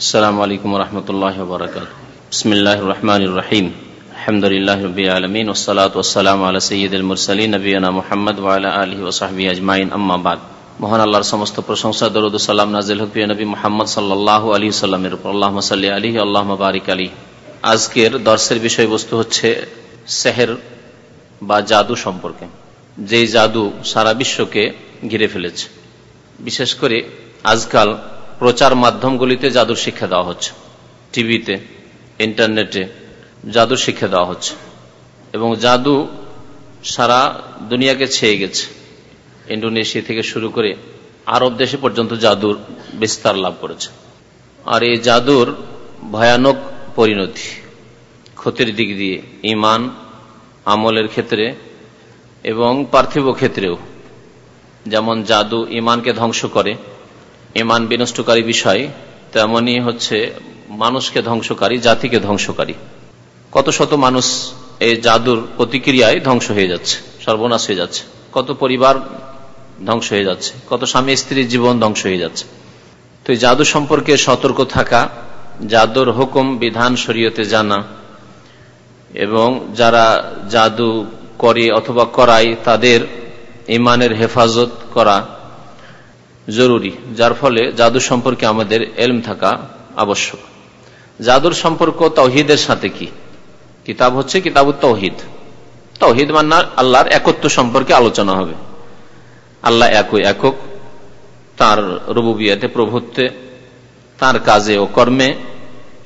السلام عليكم ورحمة الله وبركاته بسم الله الرحمن الرحيم الحمد لله رب العالمين والصلاة والسلام على سيد المرسلين نبينا محمد وعلى آله وصحبه أجمعين أما بعد মহান আল্লাহর সমস্ত প্রশংসা দরুদ সালাম নাজিল হক প্রিয় নবী মোহাম্মদ সাল্লাল্লাহু আলাইহি সাল্লামের উপর আল্লাহুম্মা সাল্লি আলাইহি আল্লাহুম্মা বারিক আলাইহি আজকের দর্শের বিষয়বস্তু হচ্ছে সেহের বা জাদু সম্পর্কে যে জাদু সারা বিশ্বকে ঘিরে ফেলেছে বিশেষ করে আজকাল প্রচার মাধ্যমগুলিতে জাদুর শিক্ষা দেওয়া হচ্ছে। টিভিতে, ইন্টারনেটে জাদুর শিক্ষা দেওয়া হচ্ছে। এবং জাদু সারা দুনিয়াকে ছেয়ে গেছে। ইন্ডোনেশিয়া থেকে শুরু করে আরব দেশে পর্যন্ত জাদুর বিস্তার লাভ করেছে। আর এই জাদুর ভয়ানক পরিণতি, ক্ষতির দিক দিয়ে ইমান আমলের ক্ষেত্রে এবং পার্থিব ক্ষেত্রেও, যেমন জাদু ইমানকে ধ্বংস করে ইমান বিনষ্টকারী বিষয় তেমনই হচ্ছে মানুষকে ধ্বংসকারী, জাতিকে ধ্বংসকারী। কত শত মানুষ এই জাদুর প্রতিক্রিয়ায় ধ্বংস হয়ে যাচ্ছে, সর্বনাশ হয়ে যাচ্ছে। কত পরিবার ধ্বংস হয়ে যাচ্ছে, কত স্বামী স্ত্রীর জীবন ধ্বংস হয়ে যাচ্ছে। তো এই জাদু সম্পর্কে সতর্ক থাকা, জাদুর হুকুম, বিধান, শরীয়তে জানা, এবং যারা জাদু করে অথবা করায় তাদের ইমানের হেফাজত করা জরুরি, যার ফলে জাদু সম্পর্কে আমাদের এলম থাকা আবশ্যক। জাদুর সম্পর্ক তৌহিদের সাথে কি? কিতাব হচ্ছে কিতাব তৌহিদ। তৌহিদ মান্না আল্লাহর একত্ব সম্পর্কে আলোচনা হবে। আল্লাহ একই একক, তার রবুবিয়াতে প্রভুত্বে, তার কাজে ও কর্মে,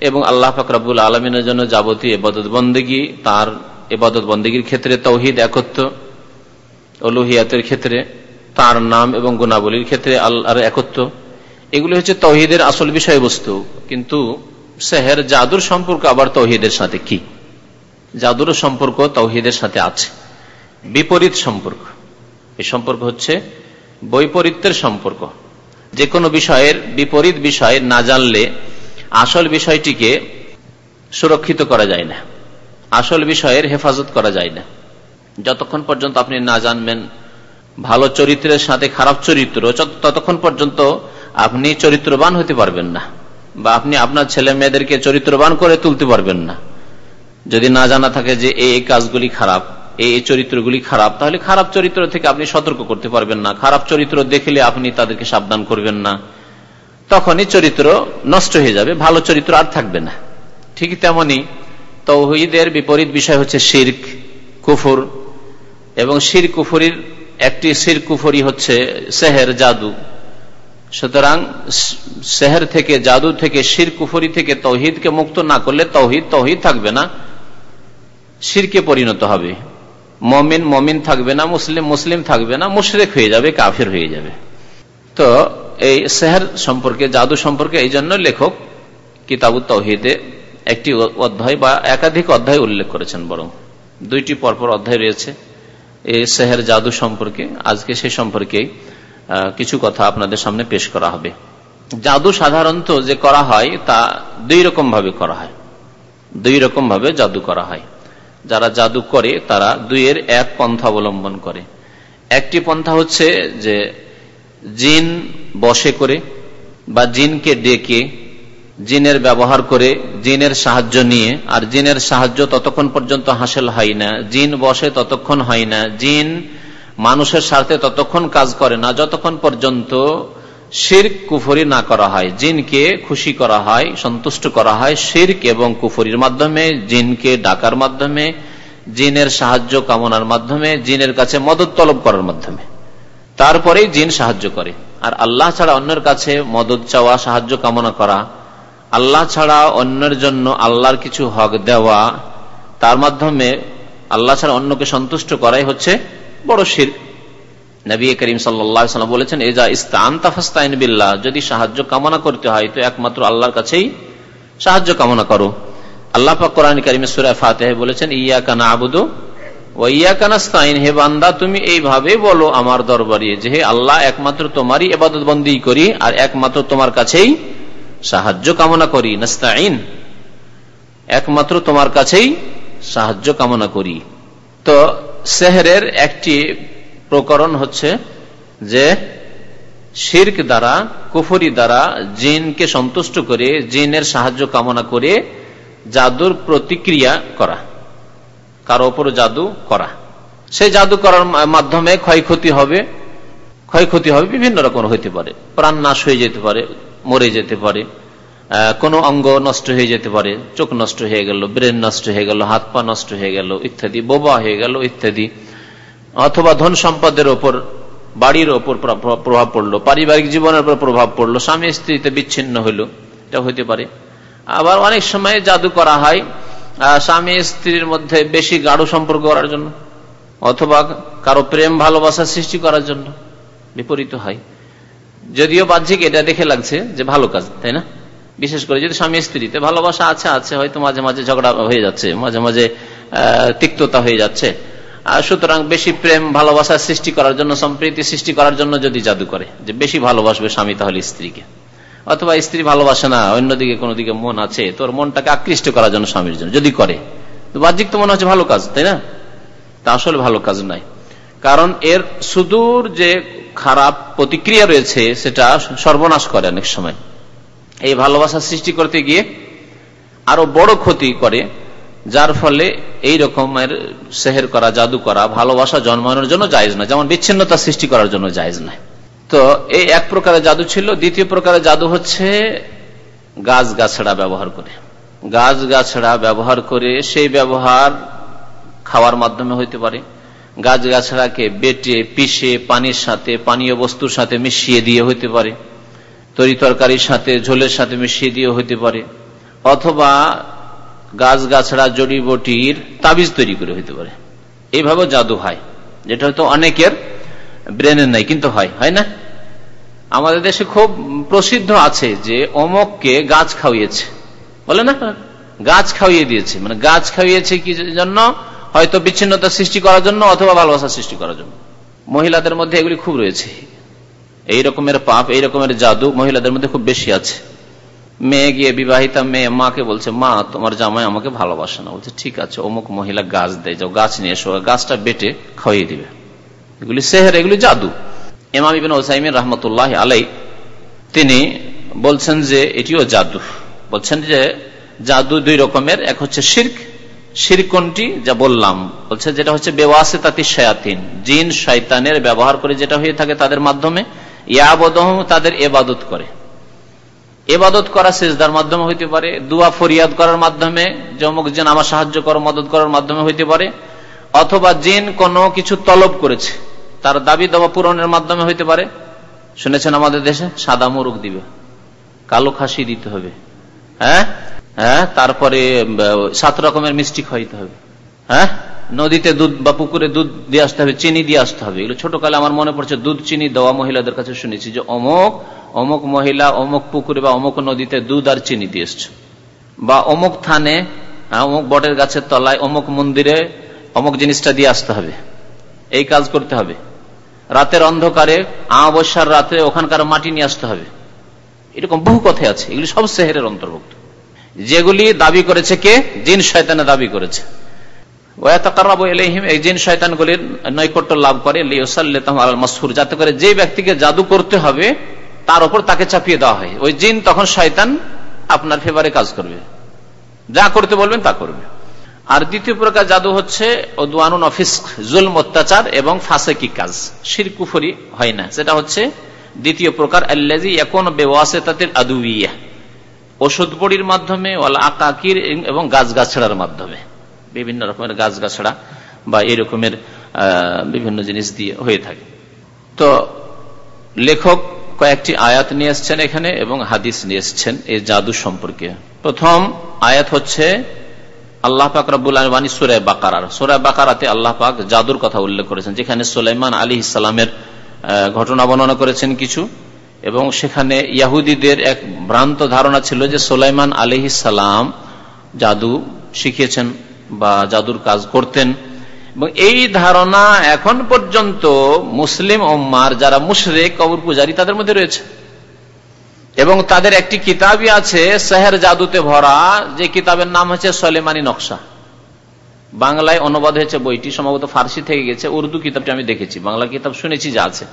এবং আল্লাহ ফাকরাবুল আলমিনের জন্য যাবতীয় এবাদত বন্দেগী, তার এবাদত বন্দেগীর ক্ষেত্রে তৌহিদ একত্ব, অলুহিয়াতের ক্ষেত্রে তার নাম এবং গুণাবলীর ক্ষেত্রে আল্লাহর একত্ব এগুলি হচ্ছে তৌহিদের আসল বিষয়বস্তু। কিন্তু সেহের জাদুর সম্পর্ক আবার তৌহিদের সাথে কি? জাদুর সম্পর্ক তৌহিদের সাথে আছে। বিপরীত সম্পর্ক। এই সম্পর্ক হচ্ছে বৈপরীত্যের সম্পর্ক। যে কোনো বিষয়ের বিপরীত বিষয় না জানলে আসল বিষয়টিকে সুরক্ষিত করা যায় না। আসল বিষয়ের হেফাজত করা যায় না। যতক্ষণ পর্যন্ত আপনি না জানবেন ভালো চরিত্রের সাথে খারাপ চরিত্র ততক্ষণ পর্যন্ত আপনি চরিত্রবান হতে পারবেন না। বা আপনি আপনার ছেলে মেয়েদেরকে চরিত্রবান করে তুলতে পারবেন না। যদি না জানা থাকে যে এই কাজগুলি খারাপ এই চরিত্রগুলি খারাপ, তাহলে খারাপ চরিত্র থেকে আপনি সতর্ক করতে পারবেন না। খারাপ চরিত্র দেখলে আপনি তাদেরকে সাবধান করবেন না। তখনই চরিত্র নষ্ট হয়ে যাবে, ভালো চরিত্র আর থাকবে না। ঠিক তেমনি তৌহিদের বিপরীত বিষয় হচ্ছে শির্ক, কুফুর এবং শির কুফুরির একটি শির কুফুরি হচ্ছে সেহের জাদু। সুতরাং সেহের থেকে, জাদু থেকে শির কুফুরি থেকে তৌহিদকে মুক্ত না করলে তৌহিদ তৌহিদ থাকবে না। শিরকে পরিণত হবে। মমিন মমিন থাকবে না, মুসলিম মুসলিম থাকবে না, মুশরেক হয়ে যাবে, কাফির হয়ে যাবে। তো এই সেহের সম্পর্কে, জাদু সম্পর্কে এই জন্য লেখক কিতাবু তৌহিদে একটি অধ্যায় বা একাধিক অধ্যায় উল্লেখ করেছেন বরং। দুইটি পরপর অধ্যায় রয়েছে। সেহের জাদু সম্পর্কে, আজকে সে সম্পর্কে কিছু কথা আপনাদের সামনে পেশ করা হবে। জাদু সাধারণত যে করা হয়, তা দুই রকম ভাবে করা হয়। দুই রকম ভাবে জাদু করা হয়। যারা জাদু করে, তারা দুইয়ের এক পন্থা অবলম্বন করে। একটি পন্থা হচ্ছে যে জিন বসে করে বা জিনকে ডেকে জিনের ব্যবহার করে জিনের সাহায্য নিয়ে, আর জিনের সাহায্য ততক্ষণ পর্যন্ত হাসিল হয় না। জিন বসে ততক্ষণ হয় না। জিন মানুষের স্বার্থে ততক্ষণ কাজ করে না, যতক্ষণ পর্যন্ত শির্ক কুফরি না করা হয়। জিনকে খুশি করা হয়, সন্তুষ্ট করা হয় শির্ক এবং কুফরির মাধ্যমে, জিনকে ডাকার মাধ্যমে, জিনের সাহায্য কামনার মাধ্যমে, জিনের কাছে মদত তলব করার মাধ্যমে। তারপরেই জিন সাহায্য করে। আর আল্লাহ ছাড়া অন্যের কাছে মদত চাওয়া, সাহায্য কামনা করা আল্লাহ ছাড়া অন্যের জন্য আল্লাহর কিছু হক দেওয়া, তার মাধ্যমে আল্লাহ ছাড়া অন্যকে সন্তুষ্ট করাই হচ্ছে বড় শির। নবী করিম সাল্লাম বলেছেন, এজা ইস্তান তাফাস্তাইন বিল্লাহ। যদি সাহায্য কামনা করতে হয়, তো একমাত্র আল্লাহর কাছেই সাহায্য কামনা করো। আল্লাহ পাক কোরআন করিম সুরা ফাতেহ বলেছেন ইয়া কানা আবুদু ও হে বান্দা, তুমি বলো আমার দরবারে যে, হে আল্লাহ, একমাত্র তোমারই এবাদত বন্দী করি আর একমাত্র তোমার কাছেই সাহায্য কামনা করি নাস্তাইন একমাত্র তোমার কাছেই সাহায্য কামনা করি। তো সেহরের একটি প্রকরণ হচ্ছে যে, শির্ক দ্বারা, কুফরি দ্বারা জিনকে সন্তুষ্ট করে, জিনের সাহায্য কামনা করে জাদুর প্রতিক্রিয়া করা। কারও ওপর জাদু করা। সেই জাদু করার মাধ্যমে ক্ষয়ক্ষতি হবে। ক্ষয়ক্ষতি হবে, বিভিন্ন রকম হইতে পারে। প্রাণ নাশ হয়ে যেতে পারে। মরে যেতে পারে। কোনো অঙ্গ নষ্ট হয়ে যেতে পারে, চোখ নষ্ট হয়ে গেল, ব্রেন নষ্ট হয়ে গেল, হাত পা নষ্ট হয়ে গেল, ইত্যাদি, বোবা হয়ে গেল, ইত্যাদি। অথবা ধন সম্পদের ওপর, বাড়ির ওপর প্রভাব পড়ল, পারিবারিক জীবনের উপর প্রভাব পড়ল, স্বামী স্ত্রীতে বিচ্ছিন্ন হইল এটা হইতে পারে। আবার অনেক সময় জাদু করা হয় স্বামী স্ত্রীর মধ্যে বেশি গাঢ় সম্পর্ক করার জন্য, অথবা কারও প্রেম ভালোবাসা সৃষ্টি করার জন্য বিপরীত হয়। যদিও বাহ্যিক এটা দেখে লাগছে যে ভালো কাজ, তাই না? বিশেষ করে যদি স্বামী স্ত্রীতে ভালোবাসা আছে আছে, হয়তো মাঝে মাঝে ঝগড়া হয়ে যাচ্ছে, মাঝে মাঝে তিক্ততা হয়ে যাচ্ছে। আর সুতরাং বেশি প্রেম, ভালোবাসা সৃষ্টি করার জন্য, সম্প্রীতি সৃষ্টি করার জন্য যদি জাদু করে, যে বেশি ভালোবাসবে স্বামী তাহলে স্ত্রীকে। অথবা স্ত্রী ভালোবাসে না, অন্যদিকে কোনো দিকে মন আছে, তোর মনটাকে আকৃষ্ট করার জন্য স্বামীর জন্য, যদি করে। বাহ্যিক তো মনে হচ্ছে ভালো কাজ, তাই না? তা আসলে ভালো কাজ নাই কারণ এর সুদূর যে খারাপ প্রতিক্রিয়া রয়েছে, সেটা সর্বনাশ করে অনেক সময়। এই ভালোবাসা সৃষ্টি করতে গিয়ে আরও বড় ক্ষতি করে, যার ফলে এই রকমের সেহের করা, জাদু করা, ভালোবাসা জন্মানোর জন্য জায়জ না যেমন বিচ্ছিন্নতা সৃষ্টি করার জন্য জায়জ নয়। তো এই এক প্রকারের জাদু ছিল, দ্বিতীয় প্রকারের জাদু হচ্ছে গাছ গাছড়া ব্যবহার করে। গাছ গাছড়া ব্যবহার করে সেই ব্যবহার খাওয়ার মাধ্যমে হইতে পারে। গাছ গাছড়াকে বেটে, পিষে, পানির সাথে, পানীয় বস্তুর সাথে মিশিয়ে দিয়ে হইতে পারে। তরি তরকারির সাথে, ঝোলের সাথে মিশিয়ে দিয়ে হইতে পারে। অথবা গাছ গাছড়া জড়িবটির তাবিজ তৈরি করে হইতে পারে। এইভাবে জাদু হয়। যেটা হয়তো অনেকের ব্রেনের নাই, কিন্তু হয়। হয় না? আমাদের দেশে খুব প্রসিদ্ধ আছে যে অমককে গাছ খাওয়িয়েছে। বলে না? গাছ খাওয়িয়ে দিয়েছে। মানে গাছ খাওয়িয়েছে কি জন্য? হয়তো বিচ্ছিন্নতা সৃষ্টি করার জন্য অথবা ভালোবাসা সৃষ্টি করার জন্য। মহিলাদের মধ্যে এগুলি খুব রয়েছে। এই রকমের পাপ, এই রকমের জাদু মহিলাদের মধ্যে খুব বেশি আছে। মেয়ে গিয়ে বিবাহিতা মেয়ে মাকে বলছে, মা, তোমার জামাই আমাকে ভালোবাসে না। বলছে, ঠিক আছে, অমুক মহিলা গাছ দেয়, যাও গাছ নিয়ে এসো, গাছটা বেটে খাইয়ে দিবে। এগুলি সেহের, এগুলি জাদু। এমাম ইবিন ওসাইমিন রহমতুল্লাহ আলাই তিনি বলছেন যে এটিও জাদু। বলছেন যে জাদু দুই রকমের, এক হচ্ছে শির্ক শিরকনটি যা বললাম। বলছে যেটা হচ্ছে বেওয়াসে তাতি শয়াতিন। জিন শয়তানের ব্যবহার করে যেটা হয়ে থাকে তাদের মাধ্যমে, ইয়াবদহ তাদের এবাদত করে। এবাদত করা সেজদার মাধ্যমে হইতে পারে, দুয়া ফরিয়াদ করার মাধ্যমে জমক জিন আমার সাহায্য করার মদত করার মাধ্যমে হইতে পারে, অথবা জিন কোনো কিছু তলব করেছে, তার দাবি দাবা পূরণের মাধ্যমে হইতে পারে। শুনেছেন আমাদের দেশে? সাদা মোরগ দিবে। কালো খাসি দিতে হবে। হ্যাঁ? হ্যাঁ? তারপরে সাত রকমের মিষ্টি খাইতে হবে। হ্যাঁ? নদীতে দুধ বা পুকুরে দুধ দিয়ে আসতে হবে, চিনি দিয়ে আসতে হবে। এগুলো ছোটকালে আমার মনে পড়ছে, দুধ, চিনি দেওয়া মহিলাদের কাছে শুনেছি যে অমুক অমুক মহিলা অমুক পুকুরে বা অমুক নদীতে দুধ আর চিনি দিয়ে এসছে। বা অমুক থানে অমুক বটের গাছের তলায়, অমুক মন্দিরে অমুক জিনিসটা দিয়ে আসতে হবে। এই কাজ করতে হবে। রাতের অন্ধকারে আমাবস্যার রাতে ওখানকার মাটি নিয়ে আসতে হবে। এরকম বহু কথাই আছে। এগুলি সব সেহের অন্তর্ভুক্ত। যেগুলি দাবি করেছে কে? জিন শয়তানে দাবি করেছে। এই জিন শয়তানগুলির নৈকট্য লাভ করে যাতে করে যে ব্যক্তিকে জাদু করতে হবে, তার তাকে চাপিয়ে দেওয়া হয়। ওই জিন তখন শয়তান আপনার ফেভারে কাজ করবে। যা করতে বলবেন তা করবে। আর দ্বিতীয় প্রকার জাদু হচ্ছে ওদুয়ানুন অফিস জুলম, অত্যাচার এবং ফাঁসেকি কাজ। শিরকুফরি হয় না। সেটা হচ্ছে দ্বিতীয় প্রকার আল্লাজি এখন বেওয়াসে তাদের আদুইয়া ওষুধ বড়ির মাধ্যমে আকাকির এবং গাছগাছড়ার মাধ্যমে। বিভিন্ন রকমের গাছগাছড়া বা এরকমের বিভিন্ন জিনিস দিয়ে হয়ে থাকে। তো লেখক কয়েকটি আয়াত নিয়ে এসছেন এখানে এবং হাদিস নিয়ে এসছেন এই জাদু সম্পর্কে। প্রথম আয়াত হচ্ছে, আল্লাহ পাক রব্বুল আলমানী সুরায় বাকার সুরায় বাকারাতে আল্লাহ পাক জাদুর কথা উল্লেখ করেছেন, যেখানে সুলাইমান আলী ইসলামের ঘটনা বর্ণনা করেছেন কিছু। এবং সেখানে ইয়াহুদীদের এক ভ্রান্ত ধারণা ছিল যে সোলাইমান আলী সালাম জাদু শিখিয়েছেন বা জাদুর কাজ করতেন। এবং এই ধারণা এখন পর্যন্ত মুসলিম ওম্মার যারা মুশরেক, কবর পূজারী, তাদের মধ্যে রয়েছে। এবং তাদের একটি কিতাবই আছে, সেহের জাদুতে ভরা, যে কিতাবের নাম হচ্ছে সলেমানি নকশা। বাংলায় অনুবাদ হয়েছে বইটি, সম্ভবত ফার্সি থেকে গেছে। উর্দু কিতাবটি আমি দেখেছি, বাংলা কিতাব শুনেছি যা আছে।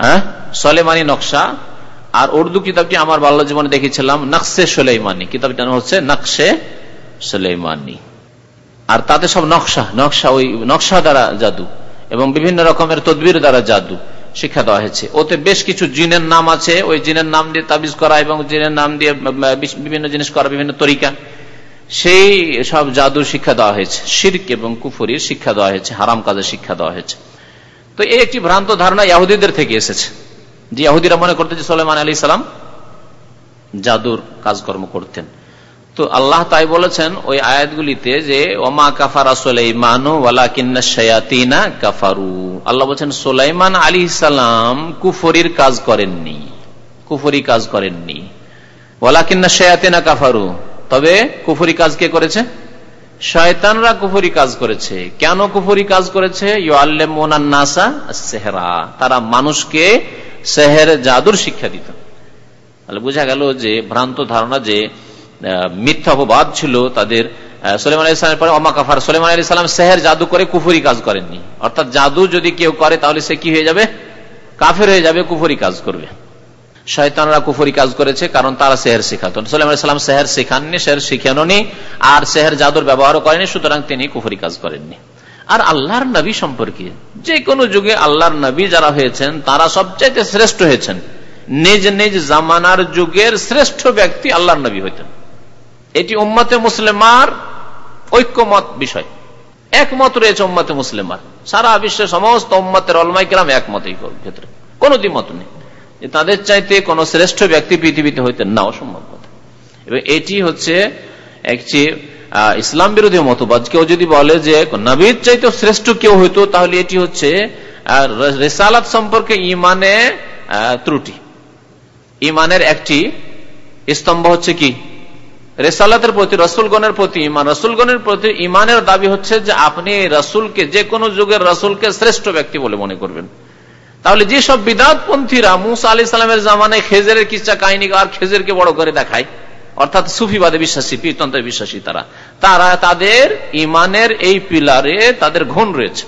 হ্যাঁ? সলেমানি নকশা। আর উর্দু কিতাবটি আমার বাল্য জীবনে দেখেছিলাম, নকশে সোলেমানি কিতাবটার নাম হচ্ছে নকশে সোলেমানি আর তাতে সব নকশা নকশা ওই নকশা দ্বারা জাদু এবং বিভিন্ন রকমের তদবির দ্বারা জাদু শিক্ষা দেওয়া হয়েছে। ওতে বেশ কিছু জিনের নাম আছে, ওই জিনের নাম দিয়ে তাবিজ করা এবং জিনের নাম দিয়ে বিভিন্ন জিনিস করা, বিভিন্ন তরিকা। সেই সব জাদুর শিক্ষা দেওয়া হয়েছে। শির্ক এবং কুফুরির শিক্ষা দেওয়া হয়েছে, হারাম কাজের শিক্ষা দেওয়া হয়েছে। তো এই একটি ভ্রান্ত ধারণা ইয়াহুদিদের থেকে এসেছে, যে ইয়াহুদিরা মনে করতে যে সোলেমান আলী সালাম জাদুর কাজকর্ম করতেন। তো আল্লাহ তাই বলেছেন ওই আয়াতগুলিতে যে, ওমা কাফারা সোলাইমানু কাফারু। আল্লাহ বলছেন, সোলাইমান আলী সালাম কুফরির কাজ করেননি, কুফরি কাজ করেননি। ওয়ালা কিন্না শয়াতিনা কাফারু। তবে কুফরি কাজ কে করেছে? শয়তানরা কুফরি কাজ করেছে। কেন কুফরি কাজ করেছে? নাসা সেহরা তারা মানুষকে সেহের জাদুর শিক্ষা দিত। তাহলে বোঝা গেল যে, ভ্রান্ত ধারণা যে মিথ্যা অপবাদ ছিল তাদের সোলেমান আলী পরে অমা কাফার। সোলেমান আলী সালাম সেহের জাদু করে কুফুরি কাজ করেননি। অর্থাৎ জাদু যদি কেউ করে, তাহলে সে কি হয়ে যাবে? কাফের হয়ে যাবে, কুফুরি কাজ করবে। শয়তানরা কুফরি কাজ করেছে কারণ তারা সেহের শিখাত। সাল্লাম সেহের শিখাননি, সেহের শিখানোনি, আর সেহের জাদুর ব্যবহারও করেনি সুতরাং তিনি কুফরি কাজ করেননি। আর আল্লাহর নবী সম্পর্কে, যে কোনো যুগে আল্লাহর নবী যারা হয়েছেন, তারা সবচাইতে শ্রেষ্ঠ হয়েছেন। নিজ নিজ জামানার যুগের শ্রেষ্ঠ ব্যক্তি আল্লাহর নবী হইতেন। এটি উম্মতে মুসলিমার ঐক্যমত বিষয়। একমত রয়েছে উম্মতে মুসলিমার। সারা বিশ্বের সমস্ত উম্মতের অলমাইকেরাম একমত এই ক্ষেত্রে কোন দ্বিমত নেই। যে তাদের চাইতে কোন শ্রেষ্ঠ ব্যক্তি পৃথিবীতে হইতেন না অসম্ভব কথা। এবং এটি হচ্ছে একটি ইসলাম বিরোধী মতবাদ। কেউ যদি বলে যে, নবীর চাইতে শ্রেষ্ঠ কেউ হইতো, তাহলে এটি হচ্ছে রেসালাত সম্পর্কে ইমানে ত্রুটি। ইমানের একটি স্তম্ভ হচ্ছে কি? রেসালাতের প্রতি, রসুলগণের প্রতি ইমান। রসুলগণের প্রতি ইমানের দাবি হচ্ছে যে, আপনি রসুলকে, যে কোনো যুগের রসুলকে শ্রেষ্ঠ ব্যক্তি বলে মনে করবেন। তাহলে যেসব বিদাতপন্থীরা মুসা আলি সালামের জামানে খেজের কিচ্ছা কাহিনী আর খেজেরকে বড় করে দেখায়, অর্থাৎ সুফিবাদে বিশ্বাসী, পীরতন্ত্রে বিশ্বাসী তারা তারা তাদের ইমানের এই পিলারে তাদের ঘন রয়েছে।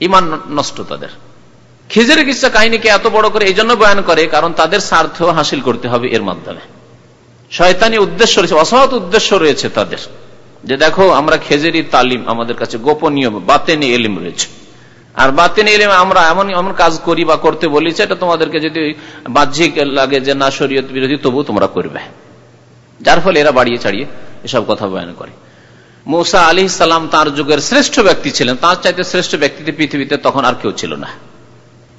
ইমান নষ্ট তাদের। খেজের কিচ্ছা কাহিনীকে এত বড় করে এই জন্য বয়ান করে, কারণ তাদের স্বার্থ হাসিল করতে হবে এর মাধ্যমে। শয়তানি উদ্দেশ্য রয়েছে অসহৎ উদ্দেশ্য রয়েছে তাদের। যে দেখো, আমরা খেজেরি তালিম আমাদের কাছে গোপনীয়, বাতেনি এলিম রয়েছে। আর বাতেনি এলিম আমরা এমন এমন কাজ করি বা করতে বলেছি এটা তোমাদেরকে যদি বাহ্যিক লাগে যে না, শরীয়ত বিরোধী তবু তোমরা করবে। যার ফলে এরা বাড়িয়ে ছাড়িয়ে এসব কথা বয়ান করে। মৌসা আলী সালাম তার যুগের শ্রেষ্ঠ ব্যক্তি ছিলেন। তার চাইতে শ্রেষ্ঠ ব্যক্তিতে পৃথিবীতে তখন আর কেউ ছিল না।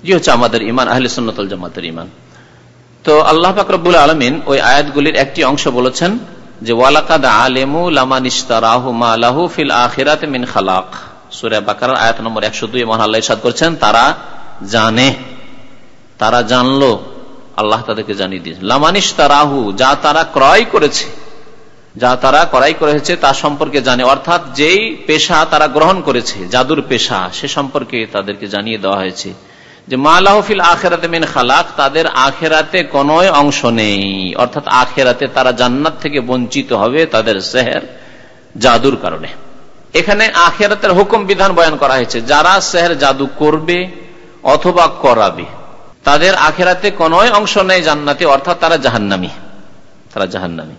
যে হচ্ছে আমাদের ইমান, আহলে সুন্নতল জামাতের ইমান। তো আল্লাহ ফাকরবুল আলমিন ওই আয়াতগুলির একটি অংশ বলেছেন যে, ওয়ালাকাদ আলেমু লামানিস্তারাহু মালাহু ফিল আখিরাত মিন খালাক। সুরে বাকার আয়াত নম্বর একশো দুই মহান আল্লাহ ইসাদ করছেন, তারা জানে, তারা জানলো, আল্লাহ তাদেরকে জানিয়ে দিয়েছে লামানিস তারাহু, যা তারা ক্রয় করেছে, যা তারা ক্রয় করেছে তা সম্পর্কে জানে, অর্থাৎ যেই পেশা তারা গ্রহণ করেছে, জাদুর পেশা, সে সম্পর্কে তাদেরকে জানিয়ে দেওয়া হয়েছে। যে মালাহফিল আখেরাতে মিন খালাক, তাদের আখেরাতে কোন অংশ নেই। অর্থাৎ আখেরাতে তারা জান্নাত থেকে বঞ্চিত হবে তাদের সেহের জাদুর কারণে। এখানে আখেরাতের হুকুম বিধান বয়ান করা হয়েছে, যারা সেহের জাদু করবে অথবা করাবে, তাদের আখেরাতে কোন অংশ নেই জান্নাতে, অর্থাৎ তারা জাহান্নামি তারা জাহান্নামি।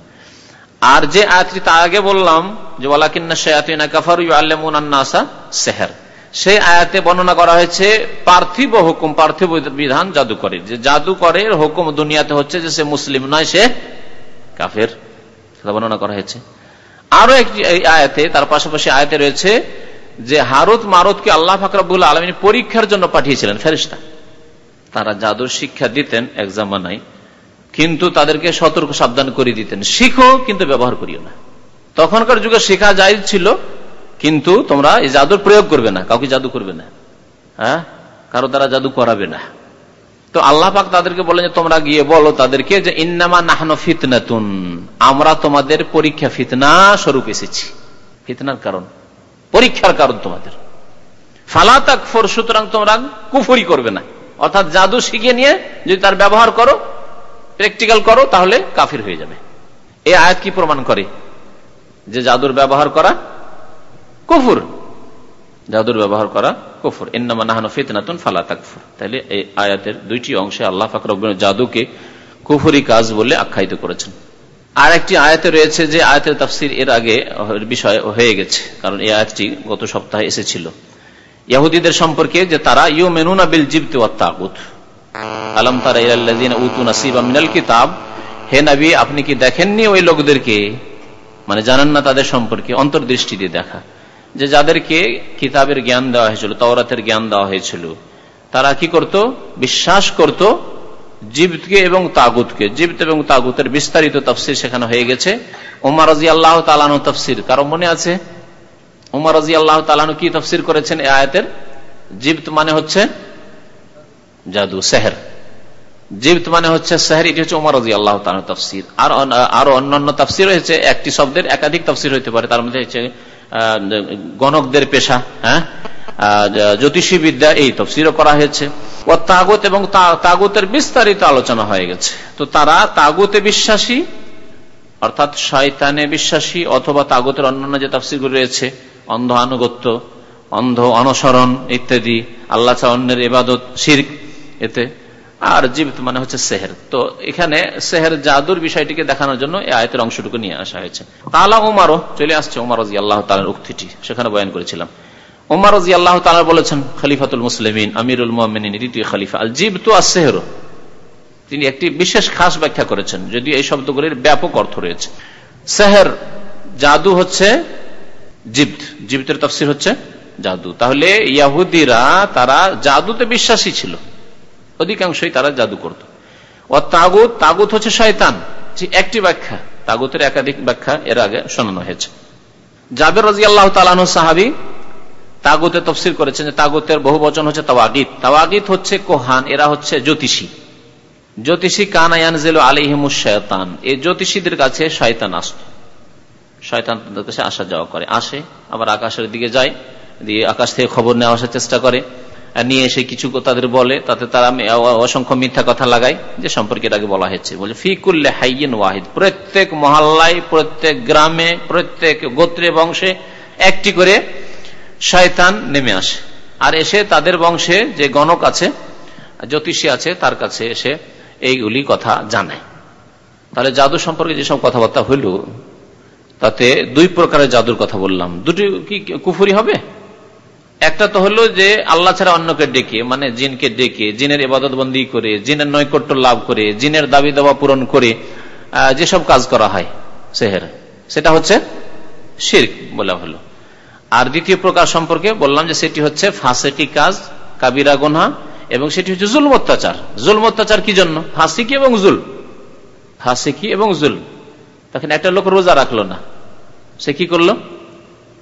আর যে আয়াতটি তা আগে বললাম, যে ওয়ালাকিন্না শেয়াতিনা কাফারু আল্লামুনান্নাসা সেহের, সেই আয়াতে বর্ণনা করা হয়েছে পার্থিব হুকুম, পার্থিব বিধান জাদু করে। যে জাদু করে হুকুম দুনিয়াতে হচ্ছে যে সে মুসলিম নয়, সে কাফের। বর্ণনা করা হয়েছে। আরও একটি আয়াতে, তার পাশাপাশি আয়াতে রয়েছে যে হারুত মারুতকে আল্লাহ ফাকরাবুল আলমিন পরীক্ষার জন্য পাঠিয়েছিলেন ফেরিস্তা তারা জাদুর শিক্ষা দিতেন, এক জামানায়। কিন্তু তাদেরকে সতর্ক, সাবধান করে দিতেন। শিখো, কিন্তু ব্যবহার করিও না। তখনকার যুগে শেখা যায় ছিল, কিন্তু তোমরা এই জাদুর প্রয়োগ করবে না। কাউকে জাদু করবে না। হ্যাঁ? কারও তারা জাদু করাবে না। তো আল্লাহ পাক তাদেরকে বলেন যে, তোমরা গিয়ে বলো তাদেরকে যে, ইন্নামা নাহন ফিতনাতুন। আমরা তোমাদের পরীক্ষা ফিতনা স্বরূপ এসেছি। ফিতনার কারণ। পরীক্ষার কারণ তোমাদের। ফালাতাক সুতরাং তোমরা কুফুরি করবে না। অর্থাৎ জাদু শিখে নিয়ে যদি তার ব্যবহার করো, প্র্যাকটিক্যাল করো, তাহলে কাফির হয়ে যাবে। এই আয়াত কি প্রমাণ করে? যে জাদুর ব্যবহার করা কুফুর। জাদুর ব্যবহার করা কুফর। ইন্নামা নাহানো ফিতনাতুন ফালা তাকফুর। তাহলে এই আয়াতের দুইটি অংশে আল্লাহ ফাকর জাদুকে কুফরি কাজ বলে আখ্যায়িত করেছেন। আর একটি আয়াতে রয়েছে যে আয়াতের তাফসির এর আগে বিষয় হয়ে গেছে, কারণ এই আয়াতটি গত সপ্তাহে এসেছিল। ইয়াহুদীদের সম্পর্কে যে তারা ইউ মেনুনা বিল জিবত আলম তারা কিতাব। হে নবী, আপনি কি দেখেননি ওই লোকদেরকে? মানে জানেন না তাদের সম্পর্কে, অন্তর্দৃষ্টি দিয়ে দেখা। যে যাদেরকে কিতাবের জ্ঞান দেওয়া হয়েছিল, তওরাতের জ্ঞান দেওয়া হয়েছিল, তারা কি করত? বিশ্বাস করত জীবকে এবং তাগুতকে। জীবিত এবং তাগুতের বিস্তারিত তফসির সেখানে হয়ে গেছে। উমার রাজি আল্লাহ তালানো তফসির, কারও মনে আছে? উমার রাজি আল্লাহ তালানু কি তফসির করেছেন এ আয়াতের? জীবিত মানে হচ্ছে জাদু, সেহের। জীবিত মানে হচ্ছে সেহের, এটি হচ্ছে উমার রাজি আল্লাহ তালানো তফসির। আর আরও অন্যান্য তফসির হয়েছে একটি শব্দের একাধিক তফসির হইতে পারে, তার মধ্যে হচ্ছে গণকদের পেশা হ্যাঁ? জ্যোতিষী বিদ্যা এই তফসিরও করা হয়েছে। ও তাগত এবং তাগুতের বিস্তারিত আলোচনা হয়ে গেছে। তো তারা তাগুতে বিশ্বাসী, অর্থাৎ শয়তানে বিশ্বাসী, অথবা তাগতের অন্যান্য যে তফসিরগুলি রয়েছে, অন্ধ আনুগত্য, অন্ধ অনুসরণ ইত্যাদি, আল্লাহ অন্যের এবাদত শির্ক, এতে আর জীবিত মানে হচ্ছে সেহের। তো এখানে সেহের জাদুর বিষয়টিকে দেখানোর জন্য এই আয়তের অংশটুকু নিয়ে আসা হয়েছে। তালা উমারও চলে আসছে উমার রাজি আল্লাহ তালার উক্তিটি, সেখানে বয়ান করেছিলাম। উমার রাজি আল্লাহ বলেছেন, খলিফাতুল আমিরুল দ্বিতীয় আল সেহের। তিনি একটি বিশেষ খাস ব্যাখ্যা করেছেন, যদিও এই শব্দগুলির ব্যাপক অর্থ রয়েছে। সেহের জাদু হচ্ছে জিপ্ত জিপ্তের তফসির হচ্ছে জাদু। তাহলে ইয়াহুদিরা, তারা জাদুতে বিশ্বাসী ছিল। অধিকাংশই তারা জাদু করত। ও তাগুত তাগুত হচ্ছে শয়তান। একটি ব্যাখ্যা, তাগুতের একাধিক ব্যাখ্যা এর আগে শোনানো হয়েছে। জাবের রাজি আল্লাহ তালান সাহাবি তাগুতে তফসির করেছেন যে তাগুতের বহু বচন হচ্ছে তাওয়াগিত। তাওয়াগিত হচ্ছে কোহান, এরা হচ্ছে জ্যোতিষী। জ্যোতিষী কানায়ানজেল আলিহিমুস শয়তান। এই জ্যোতিষীদের কাছে শয়তান আসত। শয়তান তাদের কাছে আসা যাওয়া করে। আসে, আবার আকাশের দিকে যায়, দিয়ে আকাশ থেকে খবর নেওয়া আসার চেষ্টা করে। নিয়ে এসে কিছু তাদের বলে, তাতে তারা অসংখ্য মিথ্যা কথা লাগায়, যে সম্পর্কে এটাকে বলা হয়েছে। বলে, ফিকুল্লে হাইয়েন ওয়াহিদ। প্রত্যেক মহল্লায়, প্রত্যেক গ্রামে, প্রত্যেক গোত্রে, বংশে একটি করে শয়তান নেমে আসে। আর এসে তাদের বংশে যে গণক আছে, জ্যোতিষী আছে, তার কাছে এসে এইগুলি কথা জানায়। তাহলে জাদু সম্পর্কে যেসব কথাবার্তা হইল, তাতে দুই প্রকারের জাদুর কথা বললাম। দুটি কি কুফুরি হবে? একটা তো হলো যে আল্লাহ ছাড়া অন্যকে ডেকে মানে জিনকে ডেকে, জিনের ইবাদত বন্দি করে, জিনের নৈকট্য লাভ করে, জিনের দাবি দাবা পূরণ করে যেসব কাজ করা হয়, সেহের। সেটা হচ্ছে শির্ক বলা হলো। আর দ্বিতীয় প্রকার সম্পর্কে বললাম যে সেটি হচ্ছে ফাঁসেকি কাজ, কাবিরা গোনা এবং সেটি হচ্ছে জুল অত্যাচার। জুল অত্যাচার কি জন্য? ফাঁসিকি এবং জুল। ফাঁসিকি এবং জুল। তখন একটা লোক রোজা রাখল না। সে কি করল?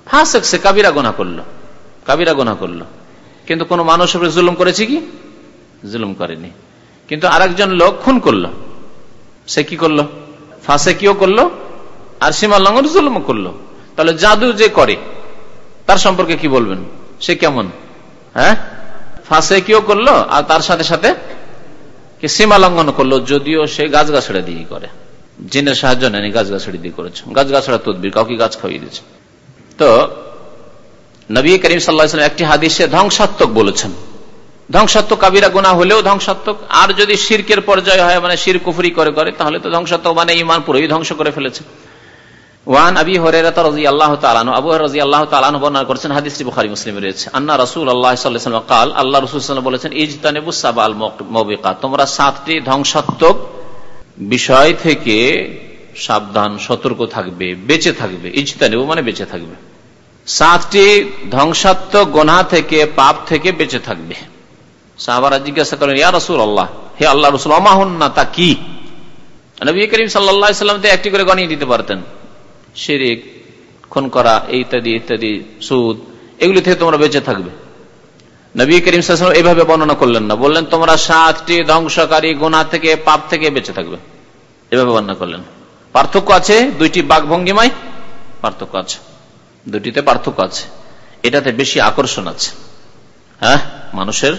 ফাঁসেক, সে কাবিরা গোনা করল। কাবিরা গোনা করল। কিন্তু কোন মানুষ জুলুম করেছে কি? জুলুম করেনি। কিন্তু আরেকজন লোক খুন করল। সে কি করল? ফাঁসে কিও করল? আর সীমা লঙ্ঘন জুলুম করল। তাহলে জাদু যে করে, তার সম্পর্কে কি বলবেন? সে কেমন? হ্যাঁ? ফাঁসে কিও করল আর তার সাথে সাথে সীমা লঙ্ঘন করল? যদিও সে গাছ গাছড়া দিয়ে করে। জিনের সাহায্য নেয়নি গাছ গাছড়ি দিয়ে করেছে। গাছ গাছড়া তদবির, কাউকে গাছ খাওয়িয়ে দিয়েছে। তো নবী করিম সাল্লাহ একটি হাদিসে ধ্বংসাত্মক বলেছেন। ধ্বংসাত্মক কাবিরা গুণা হলেও ধ্বংসাত্মক। আর যদি শিরকের পর্যায়ে হয় মানে শির কুফুরি করে করে, তাহলে তো ধ্বংসাত্মক মানে ইমান পুরোই ধ্বংস করে ফেলেছে। ওয়ান আবি আল্লাহ আল্লাহ মুসলিম রয়েছে। আন্না রসুল আল্লাহ কাল, আল্লাহ বলেছেন তোমরা সাতটি ধ্বংসাত্মক বিষয় থেকে সাবধান, সতর্ক থাকবে, বেঁচে থাকবে। ইজতানেবু মানে বেঁচে থাকবে। সাতটি ধ্বংসাত্মক গোনা থেকে, পাপ থেকে বেঁচে থাকবে। সাহাবারা জিজ্ঞাসা করেন, ইয়া রসুল আল্লাহ হে আল্লাহ রসুল, অমাহন্না তা কি? নবী করিম সাল্লাম তো একটি করে গণিয়ে দিতে পারতেন। শিরিক খুন করা ইত্যাদি ইত্যাদি, সুদ, এগুলি থেকে তোমরা বেঁচে থাকবে। নবী করিম এইভাবে বর্ণনা করলেন না, বললেন, তোমরা সাতটি ধ্বংসকারী গোনা থেকে, পাপ থেকে বেঁচে থাকবে। এভাবে বর্ণনা করলেন। পার্থক্য আছে, দুইটি বাঘ ভঙ্গিমায় পার্থক্য আছে। দুটিতে পার্থক্য আছে। এটাতে বেশি আকর্ষণ আছে। হ্যাঁ? মানুষের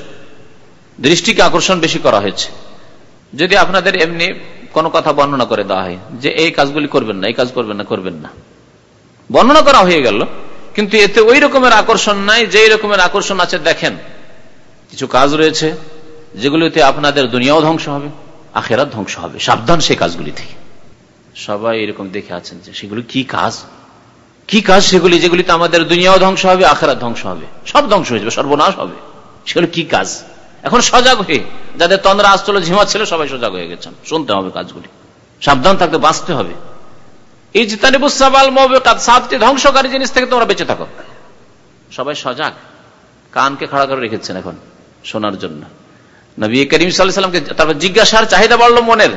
দৃষ্টিকে আকর্ষণ বেশি করা হয়েছে। যদি আপনাদের এমনি কোনো কথা বর্ণনা করে দেওয়া হয় যে এই কাজগুলি করবেন না, এই কাজ করবেন না করবেন না। বর্ণনা করা হয়ে গেল, কিন্তু এতে ওই রকমের আকর্ষণ নাই যে রকমের আকর্ষণ আছে, দেখেন। কিছু কাজ রয়েছে যেগুলিতে আপনাদের দুনিয়াও ধ্বংস হবে, আখেরাত ধ্বংস হবে। সাবধান সেই কাজগুলি থেকে। সবাই এরকম দেখে আছেন যে সেগুলি কি কাজ? কি কাজ সেগুলি? যেগুলিতে আমাদের দুনিয়াও ধ্বংস হবে, আখেরাত ধ্বংস হবে। সব ধ্বংস হয়ে যাবে, সর্বনাশ হবে। সেগুলো কি কাজ? এখন সজাগ হয়ে, যাদের তন্দ্রা আসছিল ঝিমা ছিল, সবাই সজাগ হয়ে গেছেন। শুনতে হবে কাজগুলি। সাবধান থাকতে, বাঁচতে হবে। এই জিতানিবুসাবাল মবেকাত সাতটি ধ্বংসকারী জিনিস থেকে তোমরা বেঁচে থাকো। সবাই সজাগ। কানকে খাড়া করে রেখেছেন এখন, শোনার জন্য। নবী করিম সাল্লামকে তারপর জিজ্ঞাসার চাহিদা বাড়লো মনের,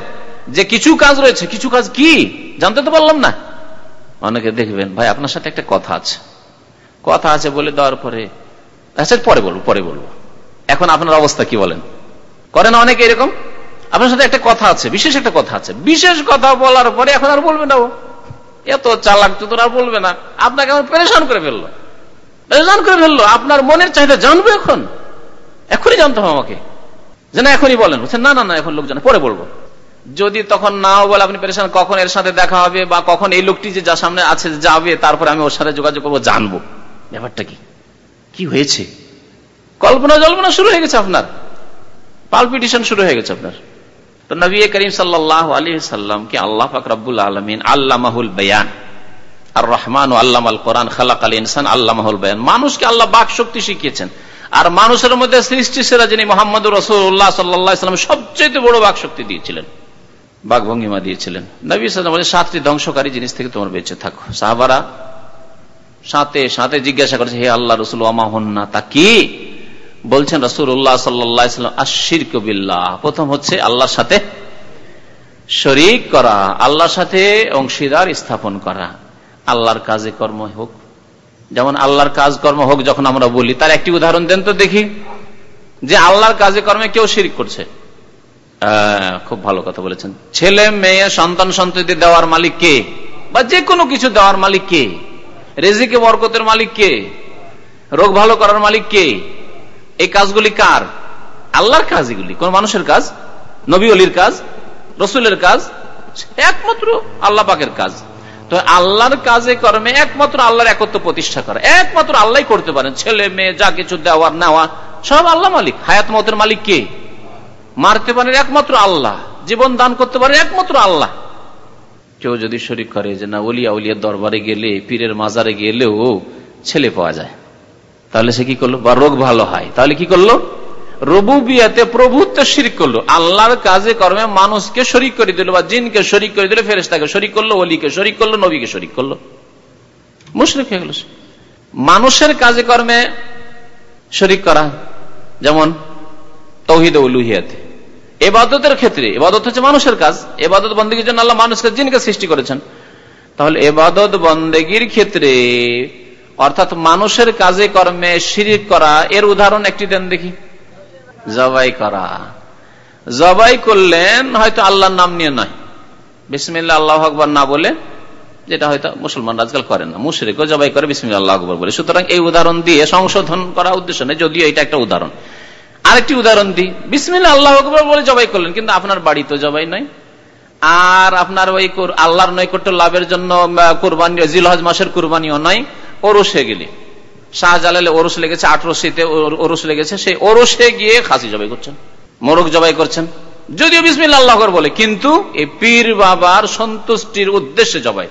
যে কিছু কাজ রয়েছে, কিছু কাজ কি? জানতে তো পারলাম না। অনেকে দেখবেন, ভাই, আপনার সাথে একটা কথা আছে। কথা আছে বলে দেওয়ার পরে আচ্ছা পরে বলব পরে বলব। এখন আপনার অবস্থা কি বলেন? করে না অনেকে এরকম? আপনার সাথে একটা কথা আছে, বিশেষ একটা কথা আছে। বিশেষ কথা বলার পরে এখন আর বলবে না ও। এত চালাক তো আর বলবে না। আপনাকে আমার পরেশান করে ফেলল। পরেশান করে ফেলল। আপনার মনের চাহিদা জানবে এখন। এখনই জানতে হবে আমাকে। যে না, এখনই বলেন। না না না, এখন লোক জানে পরে বলব। যদি তখন নাও বলে আপনি পেরেশান, কখন এর সাথে দেখা হবে বা কখন এই লোকটি যে যা সামনে আছে যাবে, তারপরে আমি ওর সাথে যোগাযোগ করব, জানব। ব্যাপারটা কি? কি হয়েছে? কল্পনা জল্পনা শুরু হয়ে গেছে আপনার। পালপিটিশন শুরু হয়ে গেছে আপনার। তো নবী করিম সাল্লাহ আলী সাল্লামকে আল্লাহ ফাকরাবুল আলমিন আল্লামাহুল বয়ান। আর রহমান আল্লাহ আল কোরআন খালাক আল ইনসান আল্লামাহুল বয়ান। মানুষকে আল্লাহ বাক শক্তি শিখিয়েছেন। আর মানুষের মধ্যে সৃষ্টি সেরা যিনি মোহাম্মদ রসুল্লাহ সাল্লাম সবচেয়ে বড় বাক শক্তি দিয়েছিলেন। বাঘ ভঙ্গিমা দিয়েছিলেন। নবী সাল্লাম সাতটি ধ্বংসকারী জিনিস থেকে তোমার বেঁচে থাকো। সাহাবারা সাথে সাথে জিজ্ঞাসা করেছে, হে আল্লাহ রসুল আমাহন্না তা কি? বলছেন রসুল্লাহ সাল্লাম আশির কবিল্লাহ প্রথম হচ্ছে আল্লাহর সাথে শরিক করা, আল্লাহর সাথে অংশীদার স্থাপন করা। আল্লাহর কাজে কর্ম হোক। যেমন আল্লাহর কাজ কর্ম হোক, যখন আমরা বলি, তার একটি উদাহরণ দেন তো দেখি। যে আল্লাহর কাজে কর্মে কেউ শিরিক করছে। খুব ভালো কথা বলেছেন। ছেলে, মেয়ে, সন্তান, সন্ততি দেওয়ার মালিক কে? বা যে কোনো কিছু দেওয়ার মালিক কে? রেজিকে, বরকতের মালিক কে? রোগ ভালো করার মালিক কে? এই কাজগুলি কার? আল্লাহর কাজ এগুলি কোন মানুষের কাজ? নবী অলির কাজ? রসুলের কাজ? একমাত্র আল্লাহ পাকের কাজ। তো আল্লাহর কাজে কর্মে একমাত্র আল্লাহর একত্র প্রতিষ্ঠা করা। একমাত্র আল্লাহ করতে পারেন। ছেলে, মেয়ে, যা কিছু দেওয়ার, নেওয়া, সব আল্লাহ মালিক। হায়াত মতের মালিক কে? মারতে পারেন একমাত্র আল্লাহ। জীবন দান করতে পারেন একমাত্র আল্লাহ। কেউ যদি শরিক করে যে, না উলিয়া উলিয়ার দরবারে গেলে, পীরের মাজারে গেলেও ছেলে পাওয়া যায়। তাহলে সে কি করল? বা রোগ ভালো হয়। তাহলে কি করল? রবু বিয়াতে প্রভুত্ব শিরিক করল। আল্লাহর কাজে, কর্মে মানুষকে শরিক করে দিল বা জিনকে শরিক করে দিল ফেরেস্তাকে শরিক করল অলিকে শরিক করল, নবীকে শরিক করল। মুশরিক হয়ে গেল মানুষের কাজে, কর্মে শরিক করা, যেমন তৌহিদ উলুহিয়াতে। এবাদতের ক্ষেত্রে, এবাদত হচ্ছে মানুষের কাজ, এবাদত বন্দীগীর জন্য আল্লাহ মানুষকে জিনকে সৃষ্টি করেছেন। তাহলে এবাদত বন্দেগীর ক্ষেত্রে, অর্থাৎ মানুষের কাজে কর্মে শিরিক করা, এর উদাহরণ একটি দেন দেখি। জবাই করা। জবাই করলেন হয়তো আল্লাহর নাম নিয়ে নয়। বিসমিল্লা আল্লাহ আকবর না বলে, যেটা হয়তো মুসলমান আজকাল করেন না। মুশরিকও জবাই করে বিসমিল্লা আল্লাহ আকবর বলে। সুতরাং এই উদাহরণ দিয়ে সংশোধন করা উদ্দেশ্য নেই, যদিও এটা একটা উদাহরণ। আরেকটি উদাহরণ দিই। বিসমিল্লা আল্লাহ আকবর বলে জবাই করলেন, কিন্তু আপনার বাড়ি তো জবাই নয়। আর আপনার ওই আল্লাহর নৈকট্য লাভের জন্য কোরবানি, জিলহজ মাসের কোরবানিও নয়, ওরসে গেলে। শাহজালালে ওরস লেগেছে, আঠারোশিতে ওরস লেগেছে, সেই ওরসে গিয়ে খাসি জবাই করছেন, মোরগ জবাই করছেন। যদিও বিসমিল্লা আল্লাহ বলে, কিন্তু এই পীর বাবার সন্তুষ্টির উদ্দেশ্যে জবাই।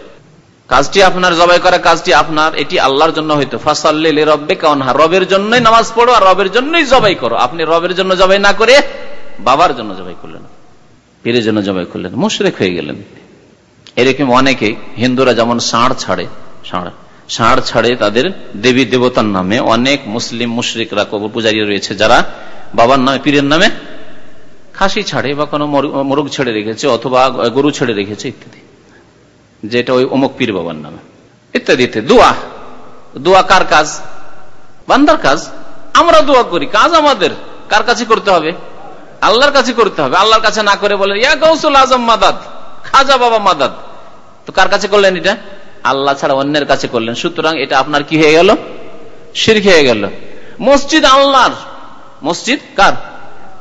কাজটি আপনার, জবাই করা কাজটি আপনার, এটি আল্লাহর জন্য হইতো। ফাসাল্লি রব্বে কাউনহা রবের জন্যই নামাজ পড়ো আর রবের জন্যই জবাই করো। আপনি রবের জন্য জবাই না করে বাবার জন্য জবাই করলেন। পীরের জন্য জবাই করলেন। মুশরেক হয়ে গেলেন। এরকম অনেকে, হিন্দুরা যেমন ষাঁড় ছাড়ে, ষাঁড় ষাঁড় ছাড়ে তাদের দেবী দেবতার নামে অনেক মুসলিম মুশরিকরা কবর পূজারী রয়েছে যারা বাবার নামে, পীরের নামে খাসি ছাড়ে বা কোনো মোরগ ছেড়ে রেখেছে অথবা গরু ছেড়ে রেখেছে ইত্যাদি। যেটা ওই অমুক পীর বাবার নামে। ইত্যাদিতে দোয়া। দোয়া কার কাজ? বান্দার কাজ। আমরা দোয়া করি। কাজ আমাদের। কার কাছে করতে হবে? আল্লাহর কাছে করতে হবে। আল্লাহর কাছে না করে বলেন ইয়া গৌসুল আজম মাদাদ, খাজা বাবা মাদাদ। তো কার কাছে করলেন এটা? আল্লাহ ছাড়া অন্যের কাছে করলেন। সুতরাং এটা আপনার কি হয়ে গেল? শির হয়ে গেল। মসজিদ আল্লাহর। মসজিদ কার?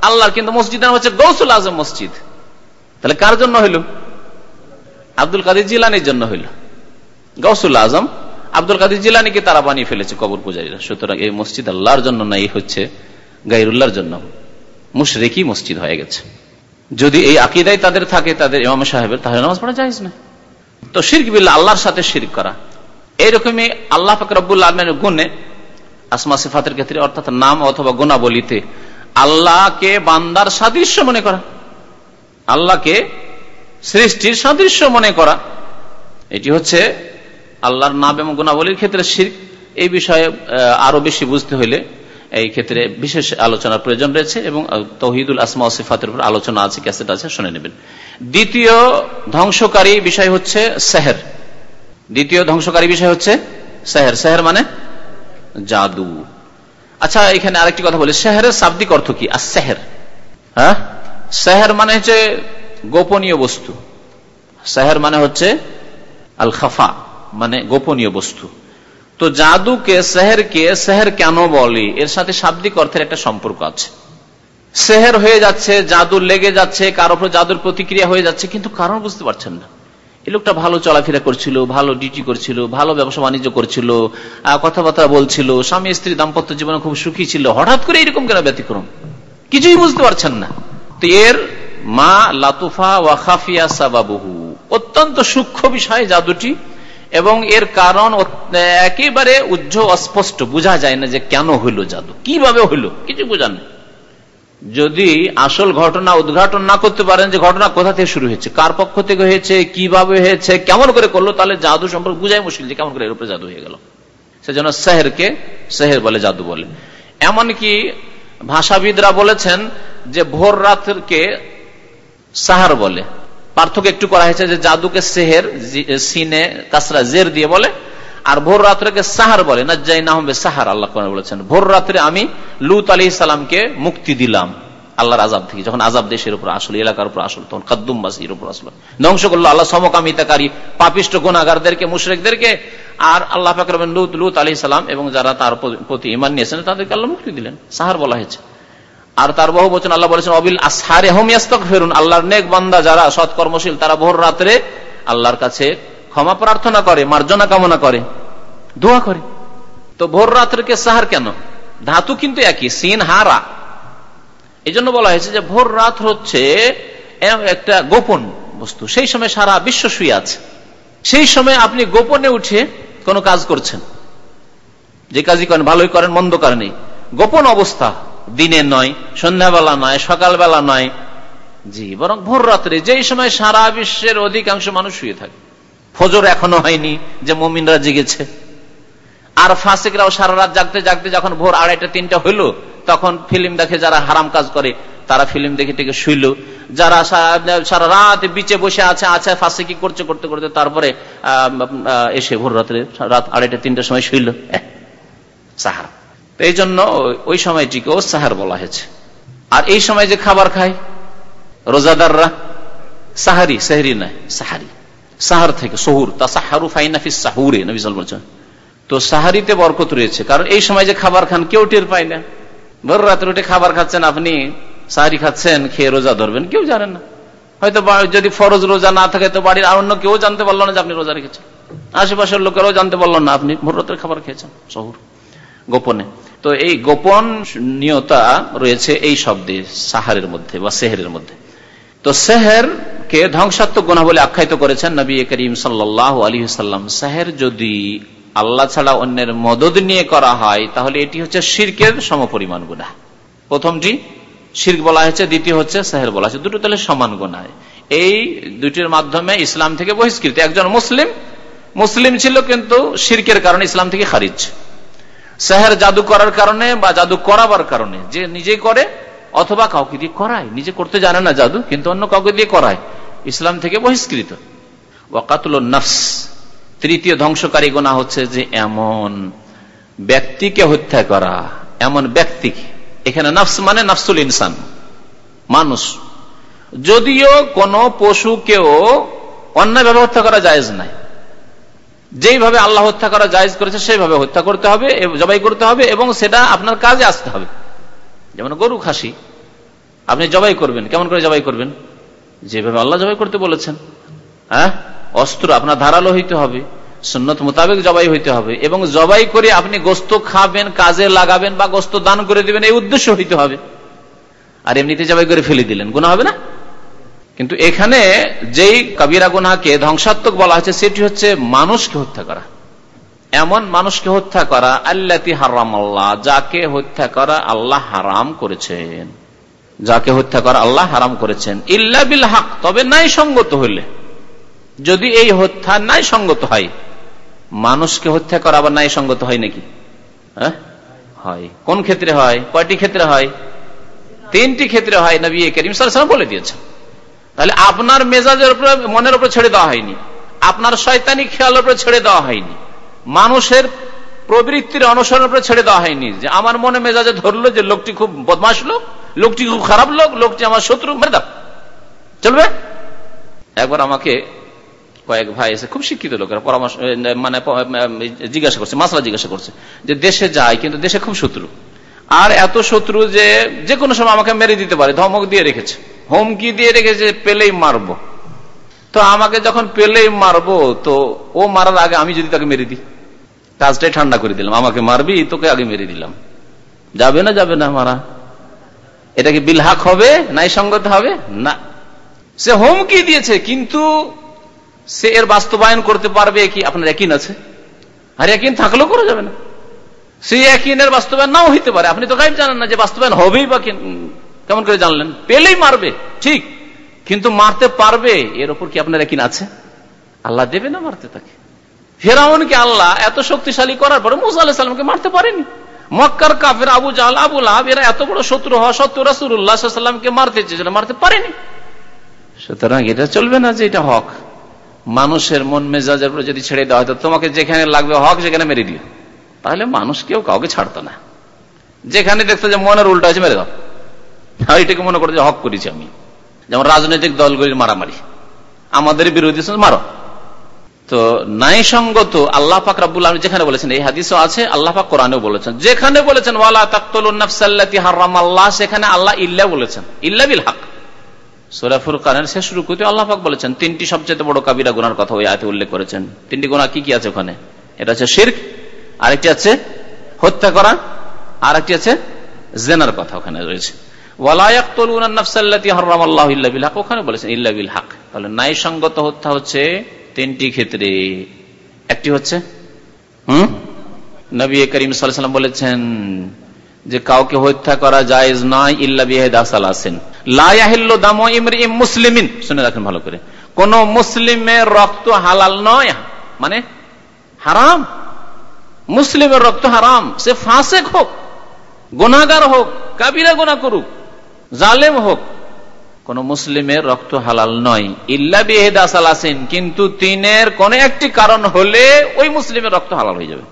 আল্লাহর। কিন্তু মসজিদ নাম হচ্ছে গৌসুল আজম মসজিদ। তাহলে কার জন্য হইল? আব্দুল কাদের জিলানির জন্য হইল। গৌসুল আজম, আব্দুল কাদির জিলানিকে তারা বানিয়ে ফেলেছে কবর পূজারীরা। সুতরাং এই মসজিদ আল্লাহর জন্য না, এই হচ্ছে গাইরুল্লাহর জন্য। মুশরেকি মসজিদ হয়ে গেছে। যদি এই আকিদাই তাদের থাকে, তাদের ইমাম সাহেবের, তাহলে নামাজ পড়া যায় না। তো শির্ক বিল্লা আল্লাহর সাথে শির্ক করা। এইরকমই আল্লাহ ফকরবুল আলমের গুণে আসমা সিফাতের ক্ষেত্রে, অর্থাৎ নাম অথবা গুণা বলিতে আল্লাহকে বান্দার সাদৃশ্য মনে করা। আল্লাহকে সৃষ্টির সাদৃশ্য মনে করা। এটি হচ্ছে আল্লাহর নাম এবং গুণাবলীর ক্ষেত্রে শির এই বিষয়ে আরও বেশি বুঝতে হইলে এই ক্ষেত্রে বিশেষ আলোচনার প্রয়োজন রয়েছে এবং তহিদুল আসমা সিফাতের উপর আলোচনা আছে, ক্যাসেট আছে, শুনে নেবেন। দ্বিতীয় ধ্বংসকারী বিষয় হচ্ছে সেহের। দ্বিতীয় ধ্বংসকারী বিষয় হচ্ছে সেহের। সেহের মানে জাদু। আচ্ছা এখানে আরেকটি কথা বলি। সেহের শাব্দিক অর্থ কি? আর সেহের হ্যাঁ? সেহের মানে হচ্ছে গোপনীয় বস্তু। সেহের মানে হচ্ছে আল খাফা মানে গোপনীয় বস্তু। তো জাদুকে সেহেরকে, সেহের কেন বলে? এর সাথে শাব্দিক অর্থের একটা সম্পর্ক আছে। সেহের হয়ে যাচ্ছে, জাদু লেগে যাচ্ছে, কারও উপর জাদুর প্রতিক্রিয়া হয়ে যাচ্ছে, কিন্তু কারণ বুঝতে পারছেন না। এই লোকটা ভালো চলাফেরা করছিল, ভালো ডিউটি করছিল, ভালো ব্যবসা বাণিজ্য করছিল কথাবার্তা বলছিল, স্বামী স্ত্রী দাম্পত্য জীবনে খুব সুখী ছিল। হঠাৎ করে এরকম কেন ব্যতিক্রম? কিছুই বুঝতে পারছেন না। তো এর মা লাতুফা ওয়া খাফিয়া সাবাবহু। অত্যন্ত সূক্ষ্ম বিষয় জাদুটি এবং এর কারণ একেবারে উজ্জ্বল অস্পষ্ট। বোঝা যায় না যে কেন হইল জাদু। কীভাবে হইল? কিছু বোঝা নেই। যদি আসল ঘটনা উদ্ঘাটন না করতে পারেন যে ঘটনা কোথা থেকে শুরু হয়েছে, কার পক্ষ থেকে হয়েছে, কীভাবে হয়েছে, কেমন করে করল, তাহলে জাদু সম্পর্কে বুঝাই মুশকিল যে কেমন করে এর উপরে জাদু হয়ে গেল। সেজন্য সেহেরকে সেহের বলে, জাদু বলে। এমনকি ভাষাবিদরা বলেছেন যে ভোর রাতকে সাহার বলে। পার্থক্য একটু করা হয়েছে যে জাদুকে সেহের সিনে, কাসরা, জের দিয়ে বলে, আর ভোর রাত্রেকে সাহার বলে সাহার আল্লাহ বলেছেন। ভোর রাত্রে আমি লুত আলী ইসলামকে মুক্তি দিলাম, আল্লাহর আজাব থেকে। যখন আজাব দেশের উপর আসলো, এলাকার উপর আসলো, তখন কাদ্দুমবাসীর উপর আসলো। ধ্বংস করল আল্লাহ সমকামিতাকারী, পাপিষ্ট গুণাগারদেরকে মুশরেকদেরকে, আর আল্লাহ ফাকরবেন লুত লুত আলী সালাম এবং যারা তার প্রতি ইমান নিয়েছেন, তাদেরকে আল্লাহ মুক্তি দিলেন। সাহার বলা হয়েছে। আর তার বহু বচন আল্লাহ বলেছেন, অবিল আসহারে হোমিয়াস্তক ফেরুন আল্লাহর নেক বান্দা যারা সৎকর্মশীল, তারা ভোর রাত্রে আল্লাহর কাছে ক্ষমা প্রার্থনা করে, মার্জনা কামনা করে, দোয়া করে। তো ভোর রাত্রকে সাহার কেন? ধাতু কিন্তু একই, সিন, হারা। এই জন্য বলা হয়েছে যে ভোর রাত হচ্ছে একটা গোপন বস্তু। সেই সময় সারা বিশ্ব শুয়ে আছে। সেই সময় আপনি গোপনে উঠে কোনো কাজ করছেন। যে কাজই করেন, ভালোই করেন, মন্দ করেনি গোপন অবস্থা। দিনে নয়, সন্ধ্যাবেলা নয়, সকালবেলা নয়। জি, বরং ভোর রাত্রে যেই সময় সারা বিশ্বের অধিকাংশ মানুষ শুয়ে থাকে। ফজর এখনও হয়নি যে মমিনরা জেগেছে। আর ফাঁসিকরাও সারা রাত জাগতে জাগতে যখন ভোর আড়াইটা, তিনটা হইল, তখন ফিল্ম দেখে যারা হারাম কাজ করে, তারা ফিল্ম দেখে টেকে শুইল। যারা সারা রাত বিচে বসে আছে আছে ফাঁসে কি করছে, করতে করতে, তারপরে এসে ভোর রাত্রে রাত আড়াইটা, তিনটার সময় শুইল। সাহার। এই জন্য ওই সময়টিকেও সাহার বলা হয়েছে। আর এই সময় যে খাবার খায়? রোজাদাররা সাহারি সাহারি নয়, সাহারি। সাহার থেকে সহুর তা সাহারু ফাইনাফি সাহুরে, নবী বলছেন। তো সাহারিতে বরকত রয়েছে, কারণ এই সময় যে খাবার খান, কেউ টের পায় না। ভোর রাত্রে উঠে খাবার খাচ্ছেন আপনি, সাহারি খাচ্ছেন, খেয়ে রোজা ধরবেন, কেউ জানেন না। হয়তো যদি ফরজ রোজা না থাকে, তো বাড়ির আর অন্য কেউ জানতে পারল না যে আপনি রোজা রেখেছেন। আশেপাশের লোকেরাও জানতে পারল না, আপনি ভোর রাত্রে খাবার খেয়েছেন শহুর গোপনে। তো এই গোপন নিয়তা রয়েছে এই শব্দে, সাহারের মধ্যে বা সেহের মধ্যে। তো সেহের কে ধ্বংসাত্মক গুণা বলে আখ্যায়িত করেছেন নবী করিম সাল্লাম সেহের যদি আল্লাহ ছাড়া অন্যের মদত নিয়ে করা হয়, তাহলে এটি হচ্ছে শির্কের সমপরিমাণ গুণা প্রথমটি শির্ক বলা হয়েছে, দ্বিতীয় হচ্ছে সেহের বলা হয়েছে। দুটো তাহলে সমান গোনায় এই দুটির মাধ্যমে ইসলাম থেকে বহিষ্কৃত। একজন মুসলিম মুসলিম ছিল কিন্তু শির্কের কারণে ইসলাম থেকে খারিজ। সেহের জাদু করার কারণে বা জাদু করাবার কারণে। যে নিজেই করে, অথবা কাউকে দিয়ে করায়। নিজে করতে জানে না জাদু, কিন্তু অন্য কাউকে দিয়ে করায়। ইসলাম থেকে বহিষ্কৃত। ওয়াকাতুল নফস। তৃতীয় ধ্বংসকারী গোনা হচ্ছে যে এমন ব্যক্তিকে হত্যা করা, এমন ব্যক্তিকে। এখানে নফস মানে নফসুল ইনসান। মানুষ। যদিও কোন পশুকেও অন্যায়ভাবে হত্যা করা জায়েজ নাই। যেইভাবে আল্লাহ হত্যা করা জায়েজ করেছে, সেইভাবে হত্যা করতে হবে জবাই করতে হবে এবং সেটা আপনার কাজে আসতে হবে। যেমন গরু খাসি, আপনি জবাই করবেন, কেমন করে জবাই করবেন? যেভাবে আল্লাহ জবাই করতে বলেছেন হ্যাঁ? অস্ত্র আপনার ধারালো হইতে হবে, সুন্নত মোতাবেক জবাই হইতে হবে এবং জবাই করে আপনি গোস্ত খাবেন, কাজে লাগাবেন বা গোস্ত দান করে দিবেন, এই উদ্দেশ্য হইতে হবে। আর এমনিতে জবাই করে ফেলে দিলেন গুণা হবে না? কিন্তু এখানে যেই কবিরা গুনাকে ধ্বংসাত্মক বলা হয়েছে, সেটি হচ্ছে মানুষকে হত্যা করা। এমন মানুষকে হত্যা করা, আল্লাতি হারাম আল্লাহ যাকে হত্যা করা আল্লাহ হারাম করেছেন। যাকে হত্যা করা আল্লাহ হারাম করেছেন। ইল্লা বিল হক, তবে নাই সঙ্গত হইলে। যদি এই হত্যা নাই সঙ্গত হয়, মানুষকে হত্যা করা আবার নাই সঙ্গত হয় নাকি? হ্যাঁ? হয়। কোন ক্ষেত্রে হয়? কয়টি ক্ষেত্রে হয়? তিনটি ক্ষেত্রে হয়, নবী করিম সাল্লাম বলে দিয়েছেন। তাহলে আপনার মেজাজের উপরে, মনের উপরে ছেড়ে দেওয়া হয়নি। আপনার শয়তানি খেয়ালের উপরে ছেড়ে দেওয়া হয়নি। মানুষের প্রবৃত্তির অনুসরণের উপরে ছেড়ে দেওয়া হয়নি যে আমার মনে মেজাজে ধরলো যে লোকটি খুব বদমাস লোক, লোকটি খুব খারাপ লোক, লোকটি আমার শত্রু, মেরে দাও। চলবে? একবার আমাকে কয়েক ভাই এসে, খুব শিক্ষিত লোকেরা পরামর্শ মানে জিজ্ঞাসা করছে, মাসলা জিজ্ঞাসা করছে যে দেশে যায় কিন্তু দেশে খুব শত্রু। আর এত শত্রু যে যে কোনো সময় আমাকে মেরে দিতে পারে, ধমক দিয়ে রেখেছে। হুমকি দিয়ে রেখেছে, পেলেই মারবো। তো আমাকে যখন পেলেই মারবো, তো ও মারার আগে আমি যদি তাকে মেরে দিই, কাজটাই ঠান্ডা করে দিলাম। আমাকে মারবি, তোকে আগে মেরে দিলাম। যাবে না যাবে না মারা। এটা কি বিলহাক হবে? নাই সঙ্গত হবে? না। সে হুমকি দিয়েছে, কিন্তু সে এর বাস্তবায়ন করতে পারবে কি? আপনার একই আছে? আর একই থাকলেও করা যাবে না। সেই একিনের বাস্তবায়ন নাও হইতে পারে। আপনি তো গাইব জানেন না যে বাস্তবায়ন হবেই বা কেমন করে জানলেন? পেলেই মারবে, ঠিক। কিন্তু মারতে পারবে, এর ওপর কি আপনার একিন আছে? আল্লাহ দেবে না মারতে তাকে? ফেরাউনকে আল্লাহ এত শক্তিশালী করার পরে মুসা আল্লাহ সাল্লামকে মারতে পারেনি। মক্কার কাফের আবু জাহাল, আবু লাভ এরা এত বড় শত্রু হওয়া সত্য রাসুল্লাহ সাল্লামকে মারতে চেয়েছিল, মারতে পারেনি। সুতরাং এটা চলবে না যে এটা হক। মানুষের মন মেজাজের উপরে যদি ছেড়ে দেওয়া হয়তো তোমাকে যেখানে লাগবে হক সেখানে মেরে দিও। তাহলে মানুষ কেউ কাউকে ছাড়তো না। যেখানে দেখতো যে মনের উল্টা আছে, মেরে দাও। এটাকে মনে করতো হক করেছি আমি। যেমন রাজনৈতিক দলগুলির মারামারি। আমাদের বিরোধী মারো। তো নাই সঙ্গত আল্লাহ পাক রাবুল আলম যেখানে বলেছেন, এই হাদিসও আছে, আল্লাহ পাক কোরআনেও বলেছেন। যেখানে বলেছেন, ওয়ালা সেখানে আল্লাহ ইল্লা বলেছেন। ইল্লা বিল হক। সোরাফুর কানের শেষ রুকুতে আল্লাহ পাক বলেছেন, তিনটি সবচেয়ে বড় কাবিরা গুনার কথা ওই আয়তে উল্লেখ করেছেন। তিনটি গুণা কি কি আছে ওখানে? এটা হচ্ছে শির্ক, আরেকটি আছে হত্যা করা আর একটি আছে জেনার কথা ওখানে রয়েছে। ওখানে নাই হত্যা হচ্ছে তিনটি ক্ষেত্রে। একটি হচ্ছে নবী করিম সাল্লাম বলেছেন যে কাউকে হত্যা করা নয় শুনে রাখেন ভালো করে। কোন মুসলিমের রক্ত হালাল নয়। মানে হারাম। মুসলিমের রক্ত হারাম। সে ফাঁসেক হোক গোনাগার হোক কাবিরা গোনা করুক। জালেম হোক, কোন মুসলিমের রক্ত হালাল নয়। ইল্লা বেহেদাসাল আসেন কিন্তু তিনের কোন একটি কারণ হলে ওই মুসলিমের রক্ত হালাল হয়ে যাবে।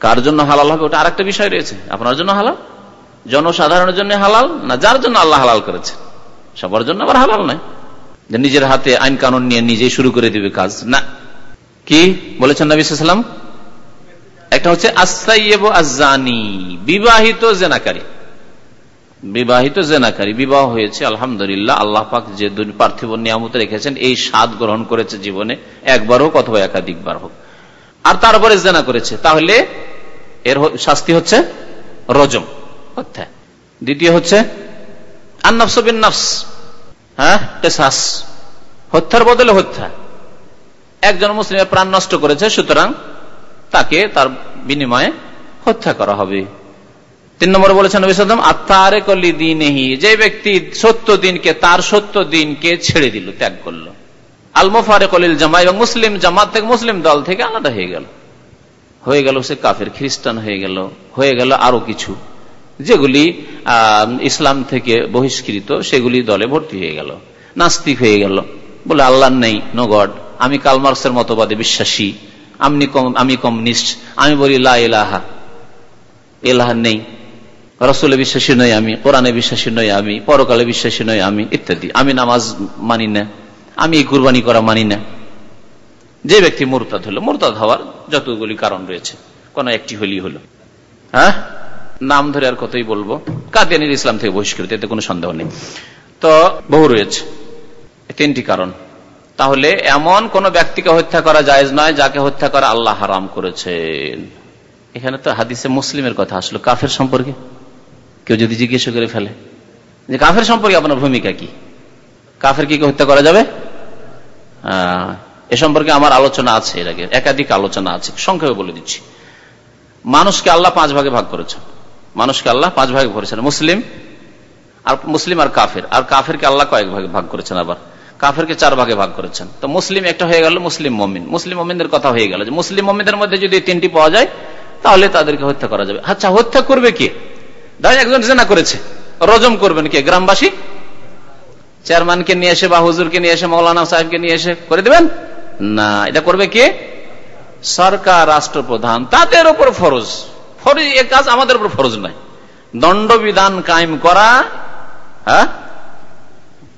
কার জন্য হালাল হবে ওটা আরেকটা বিষয় রয়েছে। আপনার জন্য হালাল? জনসাধারণের জন্য হালাল না যার জন্য আল্লাহ হালাল করেছে? সবার জন্য আবার হালাল নয়। নিজের হাতে আইন কানুন নিয়ে নিজেই শুরু করে দিবে কাজ, না। কি বলেছেন নবী সাল্লাম একটা হচ্ছে আসাইব আজানি বিবাহিত জেনাকারী। বিবাহিত জেনাকারী, বিবাহ হয়েছে, আলহামদুলিল্লাহ, আল্লাহ পাক যে পার্থিব নিয়ামত রেখেছেন, এই স্বাদ গ্রহণ করেছে জীবনে, একবার হোক অথবা একাধিকবার হোক। আর তারপরে জেনা করেছে, তাহলে এর শাস্তি হচ্ছে রজম হত্যা দ্বিতীয় হচ্ছে আন্নাফসবিন নফস হ্যাঁ হত্যার বদলে হত্যা। একজন মুসলিমের প্রাণ নষ্ট করেছে, সুতরাং তাকে তার বিনিময়ে হত্যা করা হবে। তিন নম্বরে বলেছেন নবীলাম আত্মারে যে ব্যক্তি সত্য দিনকে, তার সত্য দিনকে ছেড়ে দিল, ত্যাগ করল। আলমোফারে কলিল জামা, এবং মুসলিম জামাত থেকে মুসলিম দল থেকে আলাদা হয়ে গেল। হয়ে গেল সে কাফের, খ্রিস্টান হয়ে গেল হয়ে গেল আরও কিছু। যেগুলি ইসলাম থেকে বহিষ্কৃত, সেগুলি দলে ভর্তি হয়ে গেল, নাস্তিক হয়ে গেল। বলে, আল্লাহ নেই, নো গড, আমি কালমার্কসের মতবাদে বিশ্বাসী, আমি আমি কমিউনিস্ট, আমি বলি লা এলাহা এলাহা নেই। রসুলে বিশ্বাসী নই আমি, কোরআনে বিশ্বাসী নই আমি, পরকালে বিশ্বাসী নই আমি, ইত্যাদি। আমি নামাজ মানি না, আমি কুরবানি করা মানি না। যে ব্যক্তি মোরতাদ হলো, মোরতাদ হওয়ার যতগুলি কারণ রয়েছে, কোন একটি হলি হলো। হ্যাঁ? নাম ধরে আর কতই বলব? কাদিয়ানির ইসলাম থেকে বহিষ্কৃত, এতে কোনো সন্দেহ নেই। তো বহু রয়েছে তিনটি কারণ। তাহলে এমন কোন ব্যক্তিকে হত্যা করা যায় নয়, যাকে হত্যা করা আল্লাহ হারাম করেছেন। এখানে তো হাদিসে মুসলিমের কথা আসলো, কাফের সম্পর্কে। কেউ যদি জিজ্ঞেস করে ফেলে যে কাফের সম্পর্কে আপনার ভূমিকা কি? কাফের কি হত্যা করা যাবে? এ সম্পর্কে আমার আলোচনা আছে এর আগে, একাধিক আলোচনা আছে, সংক্ষেপে বলে দিচ্ছি। মানুষকে আল্লাহ পাঁচ ভাগে ভাগ করেছেন। মানুষকে আল্লাহ পাঁচ ভাগে করেছেন, মুসলিম আর মুসলিম আর কাফের। আর কাফেরকে আল্লাহ কয়েক ভাগে ভাগ করেছেন আবার। কাফেরকে চার ভাগে ভাগ করেছেন। তো মুসলিম একটা হয়ে গেল মুসলিম মমিন। মুসলিম মমিনদের কথা হয়ে গেল যে মুসলিম মমিনদের মধ্যে যদি তিনটি পাওয়া যায়, তাহলে তাদেরকে হত্যা করা যাবে। আচ্ছা হত্যা করবে কে? ধরেন একজন জেনা করেছে। রজম করবেন কে? গ্রামবাসী? চেয়ারম্যানকে নিয়ে এসে বা হুজুরকে নিয়ে এসে, মৌলানা সাহেবকে নিয়ে এসে করে দেবেন? না, এটা করবে কে? সরকার, রাষ্ট্রপ্রধান, তাদের উপর ফরজ। ফরজ এ কাজ আমাদের উপর ফরজ নয়। দণ্ডবিধান কায়েম করা হ্যাঁ?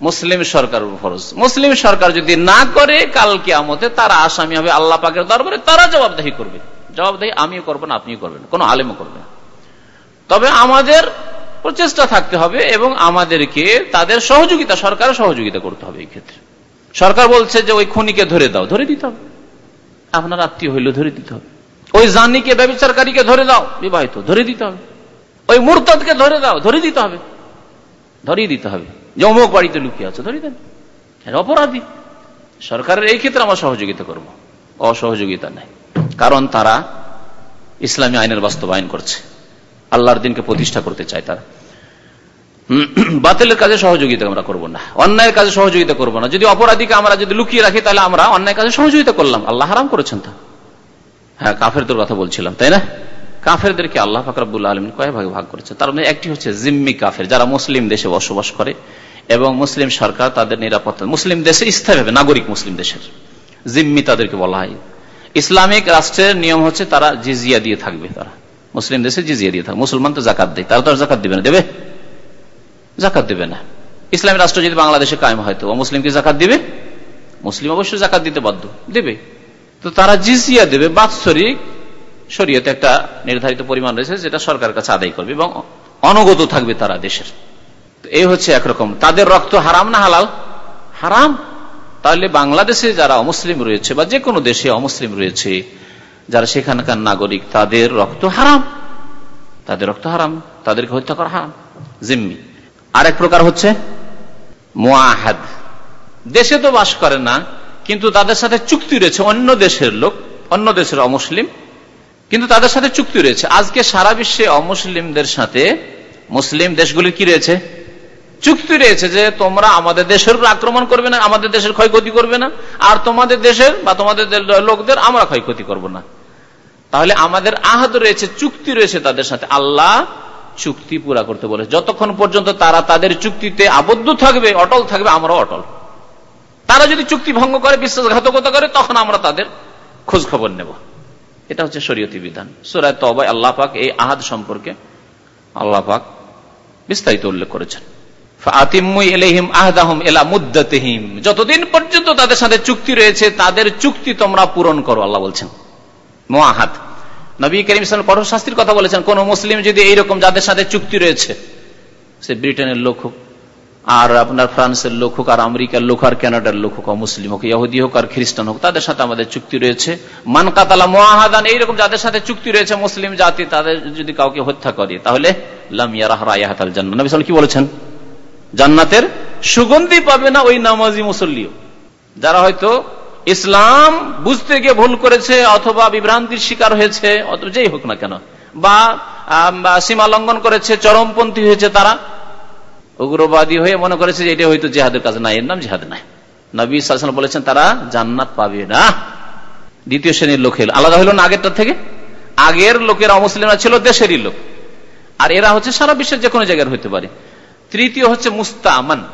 মুসলিম সরকার ফরজ। মুসলিম সরকার যদি না করে কালকে আমতে তারা আসামি হবে আল্লাহ পাকের দরবারে, তারা জবাবদাহি করবে। জবাবদাহি আমিও করব না, আপনিও করবেন কোন আলেমও করবে তবে আমাদের প্রচেষ্টা থাকতে হবে এবং আমাদেরকে তাদের সহযোগিতা, সরকারের সহযোগিতা করতে হবে এই ক্ষেত্রে। সরকার বলছে যে ওই খনিকে ধরে দাও, ধরে দিতে হবে। আপনার আত্মীয় হইলে ধরে দিতে হবে। ওই জানিকে, ব্যবচারকারীকে ধরে দাও, বিবাহিত, ধরে দিতে হবে। ওই মুরতাদকে ধরে দাও, ধরে দিতে হবে। ধরিয়ে দিতে হবে। যে অমুক বাড়িতে লুকিয়ে আছে ধরিয়ে দেন। অপরাধী। সরকারের এই ক্ষেত্রে আমরা সহযোগিতা করব। অসহযোগিতা নেই। কারণ তারা ইসলামী আইনের বাস্তবায়ন করছে। আল্লাহর দিনকে প্রতিষ্ঠা করতে চায় তারা। বাতিলের কাজে সহযোগিতা আমরা করব না। অন্যায়ের কাজে সহযোগিতা করব না। যদি অপরাধীকে আমরা যদি লুকিয়ে রাখি, তাহলে আমরা অন্যায় কাজে সহযোগিতা করলাম। আল্লাহ হারাম করেছেন তা। হ্যাঁ কাফেরদের কথা বলছিলাম, তাই না? কাফেরদেরকে আল্লাহ ফাকরাবুল্লাহ আলমিন কয়েক ভাগে ভাগ করেছে তার মধ্যে একটি হচ্ছে জিম্মি কাফের, যারা মুসলিম দেশে বসবাস করে এবং মুসলিম সরকার তাদের নিরাপত্তা, মুসলিম দেশে স্থায়ী হবে নাগরিক মুসলিম দেশের। জিম্মি তাদেরকে বলা হয়। ইসলামিক রাষ্ট্রের নিয়ম হচ্ছে তারা জিজিয়া দিয়ে থাকবে তারা। মুসলিম দেশে জিজিয়া দিয়ে থাকবে মুসলমান তো জাকাত দেয়, তারা তো আর জাকাত দেবে না। দেবে? জাকাত দেবে না। ইসলামী রাষ্ট্র যদি বাংলাদেশে কায়েম হয় তো মুসলিমকে জাকাত দিবে? মুসলিম অবশ্যই জাকাত দিতে বাধ্য। দেবে। তো তারা জিজিয়া দেবে, বাৎসরিক শরীয়তে একটা নির্ধারিত পরিমাণ রয়েছে যেটা সরকার কাছে আদায় করবে এবং অনগত থাকবে তারা দেশের। এই হচ্ছে একরকম। তাদের রক্ত হারাম না হালাল? হারাম। তাহলে বাংলাদেশে যারা অমুসলিম রয়েছে বা যে কোনো দেশে অমুসলিম রয়েছে যারা সেখানকার নাগরিক, তাদের রক্ত হারাম। তাদের রক্ত হারাম, তাদেরকে হত্যা করা হারাম। জিম্মি। আরেক প্রকার হচ্ছে মোয়াহাদ দেশে তো বাস করে না, কিন্তু তাদের সাথে চুক্তি রয়েছে অন্য দেশের লোক, অন্য দেশের অমুসলিম। কিন্তু তাদের সাথে চুক্তি রয়েছে। আজকে সারা বিশ্বে অমুসলিমদের সাথে মুসলিম দেশগুলির কি রয়েছে? চুক্তি রয়েছে যে তোমরা আমাদের দেশের আক্রমণ করবে না, আমাদের দেশের ক্ষয়ক্ষতি করবে না, আর তোমাদের দেশের বা তোমাদের লোকদের আমরা ক্ষয়ক্ষতি করব না। তাহলে আমাদের আহাদ রয়েছে, চুক্তি রয়েছে তাদের সাথে। আল্লাহ চুক্তি পুরা করতে বলে যতক্ষণ পর্যন্ত তারা তাদের চুক্তিতে আবদ্ধ থাকবে, অটল থাকবে, আমরাও অটল। তারা যদি চুক্তি ভঙ্গ করে, বিশ্বাসঘাতকতা করে, তখন আমরা তাদের খোঁজ খবর নেব। এটা হচ্ছে শরীয়তি বিধান। সুরায় তবাই আল্লাহ পাক এই আহাদ সম্পর্কে আল্লাহ পাক বিস্তারিত উল্লেখ করেছেন। যতদিন পর্যন্ত তাদের সাথে চুক্তি রয়েছে, তাদের চুক্তি তোমরা পূরণ করো, আল্লাহ বলছেন। মোয়াহাত নবী করিম ইসলাম কঠোর শাস্তির কথা বলেছেন, কোন মুসলিম যদি এইরকম যাদের সাথে চুক্তি রয়েছে, সে ব্রিটেনের লোক হোক, আর আপনার ফ্রান্সের লোক হোক, আর আমেরিকার লোক, আর কানাডার লোক হোক মুসলিম হোক, ইহুদি হোক, আর খ্রিস্টান হোক, তাদের সাথে আমাদের চুক্তি রয়েছে। মান কাতালা মোয়াহাদান এইরকম যাদের সাথে চুক্তি রয়েছে মুসলিম জাতি, তাদের যদি কাউকে হত্যা করে, তাহলে লামিয়ারাহাল জান্নাত কি বলেছেন? জান্নাতের সুগন্ধি পাবে না ওই নামাজি মুসল্লিও। যারা হয়তো ইসলাম বুঝতে গিয়ে ভুল করেছে অথবা বিভ্রান্তির শিকার হয়েছে যেই হোক না কেন। বা সীমা লঙ্ঘন করেছে, চরমপন্থী হয়েছে তারা। উগ্রবাদী হয়ে মনে করেছে যে এটা হয়তো জেহাদের কাজ নাই, এর নাম জেহাদ নাই। নবী সাল বলেছেন, তারা জান্নাত পাবে না। দ্বিতীয় শ্রেণির লোক আলাদা হলো না আগেরটার থেকে? আগের লোকের অমুসলিমরা ছিল দেশেরই লোক। আর এরা হচ্ছে সারা বিশ্বের যে কোনো জায়গায় হইতে পারে। তৃতীয় হচ্ছে মুস্তামান।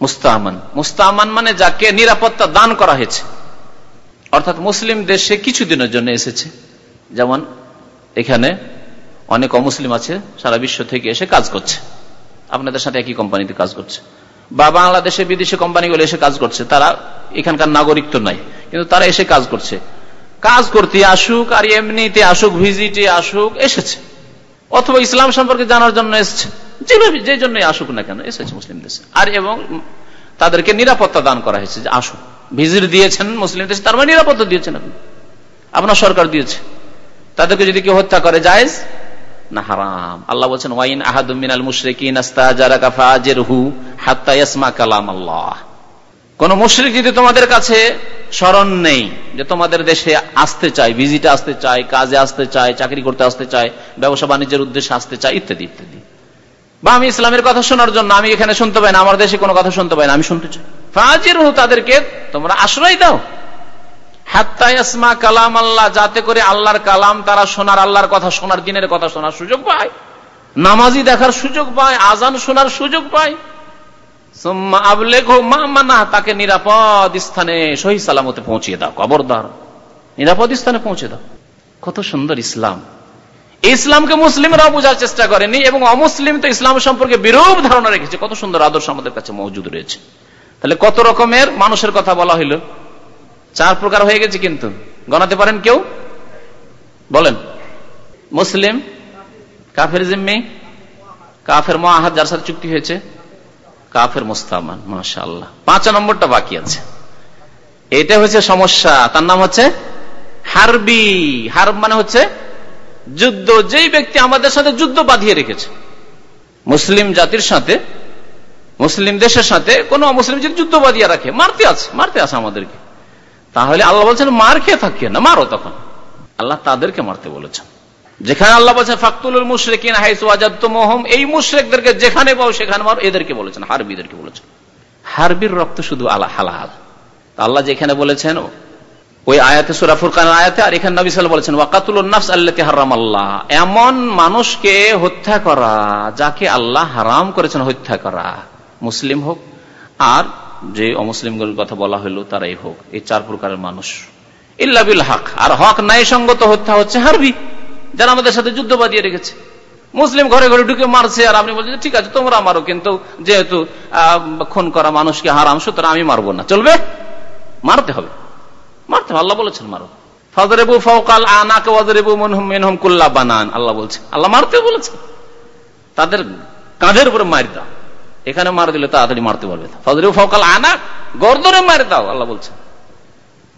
মুস্তামান। মুস্তামান মানে যাকে নিরাপত্তা দান করা হয়েছে। অর্থাৎ মুসলিম দেশে কিছুদিনের জন্য এসেছে। যেমন এখানে অনেক অমুসলিম আছে, সারা বিশ্ব থেকে এসে কাজ করছে। আপনাদের সাথে একই কোম্পানিতে কাজ করছে। বা বাংলাদেশে বিদেশি কোম্পানিগুলো এসে কাজ করছে। তারা এখানকার নাগরিক তো নাই, কিন্তু তারা এসে কাজ করছে। কাজ করতে আসুক আর এমনিতে আসুক, ভিজিটে আসুক, এসেছে। অথবা ইসলাম সম্পর্কে জানার জন্য এসেছে। যেভাবে যে জন্য আসুক না কেন, এসেছে মুসলিম দেশে। আর এবং তাদেরকে নিরাপত্তা দান করা হয়েছে। যে আসুন। ভিজিট দিয়েছেন মুসলিম দেশে, তার মানে নিরাপত্তা দিয়েছেন আপনি। আপনার সরকার দিয়েছে। তাদেরকে যদি কেউ হত্যা করে, জায়েজ? না, হারাম। বলছেন, ওয়াইন ইয়াসমা কালাম আল্লাহ কোন মুশরিক যদি তোমাদের কাছে স্মরণ নেই, যে তোমাদের দেশে আসতে চায়, ভিজিটে আসতে চায়, কাজে আসতে চায়, চাকরি করতে আসতে চায়, ব্যবসা বাণিজ্যের উদ্দেশ্যে আসতে চায়, ইত্যাদি ইত্যাদি। বা আমি ইসলামের কথা শোনার জন্য আমি এখানে শুনতে পাই না, আমার দেশে কোনো কথা শুনতে পাই না, আমি শুনতে চাই। ফাজির তাদেরকে তোমরা আশ্রয় দাও। হাত্তায়াসমা কালাম আল্লাহ যাতে করে আল্লাহর কালাম তারা শোনার, আল্লাহর কথা শোনার, দিনের কথা শোনার সুযোগ পায়। নামাজি দেখার সুযোগ পায়, আজান শোনার সুযোগ পায়। তাকে নিরাপদ স্থানে সহি সালামতে পৌঁছিয়ে দাও, কবরদার। নিরাপদ স্থানে পৌঁছে দাও। কত সুন্দর ইসলাম। ইসলামকে মুসলিমরাও বোঝার চেষ্টা করেনি এবং অমুসলিম তো ইসলাম সম্পর্কে বিরূপ ধারণা রেখেছে। কত সুন্দর আদর্শ আমাদের কাছে মজুদ রয়েছে। তাহলে কত রকমের মানুষের কথা বলা হইল? চার প্রকার হয়ে গেছে কিন্তু। গণাতে পারেন কেউ? বলেন। মুসলিম, কাফের জিম্মি, কাফের মহাহাত যার সাথে চুক্তি হয়েছে, কাফের মুস্তামান মাসা আল্লাহ পাঁচ নম্বরটা বাকি আছে। এটা হচ্ছে সমস্যা। তার নাম হচ্ছে হারবি। হারব মানে হচ্ছে যুদ্ধ, যেই ব্যক্তি আমাদের সাথে যুদ্ধ বাঁধিয়ে রেখেছে, মুসলিম জাতির সাথে, মুসলিম দেশের সাথে, কোন মুসলিম যদি যুদ্ধ বাঁধিয়ে রাখে, মারতে আছে মারতে আছে আমাদেরকে। তাহলে আল্লাহ বলছেন, মার খেয়ে থাকিয়ে না, মারো তখন। আল্লাহ তাদেরকে মারতে বলেছেন। যেখানে আল্লাহ বলছেন ফাকতুল মুশরেকিন হাইসওয়াজাদতুমুহুম এই মুশরিকদেরকে যেখানে পাও সেখানে মারো, এদেরকে বলেছেন, হারবিদেরকে বলেছেন। হারবির রক্ত শুধু আলা হালাল আল্লাহ যেখানে বলেছেন ওই আয়াতে, সুরা ফুরকানের আয়াতে, আর এখানে নবী সাল্লাল্লাহু বলেছেন ওয়াকাতুল নাফস আল্লাতি হারাম আল্লাহ। এমন মানুষকে হত্যা করা, যাকে আল্লাহ হারাম করেছেন হত্যা করা, মুসলিম হোক, আর যে অমুসলিমগুলোর কথা বলা হলো তারাই হোক, এই চার প্রকারের মানুষ। ইল্লাবিল হক, আর হক নাই সঙ্গত হত্যা হচ্ছে হারবি, যারা আমাদের সাথে যুদ্ধ বাঁধিয়ে রেখেছে। মুসলিম ঘরে ঘরে ঢুকে মারছে, আর আপনি বলছেন ঠিক আছে, তোমরা মারো, কিন্তু যেহেতু খুন করা মানুষকে হারাম, সুতরাং আমি মারবো না। চলবে? মারতে হবে। মারতে আল্লাহ বলেছেন মারো। ফজরেবু ফৌকাল আনাকে ওয়াজরেবু মিনহুম কুল্লা বানান, আল্লাহ বলছে। আল্লাহ মারতে বলেছে। তাদের কাঁধের উপরে মার দাও। এখানে মার দিলে তাড়াতাড়ি মারতে পারবে। ফজরেবু ফৌকাল আনা গর্দরে মার দাও, আল্লাহ বলছে।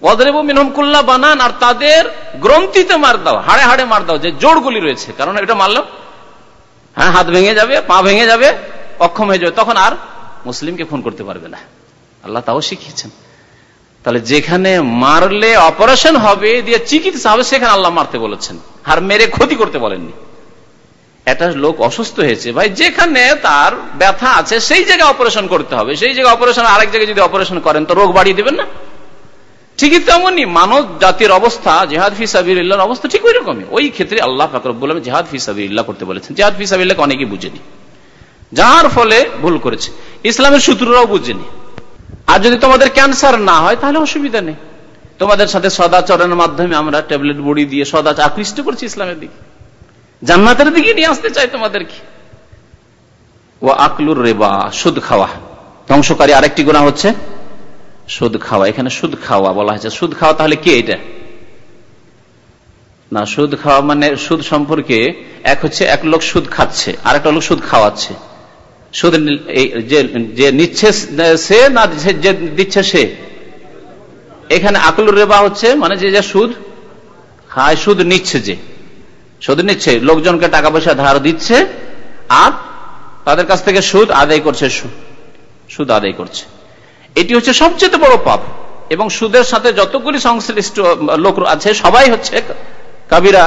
ওয়াজরেবু মিনহুম কুল্লা বানান, আর তাদের গ্রন্থিতে মার দাও, হাড়ে হাড়ে মার দাও, যে জোড়গুলি রয়েছে। কারণ এটা মারলো হ্যাঁ হাত ভেঙে যাবে, পা ভেঙে যাবে, অক্ষম হয়ে যাবে, তখন আর মুসলিমকে খুন করতে পারবে না। আল্লাহ তাও শিখিয়েছেন। তাহলে যেখানে মারলে অপারেশন হবে, দিয়ে চিকিৎসা হবে, সেখানে আল্লাহ মারতে বলেছেন। আর মেরে ক্ষতি করতে বলেননি। একটা লোক অসুস্থ হয়েছে, ভাই, যেখানে তার ব্যথা আছে, সেই জায়গায় অপারেশন করতে হবে। সেই জায়গায় অপারেশন, আরেক জায়গায় যদি অপারেশন করেন, তো রোগ বাড়িয়ে দেবেন না? ঠিকই তেমনই মানব জাতির অবস্থা, জেহাদ ফিসাবিল্লাহর অবস্থা ঠিক ওই রকমই ওই ক্ষেত্রে আল্লাহ ফাকরবুল জেহাদ ফিসাবিল্লাহ করতে বলেছেন। জেহাদ ফিসাবিল্লাহকে অনেকেই বুঝেনি। যার ফলে ভুল করেছে। ইসলামের সূত্ররাও বুঝেনি। আর যদি তোমাদের ক্যান্সার না হয়, তাহলে অসুবিধা নেই। তোমাদের সাথে সদাচরণের মাধ্যমে আমরা ট্যাবলেট বড়ি দিয়ে সদাচ আকৃষ্ট করছি ইসলামের দিকে। জান্নাতের দিকে নিয়ে আসতে চাই তোমাদেরকে। ও আকলুর রেবা, সুদ খাওয়া। ধ্বংসকারী আরেকটি গুণা হচ্ছে সুদ খাওয়া। এখানে সুদ খাওয়া বলা হয়েছে। সুদ খাওয়া তাহলে কি এটা? না, সুদ খাওয়া মানে সুদ সম্পর্কে এক হচ্ছে এক লোক সুদ খাচ্ছে আর একটা লোক সুদ খাওয়াচ্ছে। সুদ যে নিচ্ছে সে না যে দিচ্ছে সে। এখানে আকলুর রেবা হচ্ছে মানে যে যে সুদ খায় সুদ নিচ্ছে যে। সুদ নিচ্ছে, লোকজনকে টাকা পয়সা ধার দিচ্ছে, আর তাদের কাছ থেকে সুদ আদায় করছে সুদ আদায় করছে। এটি হচ্ছে সবচেয়ে বড় পাপ, এবং সুদের সাথে যতগুলি সংশ্লিষ্ট লোক আছে, সবাই হচ্ছে কাবিরা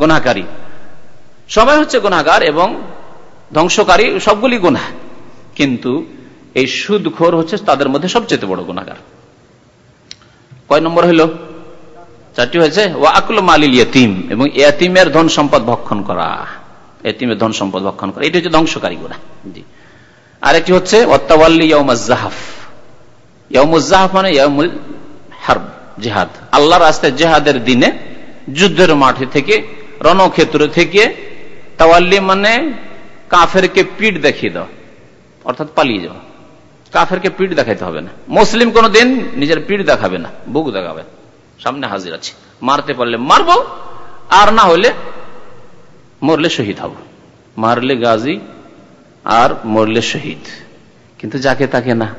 গুনাকারী সবাই হচ্ছে গুনাগার এবং ধ্বংসকারী, সবগুলি গুণা কিন্তু এই সুদখোর হচ্ছে তাদের মধ্যে সবচেয়ে বড় গুণাগার কয় নম্বর হইল চারটি হয়েছে ও আকুল মালিল ইয়তিম, এবং এতিমের ধন সম্পদ ভক্ষণ করা। এতিমের ধন সম্পদ ভক্ষণ করা। এটি হচ্ছে ধ্বংসকারী গুণা জি। আরেকটি হচ্ছে ওত্তাওয়াল্লি ইয়মাজাহাফ ইয়মুজাহাফ মানে ইয়মুল হার্ব, জেহাদ। আল্লাহ রাস্তায় জেহাদের দিনে যুদ্ধের মাঠে থেকে, রণক্ষেত্র থেকে তাওয়াল্লি মানে কাফেরকে পিঠ দেখিয়ে দাও। অর্থাৎ পালিয়ে যাওয়া কাফেরকে পিঠ দেখাইতে হবে না। মুসলিম কোন দিন নিজের পিঠ দেখাবে না, বুক দেখাবে সামনে হাজির আছে। মারতে পারলে মারবো, আর না হলে মরলে শহীদ হব। মারলে গাজী, আর মরলে শহীদ। কিন্তু যাকে তাকে না।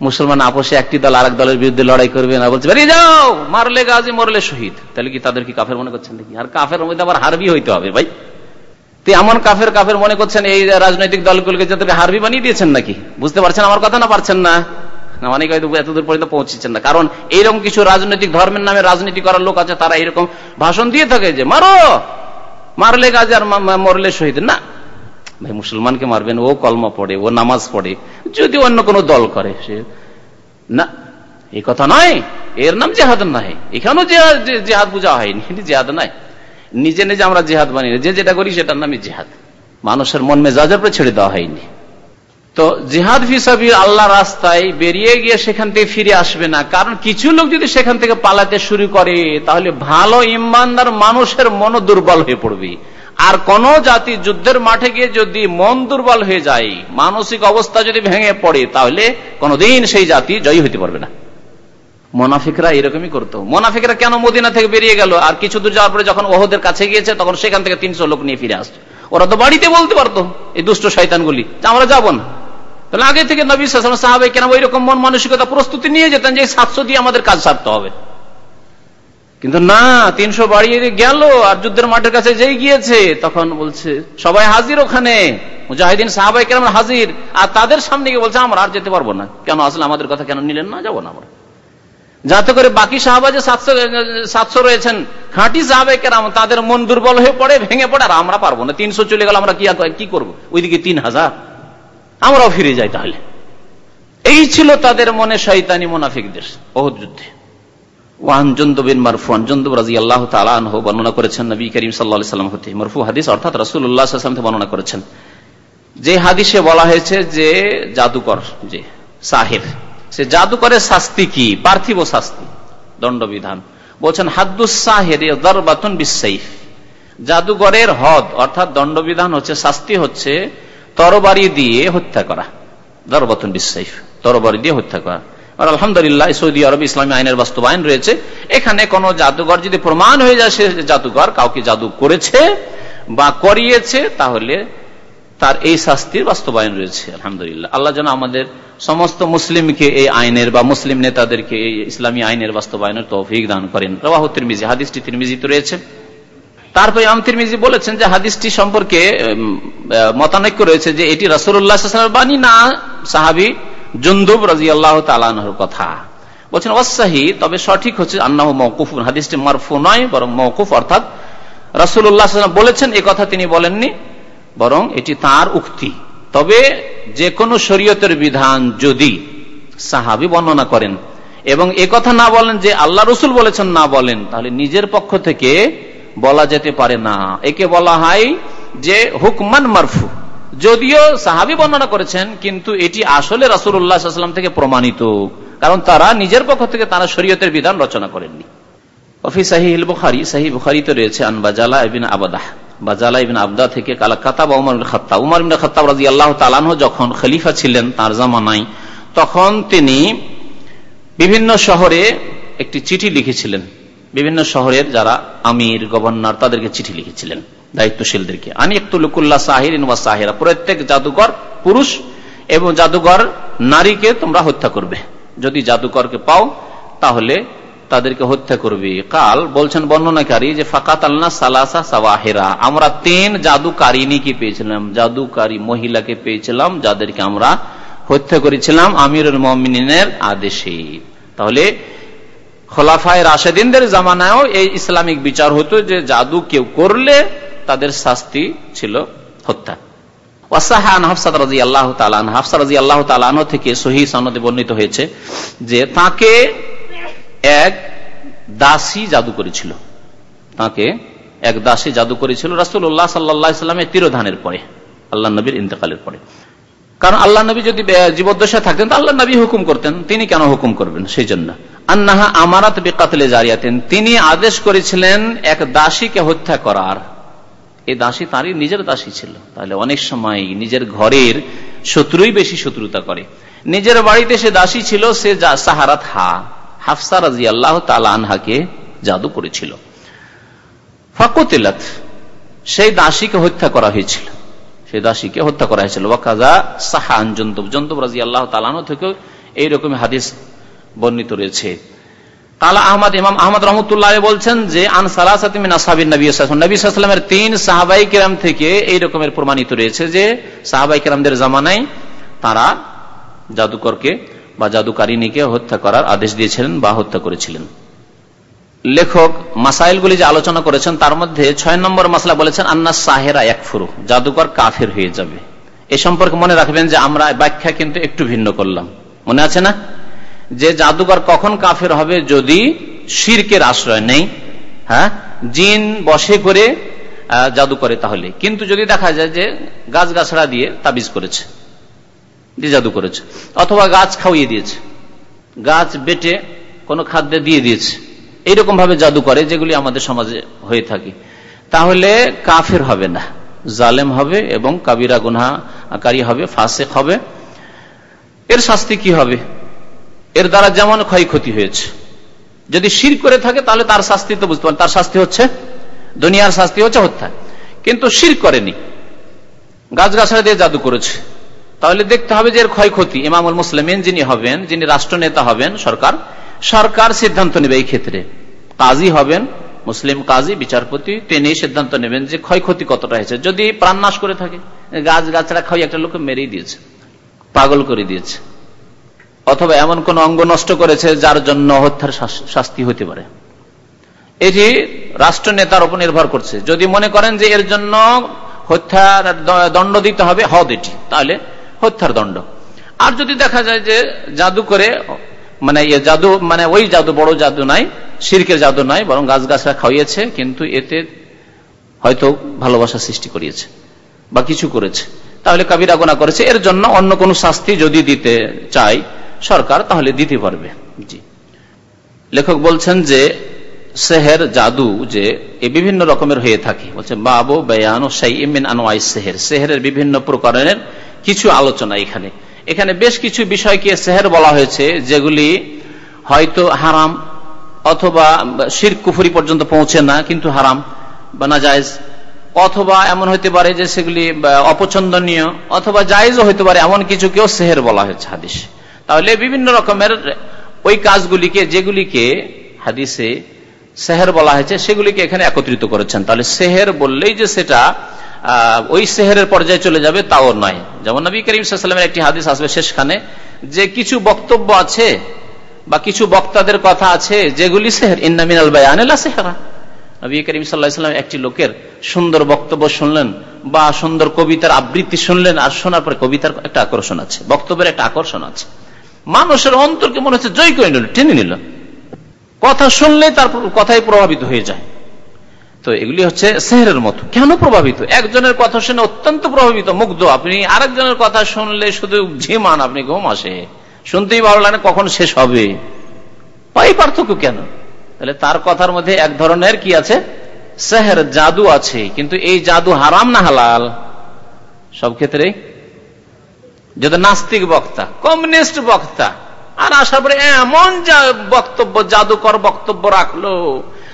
মুসলমান আপোষে একটি দল আরেক দলের বিরুদ্ধে লড়াই করবে না, বলছে, বেরিয়ে যাও! মারলে গাজী, মরলে শহীদ। তাহলে কি তাদের কি কাফের মনে করছেন নাকি? আর কাফের মধ্যে আবার হারবি হইতে হবে ভাই। এমন কাফের কাফের মনে করছেন, এই রাজনৈতিক দলগুলোকে যাদেরকে হারবি বানিয়ে দিয়েছেন নাকি? বুঝতে পারছেন আমার কথা না পারছেন না? অনেক হয়তো এতদূর পর্যন্ত পৌঁছেছেন না? কারণ এইরকম কিছু রাজনৈতিক ধর্মের নামে রাজনীতি করার লোক আছে, তারা এরকম ভাষণ দিয়ে থাকে যে, মারো! মারলে গাছ আর মরলে শহীদ। না। ভাই, মুসলমানকে মারবেন, ও কলমা পড়ে, ও নামাজ পড়ে, যদি অন্য কোনো দল করে, সে না এই কথা নয়, এর নাম জেহাদ নয়। এখানেও জেহাদ বোঝা হয়নি, জেহাদ নয়। নিজে নিজে আমরা জেহাদ মানি যে যেটা করি সেটার নামই জেহাদ। মানুষের মন মেজাজের উপরে ছেড়ে দেওয়া হয়নি। তো জিহাদ ফিসাবি আল্লাহ রাস্তায় বেরিয়ে গিয়ে সেখান থেকে ফিরে আসবে না। কারণ কিছু লোক যদি সেখান থেকে পালাতে শুরু করে, তাহলে ভালো ইমানদার মানুষের মন দুর্বল হয়ে পড়বে। আর কোন জাতি যুদ্ধের মাঠে গিয়ে যদি মন দুর্বল হয়ে যায়, মানসিক অবস্থা যদি ভেঙে পড়ে, তাহলে কোনদিন সেই জাতি জয়ী হইতে পারবে না। মোনাফিকরা এরকমই করতো। মোনাফিকরা কেন মদিনা থেকে বেরিয়ে গেল? আর কিছু দূর যাওয়ার পরে যখন ওহদের কাছে গিয়েছে, তখন সেখান থেকে তিনশো লোক নিয়ে ফিরে আসতো। ওরা তো বাড়িতে বলতে পারতো, এই দুষ্ট শয়তানগুলি আমরা যাব না। তাহলে আগে থেকে নবী সাহাবে কেন ওই রকম মন মানসিকতা প্রস্তুতি নিয়ে যেতেন যে সাতশো দিয়ে আমাদের কাজ সারতে হবে। কিন্তু না, তিনশো বাড়িয়ে গেল আর যুদ্ধের মাঠের কাছে যেই গিয়েছে, তখন বলছে, সবাই হাজির ওখানে? মুজাহিদিন সাহাবাই কেন হাজির। আর তাদের সামনে গিয়ে বলছে, আমরা আর যেতে পারব না। কেন আসলে আমাদের কথা কেন নিলেন না? যাব না আমরা। যাতে করে বাকি সাহাবা যে সাতশো সাতশো রয়েছেন। খাঁটি সাহাবে কেরাম তাদের মন দুর্বল হয়ে পড়ে, ভেঙে পড়ে, আর আমরা পারব না। তিনশো চলে গেল আমরা কি করব? ওইদিকে তিন হাজার। আমরাও ফিরে যাই তাহলে। এই ছিল তাদের মনে শৈতানি মোনাফিকদের বহুত যুদ্ধে। ওয়ান বর্ণনা করেছেন সাল্লাম হাদিস, অর্থাৎ রসুল্লাহ বর্ণনা করেছেন। যে হাদিসে বলা হয়েছে যে জাদুকর, যে সাহেব সে জাদুকরের শাস্তি কি? পার্থিব শাস্তি। দণ্ডবিধান। বলছেন হাদ্দুস সাহের দরবাতুন বিসাইফ জাদুকরের হদ, অর্থাৎ দণ্ডবিধান হচ্ছে, শাস্তি হচ্ছে তরবারি দিয়ে হত্যা করা। দরবাতুন বিশ্বাইফ তরবারি দিয়ে হত্যা করা। আলহামদুলিল্লাহ সৌদি আরব ইসলামী আইনের বাস্তবায়ন রয়েছে। এখানে কোন জাদুঘর যদি প্রমাণ হয়ে যায়, সে জাদুঘর কাউকে জাদু করেছে বা করিয়েছে, তাহলে তার এই শাস্তির বাস্তবায়ন রয়েছে, আলহামদুলিল্লাহ। আল্লাহ যেন আমাদের সমস্ত মুসলিমকে এই আইনের বা মুসলিম নেতাদেরকে এই ইসলামী আইনের বাস্তবায়নের তৌফিক দান করেন। রবাহ তিরমিজি, হাদিসটি রয়েছে। তারপরে ইমাম তিরমিজি বলেছেন যে হাদিসটি সম্পর্কে মতানৈক্য রয়েছে যে এটি রাসুল্লাহ বাণী না, সাহাবি জুন্দুব রাজি আল্লাহ তালানহর কথা। বলছেন অসাহি তবে সঠিক হচ্ছে আন্নাহ মৌকুফ হাদিসটি মারফু নয়, বরং মৌকুফ অর্থাৎ রাসুল্লাহ বলেছেন, এ কথা তিনি বলেননি। বরং এটি তার উক্তি। তবে যে কোনো শরীয়তের বিধান যদি সাহাবি বর্ণনা করেন এবং এ কথা না বলেন যে আল্লাহ রসুল বলেছেন না বলেন, তাহলে নিজের পক্ষ থেকে বলা যেতে পারে না। একে বলা হয় যে হুকমান মারফু। যদিও সাহাবি বর্ণনা করেছেন, কিন্তু এটি আসলে রাসুল্লাহাম থেকে প্রমাণিত, কারণ তারা নিজের পক্ষ থেকে তারা শরীয়তের বিধান রচনা করেননি। অফি সাহিল বুখারি সাহি বুখারি তো রয়েছে আনবাজালা এবিন আবাদাহ বাজালা ইবিন আবদা থেকে কালা কাতাব উমর খত্তাব। উমর ইবিন খত্তাব রাজি আল্লাহ তালানহ যখন খলিফা ছিলেন, তার জামানায়, তখন তিনি বিভিন্ন শহরে একটি চিঠি লিখেছিলেন। বিভিন্ন শহরের যারা আমির, গভর্নর, তাদেরকে চিঠি লিখেছিলেন, দায়িত্বশীলদেরকে। আনি একটু লুকুল্লাহ সাহির ইনওয়া সাহিরা, প্রত্যেক জাদুকর পুরুষ এবং জাদুকর নারীকে তোমরা হত্যা করবে। যদি জাদুকরকে পাও, তাহলে তাদেরকে হত্যা করবে। কাল বলছেন বর্ণনাকারী যে ফাকাত আল্লাহ সালাসা সাওয়াহেরা। আমরা তিন জাদুকারিনীকে পেয়েছিলাম। জাদুকারী মহিলাকে পেয়েছিলাম, যাদেরকে আমরা হত্যা করেছিলাম আমিরুল মমিনের আদেশে। তাহলে খোলাফায় রাশেদিনদের জামানায়ও এই ইসলামিক বিচার হতো যে, জাদু কেউ করলে তাদের শাস্তি ছিল হত্যা। থেকে সহি সনদে বর্ণিত হয়েছে যে, তাকে এক দাসী জাদু করেছিল। তাকে এক দাসী জাদু করেছিল রাসুল্লাহ সাল্লামের তিরোধানের পরে, আল্লাহ নবীর ইন্তকালের পরে। কারণ আল্লাহ নবী যদি জীবদ্দশায় থাকতেন আল্লাহ নবী হুকুম করতেন, তিনি কেন হুকুম করবেন সেই জন্য আন্নাহা আমারাত বেকাতলে জারিয়াতেন, তিনি আদেশ করেছিলেন এক দাসীকে হত্যা করার। এই দাসী তারই নিজের দাসী ছিল। তাহলে অনেক সময় নিজের ঘরের শত্রুই বেশি শত্রুতা করে। নিজের বাড়িতে সে দাসী ছিল, সে সাহারাত হা। হাফসা রাজি আল্লাহ আনহাকে জাদু করেছিল। ফাকুতিলাত, সেই দাসীকে হত্যা করা হয়েছিল। সেই দাসীকে হত্যা করা হয়েছিল। ওয়াকাজা সাহান জন্তব জন্তব রাজি আল্লাহ তালানো থেকেও এইরকম হাদিস বর্ণিত রয়েছে। কালা আহমদ, ইমাম আহমদ রহমতুল্লাহ বলছেন যে, আন সালাসাতিমিন আসাবিন নবী নবী সাল্লামের তিন সাহাবাই কেরাম থেকে এই রকমের প্রমাণিত রয়েছে যে, সাহাবাই কেরামদের জামানায় তারা জাদুকরকে বা জাদুকারিনীকে হত্যা করার আদেশ দিয়েছিলেন বা হত্যা করেছিলেন। লেখক মাসাইলগুলি যে আলোচনা করেছেন, তার মধ্যে ছয় নম্বর মাসলা বলেছেন, আন্না সাহেরা এক ফুরু জাদুকর কাফের হয়ে যাবে। এ সম্পর্কে মনে রাখবেন যে আমরা ব্যাখ্যা কিন্তু একটু ভিন্ন করলাম। মনে আছে না? যে জাদুকর কখন কাফের হবে যদি শিরকের আশ্রয় নেই হ্যাঁ? জিন বসে করে জাদু করে তাহলে। কিন্তু যদি দেখা যায় যে গাছ গাছড়া দিয়ে তাবিজ করেছে দিয়ে জাদু করেছে, অথবা গাছ খাওয়িয়ে দিয়েছে, গাছ বেটে কোনো খাদ্যে দিয়ে দিয়েছে, এইরকম ভাবে জাদু করে যেগুলি আমাদের সমাজে হয়ে থাকে। তাহলে কাফের হবে না, জালেম হবে এবং কাবিরা গুনাকারী হবে, ফাসেক হবে। এর শাস্তি কি হবে? এর দ্বারা যেমন ক্ষয়ক্ষতি হয়েছে। যদি শির করে থাকে, তাহলে তার শাস্তি তো বুঝতে পারেন, তার শাস্তি হচ্ছে দুনিয়ার শাস্তি হচ্ছে হত্যা। কিন্তু শির করেনি গাছগাছড়া দিয়ে জাদু করেছে। তাহলে দেখতে হবে যে এর ক্ষয়ক্ষতি। ইমামুল মুসলিমিন যিনি হবেন, যিনি রাষ্ট্রনেতা হবেন সরকার সরকার সিদ্ধান্ত নেবে এই ক্ষেত্রে। কাজী হবেন, মুসলিম কাজী, বিচারপতি, তিনি সিদ্ধান্ত নেবেন যে ক্ষয়ক্ষতি কতটা হয়েছে। যদি প্রাণনাশ করে থাকে, গাছ গাছড়া খাই একটা লোক মেরেই দিয়েছে, পাগল করে দিয়েছে। অথবা এমন কোন অঙ্গ নষ্ট করেছে যার জন্য হত্যার শাস্তি হতে পারে। এটি রাষ্ট্র নেতার উপর নির্ভর করছে। যদি মনে করেন যে এর জন্য হত্যার দণ্ড দিতে হবে, হদ এটি। তাহলে হত্যার দণ্ড। আর যদি দেখা যায় যে জাদু করে মানে ইয়ে জাদু মানে ওই জাদু বড় জাদু নাই, সিরকের জাদু নাই, বরং গাছ গাছরা খাইয়েছে কিন্তু এতে হয়তো ভালোবাসা সৃষ্টি করিয়েছে বা কিছু করেছে। তাহলে কাবিরা গোনা করেছে। এর জন্য অন্য কোন শাস্তি যদি দিতে চাই সরকার, তাহলে দিতে পারবে। জি। লেখক বলছেন যে, সেহের জাদু যে এ বিভিন্ন রকমের হয়ে থাকে। বলছে, বাবু, বেয়ান ও সাইমিন আনোয়াই সেহের। সেহের বিভিন্ন প্রকারের কিছু আলোচনা এখানে। এখানে বেশ কিছু বিষয়কে সেহের বলা হয়েছে, যেগুলি হয়তো হারাম অথবা শির কুফুরি পর্যন্ত পৌঁছে না, কিন্তু হারাম বা না জায়জ। অথবা এমন হইতে পারে যে সেগুলি অপছন্দনীয় অথবা জায়জও হইতে পারে, এমন কিছুকেও সেহের বলা হয়েছে হাদিস। তাহলে বিভিন্ন রকমের ওই কাজগুলিকে, যেগুলিকে হাদিসে সেহের বলা হয়েছে, সেগুলিকে এখানে একত্রিত করেছেন। তাহলে সেহের বললেই যে সেটা ওই সেহেরের পর্যায়ে চলে যাবে, তাও নয়। যেমন নবী করিম একটি হাদিস আসবে শেষখানে, যে কিছু বক্তব্য আছে বা কিছু বক্তাদের কথা আছে, যেগুলি সেহের ইন্নামিনাল বায়ানেলা সেহেরা। নবী করিম সাল্লাহাম একটি লোকের সুন্দর বক্তব্য শুনলেন, বা সুন্দর কবিতার আবৃত্তি শুনলেন, আর শোনার পরে কবিতার একটা আকর্ষণ আছে, বক্তব্যের একটা আকর্ষণ আছে। মানুষের অন্তরকে মনে হচ্ছে জয় করে নিল, টেনে নিল। কথা শুনলে তার কথাই প্রভাবিত হয়ে যায়। তো এগুলি হচ্ছে সেহরের মতো। কেন প্রভাবিত? একজনের কথা শুনে অত্যন্ত প্রভাবিত, মুগ্ধ। আপনি আরেকজনের কথা শুনলে শুধু ঝিমান, আপনি ঘুম আসে। শুনতেই ভালো লাগে কখন শেষ হবে। এই পার্থক্য কেন? তাহলে তার কথার মধ্যে এক ধরনের কি আছে? সেহের জাদু আছে, কিন্তু এই জাদু হারাম না হালাল? সব ক্ষেত্রে যদি নাস্তিক বক্তা, কমিউনিস্ট বক্তা, আর আসার পরে এমন বক্তব্য, জাদুকর বক্তব্য রাখল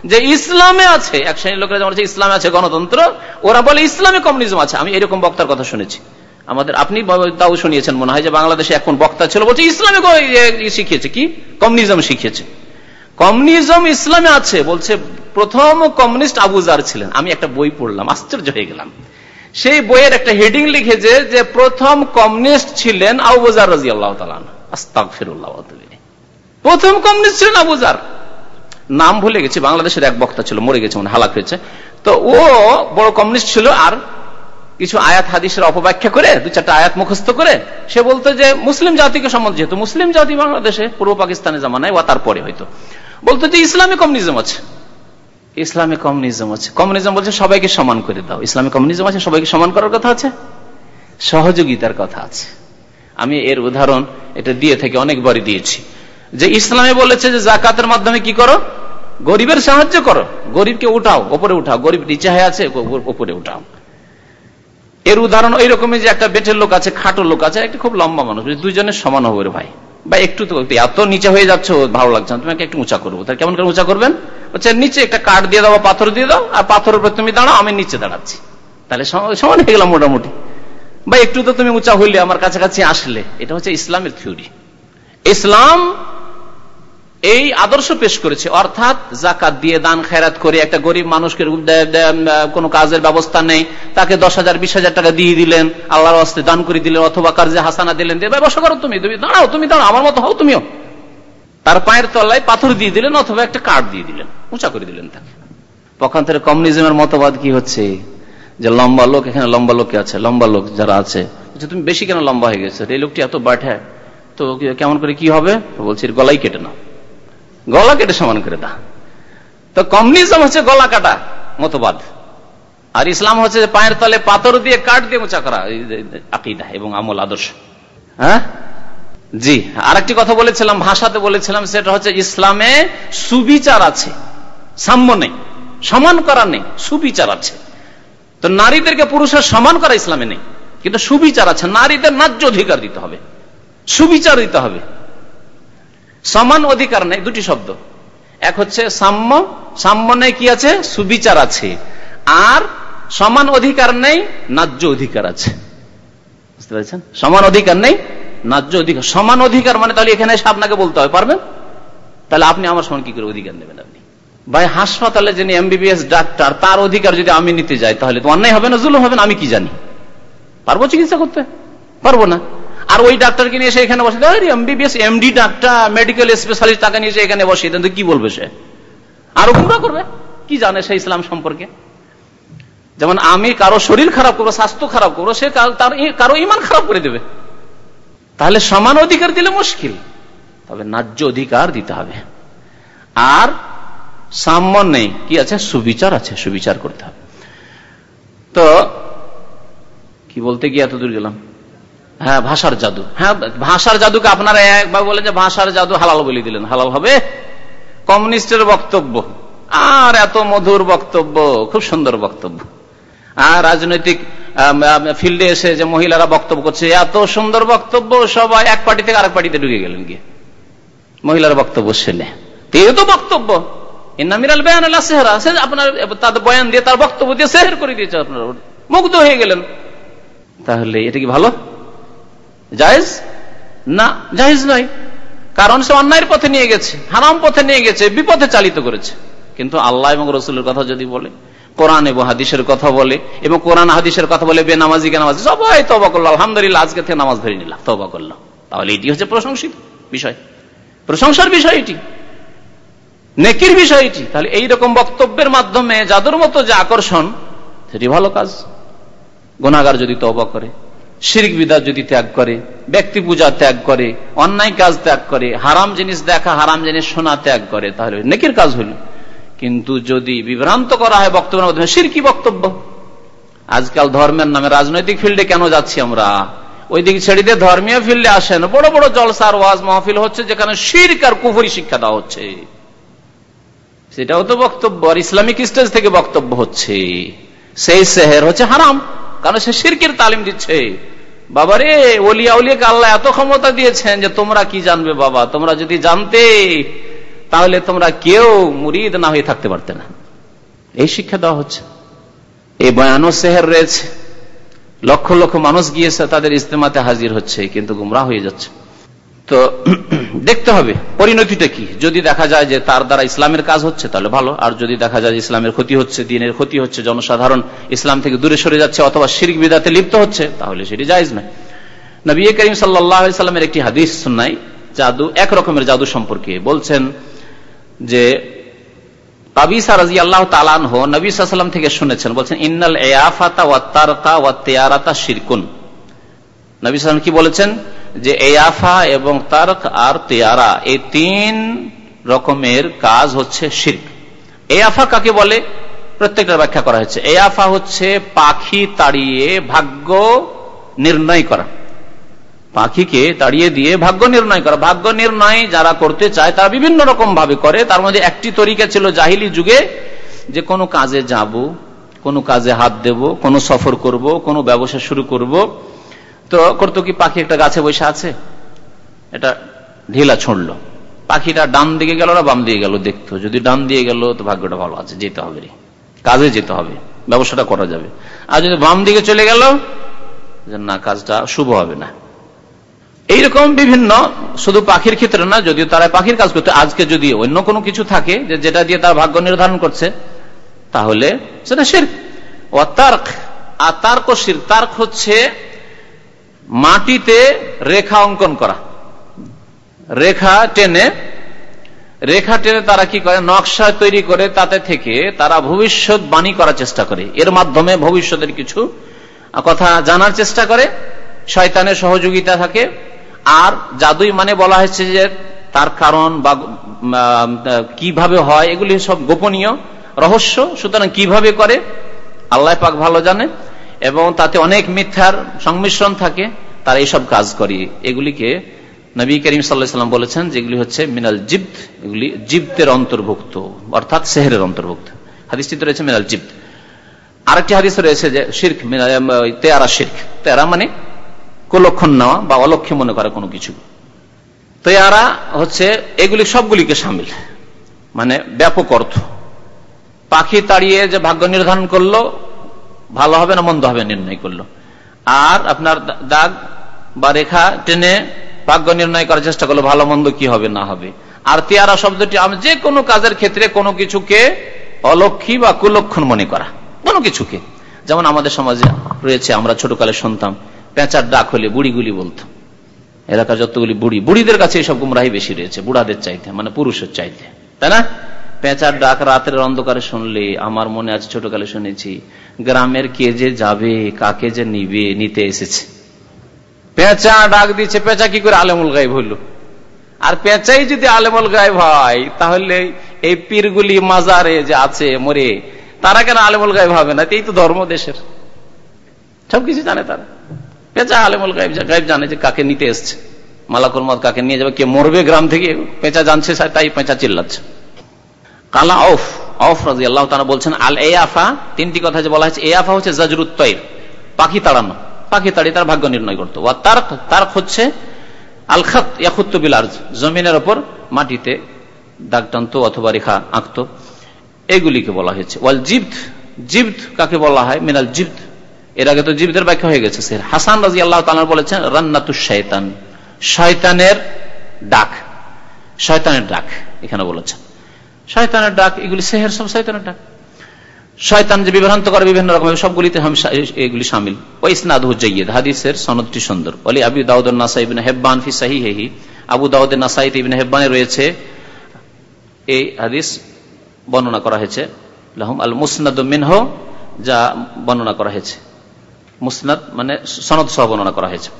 যে ইসলামে আছে, এক শ্রেণির লোকেরা যেমন ইসলামে আছে গণতন্ত্র, ওরা বলে ইসলামে কমিউনিজম আছে। আমি এরকম বক্তার কথা শুনেছি। আমাদের, আপনি তাও শুনিয়েছেন মনে হয় যে বাংলাদেশে এখন বক্তা ছিল, বলছে ইসলামে শিখিয়েছে। কি? কমিউনিজম শিখিয়েছে। কমিউনিজম ইসলামে আছে, বলছে প্রথম কমিউনিস্ট আবুজার ছিলেন। আমি একটা বই পড়লাম, আশ্চর্য হয়ে গেলাম। সেই বইয়ের একটা হেডিং লিখেছে যে প্রথম কমিউনিস্ট ছিলেন আবুজার রাজি আল্লাহ প্রথম কমিউনিস্ট ছিলেন আবুজার নাম ভুলে গেছি, বাংলাদেশের এক বক্তা ছিল, মরে গেছে মানে হালাক হয়েছে। তো ও বড় কমিউনিস্ট ছিল, আর কিছু আয়াত হাদিসের অপব্যাখ্যা করে দু চারটা আয়াত মুখস্থ করে, সে বলতো যে মুসলিম জাতিকে সম্বন্ধে, যেহেতু মুসলিম জাতি বাংলাদেশে, পূর্ব পাকিস্তানে জামানায় বা তারপরে হয়তো। বলতো যে ইসলামে কমিউনিজম আছে। ইসলামে কমিউনিজম আছে। কমিউনিজম বলছে সবাইকে সমান করে দাও। ইসলামী কমিউনিজম আছে, সবাইকে সমান করার কথা আছে? সহযোগিতার কথা আছে। আমি এর উদাহরণ এটা দিয়ে থেকে অনেকবারই দিয়েছি। যে ইসলামে বলেছে যে জাকাতের মাধ্যমে কি করো? গরিবের সাহায্য করো। গরিবকে উঠাও, ওপরে উঠাও। গরিব নিচে হয়ে আছে ওপরে উঠাও। এর উদাহরণ ওই রকমই যে একটা বেটের লোক আছে, খাটো লোক আছে, একটা খুব লম্বা মানুষ দুইজনের সমান হবে ভাই। বা একটু তো, এত নিচে হয়ে যাচ্ছ ভালো লাগছে না তোমাকে একটু উঁচা করব তাহলে কেমন উঁচা করবেন? হচ্ছে নিচে একটা কাঠ দিয়ে দাও পাথর দিয়ে দাও, আর পাথরের উপর তুমি দাঁড়াও, আমি নিচে দাঁড়াচ্ছি। তাহলে সমান হয়ে গেলাম মোটামুটি। বা একটু তো তুমি উঁচা হইলে, আমার কাছাকাছি আসলে। এটা হচ্ছে ইসলামের থিওরি। ইসলাম এই আদর্শ পেশ করেছে। অর্থাৎ জাকাত দিয়ে দান, খেরাত করে একটা গরিব মানুষকে কোন কাজের ব্যবস্থা নেই, তাকে দশ হাজার, বিশ হাজার টাকা দিয়ে দিলেন, আল্লাহর হস্তে দান করে দিলেন, অথবা কার্যে হাসানা দিলেন, দিয়ে ব্যবসা করো তুমি তুমি দাঁড়াও তুমি দাঁড়াও, আমার মতো হও তুমিও। তার পায়ের তলায় পাথর দিয়ে দিলেন, অথবা একটা কার্ড দিয়ে দিলেন, উঁচা করে দিলেন তাকে। পক্ষান্তরে কমিউনিজমের মতবাদ কি হচ্ছে? যে লম্বা লোক, এখানে লম্বা লোক আছে, লম্বা লোক যারা আছে তুমি বেশি কেন লম্বা হয়ে গেছে? এই লোকটি এত বাঠে, তো কেমন করে কি হবে? বলছি গলাই কেটে নাও। গলা কেটে সমান করে দা তো কমিউনিজম হচ্ছে গলা কাটা, মতবাদ। আর ইসলাম হচ্ছে পায়ের তলে পাথর দিয়ে কাঠ দিয়ে উঁচা করা আকিদা এবং আমল, আদর্শ। হ্যাঁ? জি, আরেকটি কথা বলেছিলাম, ভাষাতে বলেছিলাম, সেটা হচ্ছে ইসলামে সুবিচার আছে, সাম্য নেই, সমান করা নেই, সুবিচার আছে। তো নারীদেরকে পুরুষের সমান করা ইসলামে নেই, কিন্তু সুবিচার আছে, নারীদের ন্যায্য অধিকার দিতে হবে, সুবিচার দিতে হবে। সমান অধিকার নেই, দুটি শব্দ। এক হচ্ছে সাম্য সাম্য নেই কি আছে? সুবিচার আছে। আর সমান অধিকার নেই, ন্যায্য অধিকার আছে। বুঝতে পেরেছেন? সমান অধিকার নেই, ন্যায্য অধিকার। সমান অধিকার মানে তাহলে এখানে এসে আপনাকে বলতে হবে পারবেন? তাহলে আপনি আমার সমান কি করে অধিকার নেবেন আপনি? ভাই হাসপাতালে যিনি এমবিবিএস ডাক্তার, তার অধিকার যদি আমি নিতে যাই, তাহলে তো অন্যায় হবে না, জুলুম হবে না, আমি কি জানি? পারব চিকিৎসা করতে? পারব না। আর ওই ডাক্তারকে নিয়ে এসে এখানে বসে MBBS MD doctor medical specialist তাকে নিয়ে এসে এখানে বসে দেন। কি বলবে সে? আরও গুমরা করবে? কি জানে সে ইসলাম সম্পর্কে? যেমন আমি কারও শরীর খারাপ করব, স্বাস্থ্য খারাপ করব, সে তার কারও ইমান খারাপ করে দেবে। তাহলে সমান অধিকার দিলে মুশকিল। তবে ন্যায্য অধিকার দিতে হবে। আর সাম্য নেই। কি আছে? সুবিচার আছে। সুবিচার করতে হবে। তো কি বলতে গিয়ে এত দূর গেলাম? হ্যাঁ ভাষার জাদু। হ্যাঁ ভাষার জাদুকে আপনারা একবার বলেন যে ভাষার জাদু হালাল বলে দিলেন। হালাল হবে? কমিউনিস্টের বক্তব্য। আর এত মধুর বক্তব্য। খুব সুন্দর বক্তব্য। আর রাজনৈতিক ফিল্ডে এসে যে মহিলারা বক্তব্য করছে, এত সুন্দর বক্তব্য, সবাই এক পার্টি থেকে আরেক পার্টিতে ঢুকে গেলেন গিয়ে। মহিলার বক্তব্য শুনে এই তো বক্তব্য। ইনামিরাল বেয়ান আল্লাহ সেহরা। সে আপনার তাদের বয়ান দিয়ে, তার বক্তব্য দিয়ে সেহের করে দিয়েছে আপনার মুগ্ধ হয়ে গেলেন। তাহলে এটা কি ভালো? জায়েজ? না, জায়েজ নয়। কারণ সে অন্যায়ের পথে নিয়ে গেছে, হারাম পথে নিয়ে গেছে, বিপথে চালিত করেছে। কিন্তু আল্লাহ এবং রসুলের কথা যদি বলে, কোরআন এবং হাদিসের কথা বলে, এবং কোরআন হাদিসের কথা বলে, বেনামাজি নামাজি সবাই তবা করল, আলহামদুলিল্লাহ, আজকে থেকে নামাজ ধরে নিলাম তবা করলাম তাহলে এটি হচ্ছে প্রশংসিত বিষয়। প্রশংসার বিষয় এটি। নেকির বিষয় এটি। তাহলে এইরকম বক্তব্যের মাধ্যমে যাদের মতো যে আকর্ষণ, সেটি ভালো কাজ। গুণাগার যদি তবা করে শিরিক বিদাত যদি ত্যাগ করে, ব্যক্তি পূজা ত্যাগ করে, অন্যায় কাজ ত্যাগ করে, হারাম জিনিস দেখা, হারাম জিনিস শোনা ত্যাগ করে, তাহলে নেকির কাজ হইল কিন্তু যদি বিভ্রান্ত করা হয় বক্তব্যের মাধ্যমে সিরকি বক্তব্য। আজকাল ধর্মের নামে রাজনৈতিক ফিল্ডে কেন যাচ্ছি আমরা? ওই দিকে ছেড়ে দিয়ে ধর্মীয় ফিল্ডে আসেন, বড় বড় জলসার, ওয়াজ মাহফিল হচ্ছে যেখানে শিরক আর কুফুরি শিক্ষা দেওয়া হচ্ছে। সেটাও তো বক্তব্য, আর ইসলামিক স্টেজ থেকে বক্তব্য হচ্ছে। সেই সেহের হচ্ছে হারাম। কারণ সে সিরকির তালিম দিচ্ছে। বাবারে, ওলিয়া আল্লাহ এত ক্ষমতা দিয়েছেন যে তোমরা কি জানবে বাবা? তোমরা যদি জানতে, তাহলে তোমরা কেউ মুরিদ না হয়ে থাকতে পারতে না। এই শিক্ষা দেওয়া হচ্ছে। এই বয়ানো সেহের রয়েছে। লক্ষ লক্ষ মানুষ গিয়েছে, তাদের ইজতেমাতে হাজির হচ্ছে, কিন্তু গুমরা হয়ে যাচ্ছে। তো দেখতে হবে। পরিণতিটা কি? যদি দেখা যায় যে তার দ্বারা ইসলামের কাজ হচ্ছে, তাহলে ভালো। আর যদি দেখা যায় ইসলামের ক্ষতি হচ্ছে, দিনের ক্ষতি হচ্ছে, জনসাধারণ ইসলাম থেকে দূরে সরে যাচ্ছে অথবা শিরিক বিদাতে লিপ্ত হচ্ছে, তাহলে সেটি জায়জ নয়। নবী করিম সাল্লামের একটি হাদিস শুনাই জাদু, এক রকমের জাদু সম্পর্কে বলছেন যে থেকে শুনেছেন, বলছেন, ইন্নাল কি বলেছেন? যে এয়াফা এবং তারক আর তেয়ারা, এই তিন রকমের কাজ হচ্ছে শির্ক। এয়াফা কাকে বলে? প্রত্যেকটা ব্যাখ্যা করা হয়েছে। এয়াফা হচ্ছে পাখি তাড়িয়ে ভাগ্য নির্ণয় করা। পাখিকে তাড়িয়ে দিয়ে ভাগ্য নির্ণয় করা। ভাগ্য নির্ণয় যারা করতে চায়, তারা বিভিন্ন রকম ভাবে করে। তার মধ্যে একটি তরিকা ছিল জাহিলি যুগে, যে কোনো কাজে যাব, কোনো কাজে হাত দেব, কোনো সফর করব, কোনো ব্যবসা শুরু করব তো করতো কি পাখি একটা গাছে বসে আছে? এটা ঢিলা ছুঁড়লো। পাখিটা ডান দিকে গেল না বাম দিকে গেল দেখতো। যদি ডান দিয়ে গেল তো ভাগ্যটা ভালো আছে, যেতে হবে রে। কাজে যেতে হবে, ব্যবসাটা করা যাবে। আর যদি বাম দিকে চলে গেল না, কাজটা শুভ হবে না। এইরকম বিভিন্ন, শুধু পাখির ক্ষেত্রে না, যদিও তারা পাখির কাজ করতে, আজকে যদি অন্য কোনো কিছু থাকে, যে যেটা দিয়ে তার ভাগ্য নির্ধারণ করছে, তাহলে সেটা শির ও তার্ক আর তার্ক শির তার্ক হচ্ছে মাটিতে রেখা অঙ্কন করা। রেখা টেনে রেখা টেনে তারা কি করে? নকশা তৈরি করে তাতে থেকে তারা ভবিষ্যৎ বাণী করার চেষ্টা করে। এর মাধ্যমে ভবিষ্যতের কিছু কথা জানার চেষ্টা করে। শয়তানের সহযোগিতা থাকে। আর জাদুই মানে বলা হয়েছে যে তার কারণ বা কীভাবে হয়, এগুলি সব গোপনীয় রহস্য। সুতরাং কীভাবে করে? আল্লাহ পাক ভালো জানে। এবং তাতে অনেক মিথ্যার সংমিশ্রণ থাকে, তারা এইসব কাজ করে। এগুলিকে নবী করিম সাল্লাম বলেছেন যেগুলি হচ্ছে মিনাল জিপ্ত এগুলি জিপ্তের অন্তর্ভুক্ত, অর্থাৎ সেহের অন্তর্ভুক্ত। হাদিসটিতে রয়েছে মিনাল জিপ্ত আরেকটি হাদিস রয়েছে যে শির্ক তেয়ারা শির্ক। তেয়ারা মানে কুলক্ষণ নেওয়া বা অলক্ষ্য মনে করা কোনো কিছু। তেয়ারা হচ্ছে এগুলি সবগুলিকে সামিল মানে ব্যাপক অর্থ। পাখি তাড়িয়ে যে ভাগ্য নির্ধারণ করল ভালো হবে না মন্দ হবে নির্ণয় করল। আর আপনার দাগ বা রেখা টেনে ভাগ্য নির্ণয় করার চেষ্টা করল, ভালো মন্দ কি হবে না হবে। আর তেয়ারা শব্দটি আমি যে কোনো কাজের ক্ষেত্রে কোনো কিছুকে অলক্ষী বা কুলক্ষণ মনে করা, কোনো কিছুকে। যেমন আমাদের সমাজে রয়েছে, আমরা ছোটকালে শুনতাম, পেঁচার ডাক হলে বুড়িগুলি বলতো। এলাকার যতগুলি বুড়ি, বুড়িদের কাছে এইসব গুমরাহি বেশি রয়েছে, বুড়াদের চাইতে মানে পুরুষের চাইতে। তাই না? পেঁচার ডাক রাতের অন্ধকারে শুনলে, আমার মনে আছে ছোটকালে শুনেছি গ্রামের কে যে যাবে, কাকে যে নিবে, নিতে এসেছে। পেঁচা ডাক দিচ্ছে পেঁচা কি করে আলেমুল গাইব হইল? আর পেঁচাই যদি আলেমুল গাইব হয়, তাহলে এই পীরগুলি মাজারে যে আছে, মরে, তারা কেন আলেমুল গাইব হবে না? এই তো ধর্ম দেশের। সবকিছু জানে তারা। পেঁচা আলেমুল গাইব গাইব জানে যে কাকে নিতে এসছে। মালাকুল মত কাকে নিয়ে যাবে, কে মরবে গ্রাম থেকে, পেঁচা জানছে, তাই পেঁচা চিল্লাচ্ছে। কালা অফ অফ রাজি আল্লাহ তারা বলছেন, আল এ আফা তিনটি কথা যে বলা হয়েছে এ আফা হচ্ছে জাজরুত্তয়ের পাখি তাড়ানো। পাখি তাড়ি তার ভাগ্য নির্ণয় করতো। ও তার্ক তার্ক হচ্ছে আলখাত ইয়াকুত্ত বিলার জমিনের ওপর মাটিতে দাগ টানত অথবা রেখা আঁকত। এগুলিকে বলা হয়েছে। ওয়াল জিব্দ জিব্দ কাকে বলা হয়? মিনাল জিব্দ। এর আগে তো জিব্দের ব্যাখ্যা হয়ে গেছে সে হাসান রাজি আল্লাহ তালা বলেছেন, রান্নাতু শয়তান, শয়তানের ডাক শয়তানের ডাক, এখানে বলেছেন। শয়তানের ডাক, এগুলি সেহের সব শয়তানের ডাক। শয়তান যে বিভ্রান্ত করে বিভিন্ন রকমের সবগুলিতে এগুলি সামিল। ওই ইসনাদ হুজাইদ হাদিসের সনদটি সুন্দর। বলি আবু দাউদ নাসাই ইবিন হেব্বান ফি সাহি হেহি আবু দাউদ নাসাইদ ইবিন হেব্বানে রয়েছে এই হাদিস, বর্ণনা করা হয়েছে। লাহুম আল মুসনাদ মিনহ, যা বর্ণনা করা হয়েছে। মুসনাদ মানে সনদ সহ বর্ণনা করা হয়েছে।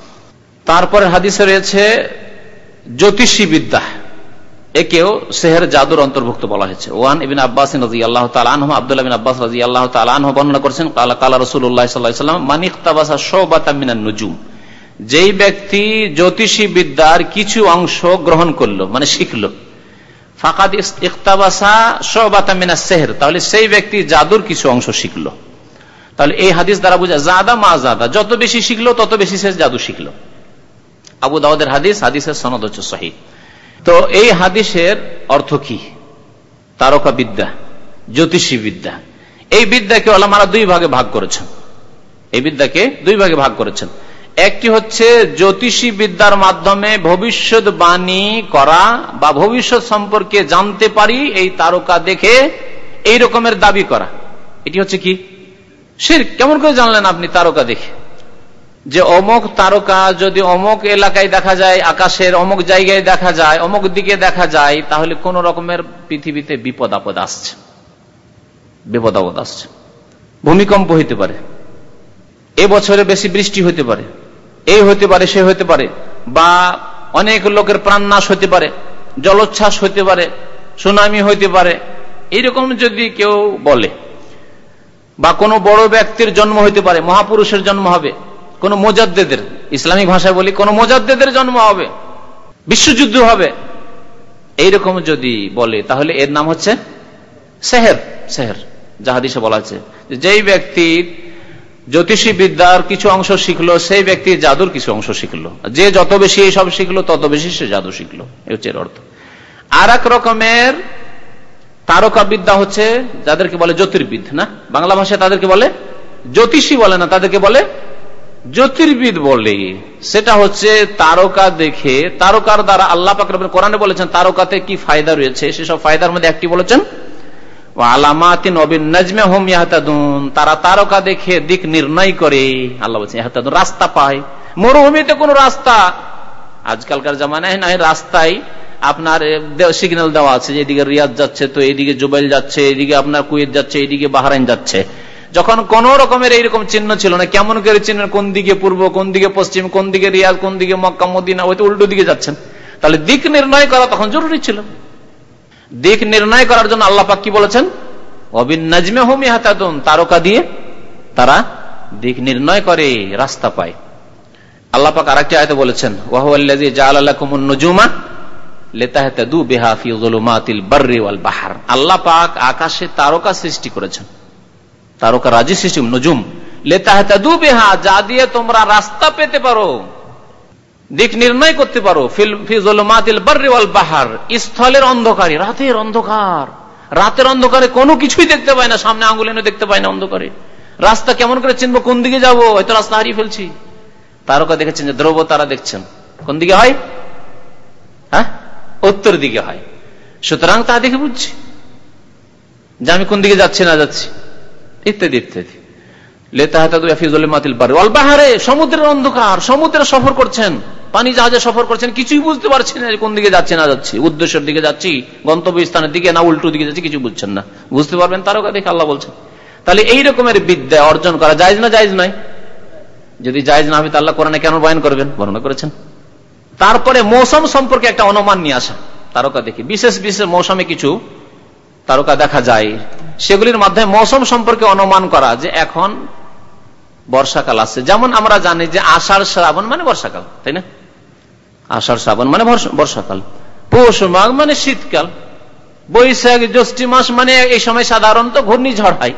তারপরে হাদিসে রয়েছে জ্যোতিষী বিদ্যা একেও সেহের জাদুর অন্তর্ভুক্ত বলা হয়েছে। ওয়ান ইবিন আব্বাস রাজি আল্লাহ তালাহ আব্দুল্লাহ বিন আব্বাস রাজি আল্লাহ তালাহ বর্ণনা করেছেন, কালা কালা রসুল্লাহ নজুম যেই ব্যক্তি জ্যোতিষী বিদ্যার কিছু অংশ গ্রহণ করল মানে শিখলো, ফাকাদ মিনা সেহের তাহলে সেই ব্যক্তি জাদুর কিছু অংশ শিখলো। তাহলে এই হাদিস দ্বারা বোঝা, জাদা মা জাদা যত বেশি শিখলো, তত বেশি সে জাদু শিখলো। আবু দাউদের হাদিস, হাদিসের সনদ হচ্ছে সহি। তো এই হাদিসের অর্থ কি? তারকা বিদ্যা জ্যোতিষী বিদ্যা এই বিদ্যাকে ওলামারা দুই ভাগে ভাগ করেছেন। এই বিদ্যাকে দুই ভাগে ভাগ করেছেন। একটি হচ্ছে জ্যোতিষী বিদ্যার মাধ্যমে ভবিষ্যৎ বাণী করা বা ভবিষ্যৎ সম্পর্কে জানতে পারি, এই তারকা দেখে এই রকমের দাবি করা। এটি হচ্ছে কি? শির কেমন করে জানলেন আপনি তারকা দেখে? যে অমক তারকা যদি অমক এলাকায় দেখা যায়, আকাশের অমক জায়গায় দেখা যায়, অমক দিকে দেখা যায়, তাহলে কোন রকমের পৃথিবীতে বিপদ আপদ আসছে। বিপদ আপদ আসছে। ভূমিকম্প হইতে পারে। এ বছরে বেশি বৃষ্টি হতে পারে। এই হতে পারে, সে হতে পারে। বা অনেক লোকের প্রাণ নাশ হতে পারে, জলোচ্ছ্বাস হতে পারে, সুনামি হইতে পারে। এইরকম যদি কেউ বলে, বা কোনো বড় ব্যক্তির জন্ম হইতে পারে, মহাপুরুষের জন্ম হবে কোন মোজাদ্দেদের, ইসলামিক ভাষায় বলি, কোন মোজাদ্দেদের জন্ম হবে, বিশ্বযুদ্ধ হবে। এইরকম যদি বলে, তাহলে এর নাম হচ্ছে সেহের সেহের। জাহাদিসে বলা আছে যেই ব্যক্তি জ্যোতিষী বিদ্যার কিছু অংশ শিখলো, সেই ব্যক্তি জাদুর কিছু অংশ শিখলো। যে যত বেশি এইসব শিখলো, তত বেশি সে জাদু শিখলো। হচ্ছে এর অর্থ। আর এক রকমের তারকা বিদ্যা হচ্ছে, যাদেরকে বলে জ্যোতির্বিদ, না? বাংলা ভাষায় তাদেরকে বলে জ্যোতিষী বলে না, তাদেরকে বলে জ্যোতির্বিদ বলে, সেটা হচ্ছে তারকা দেখে, তারকার দ্বারা আল্লাহ পাক কোরআনে বলেছেন, তারকাতে কি ফায়দা রয়েছে? সেসব ফায়দার মধ্যে একটি বলেছেন আলামাতিন অবিন হোম ইয়াহতাদুন। তারা তারকা দেখে দিক নির্ণয় করে, আল্লাহ বলছেন, ইয়াহতাদুন, রাস্তা পায়। মরুভূমিতে কোন রাস্তা, আজকালকার জামানায় নাই, রাস্তায় আপনার সিগন্যাল দেওয়া আছে, যে এদিকে রিয়াদ যাচ্ছে, তো এইদিকে জুবাইল যাচ্ছে, এদিকে আপনার কুয়েত যাচ্ছে, এদিকে বাহারাইন যাচ্ছে। যখন কোন রকমের এইরকম চিহ্ন ছিল না, কেমন করে চিহ্ন কোন দিকে পূর্ব, কোন দিকে পশ্চিম, কোন দিকে রিয়াজ কোন দিকে মক্কা, মদিনা হয়তো উল্টো দিকে যাচ্ছেন। তাহলে দিক নির্ণয় করা তখন জরুরি ছিল। দিক নির্ণয় করার জন্য আল্লাহ পাক কি বলেছেন? অবিন নাজমে হোমি হাতাদুন তারকা দিয়ে তারা দিক নির্ণয় করে, রাস্তা পায়। আল্লাহ পাক আরেকটি আয়তে বলেছেন ওয়াহুয়াল্লাযী জাআলালাকুমুন নুজুমা লিতাহতাদু বিহা ফি যুলুমাতিল বাররি ওয়াল বাহর। আল্লাহ পাক আকাশে তারকা সৃষ্টি করেছেন। তারকা রাজি সৃষ্টি, নজুম। লেতাহতাদু বিহা, যা দিয়ে তোমরা রাস্তা পেতে পারো, দিক নির্ণয় করতে পারো। ফিজলমাতিল বাররি ওয়াল বাহার, স্থলের অন্ধকারে, রাতের অন্ধকার। রাতের অন্ধকারে কোনো কিছুই দেখতে পায় না, সামনে আঙ্গুল এনে দেখতে পায় না অন্ধকারে। রাস্তা কেমন করে চিনবো, কোন দিকে যাব? হয়তো রাস্তা হারিয়ে ফেলছি। তারকা দেখেছেন যে দ্রব্য তারা দেখছেন। কোন দিকে হয়? হ্যাঁ? উত্তর দিকে হয়। সুতরাং তা দেখে বুঝছি। যে আমি কোন দিকে যাচ্ছি, না যাচ্ছি। ইত্যাদি ইত্যাদি। তাহলে এই রকমের বিদ্যা অর্জন করা যায় না যায় নয়? যদি জায়জ না হবে আল্লাহ কোরআনে কেন বয়ান করবেন? বর্ণনা করেছেন। তারপরে মৌসুম সম্পর্কে একটা অনুমান নিয়ে আসা তারকা দেখি। বিশেষ বিশেষ মৌসুমে কিছু তারকা দেখা যায়, সেগুলির মাধ্যমে মৌসুম সম্পর্কে অনুমান করা যে এখন বর্ষাকাল আসছে। যেমন আমরা জানি যে আষাঢ় শ্রাবণ মানে বর্ষাকাল, তাই না? আষাঢ় শ্রাবণ মানে বর্ষাকাল। পৌষ মাঘ মানে শীতকাল। বৈশাখ, জ্যৈষ্ঠী মাস মানে এই সময় সাধারণত ঘূর্ণিঝড় হয়।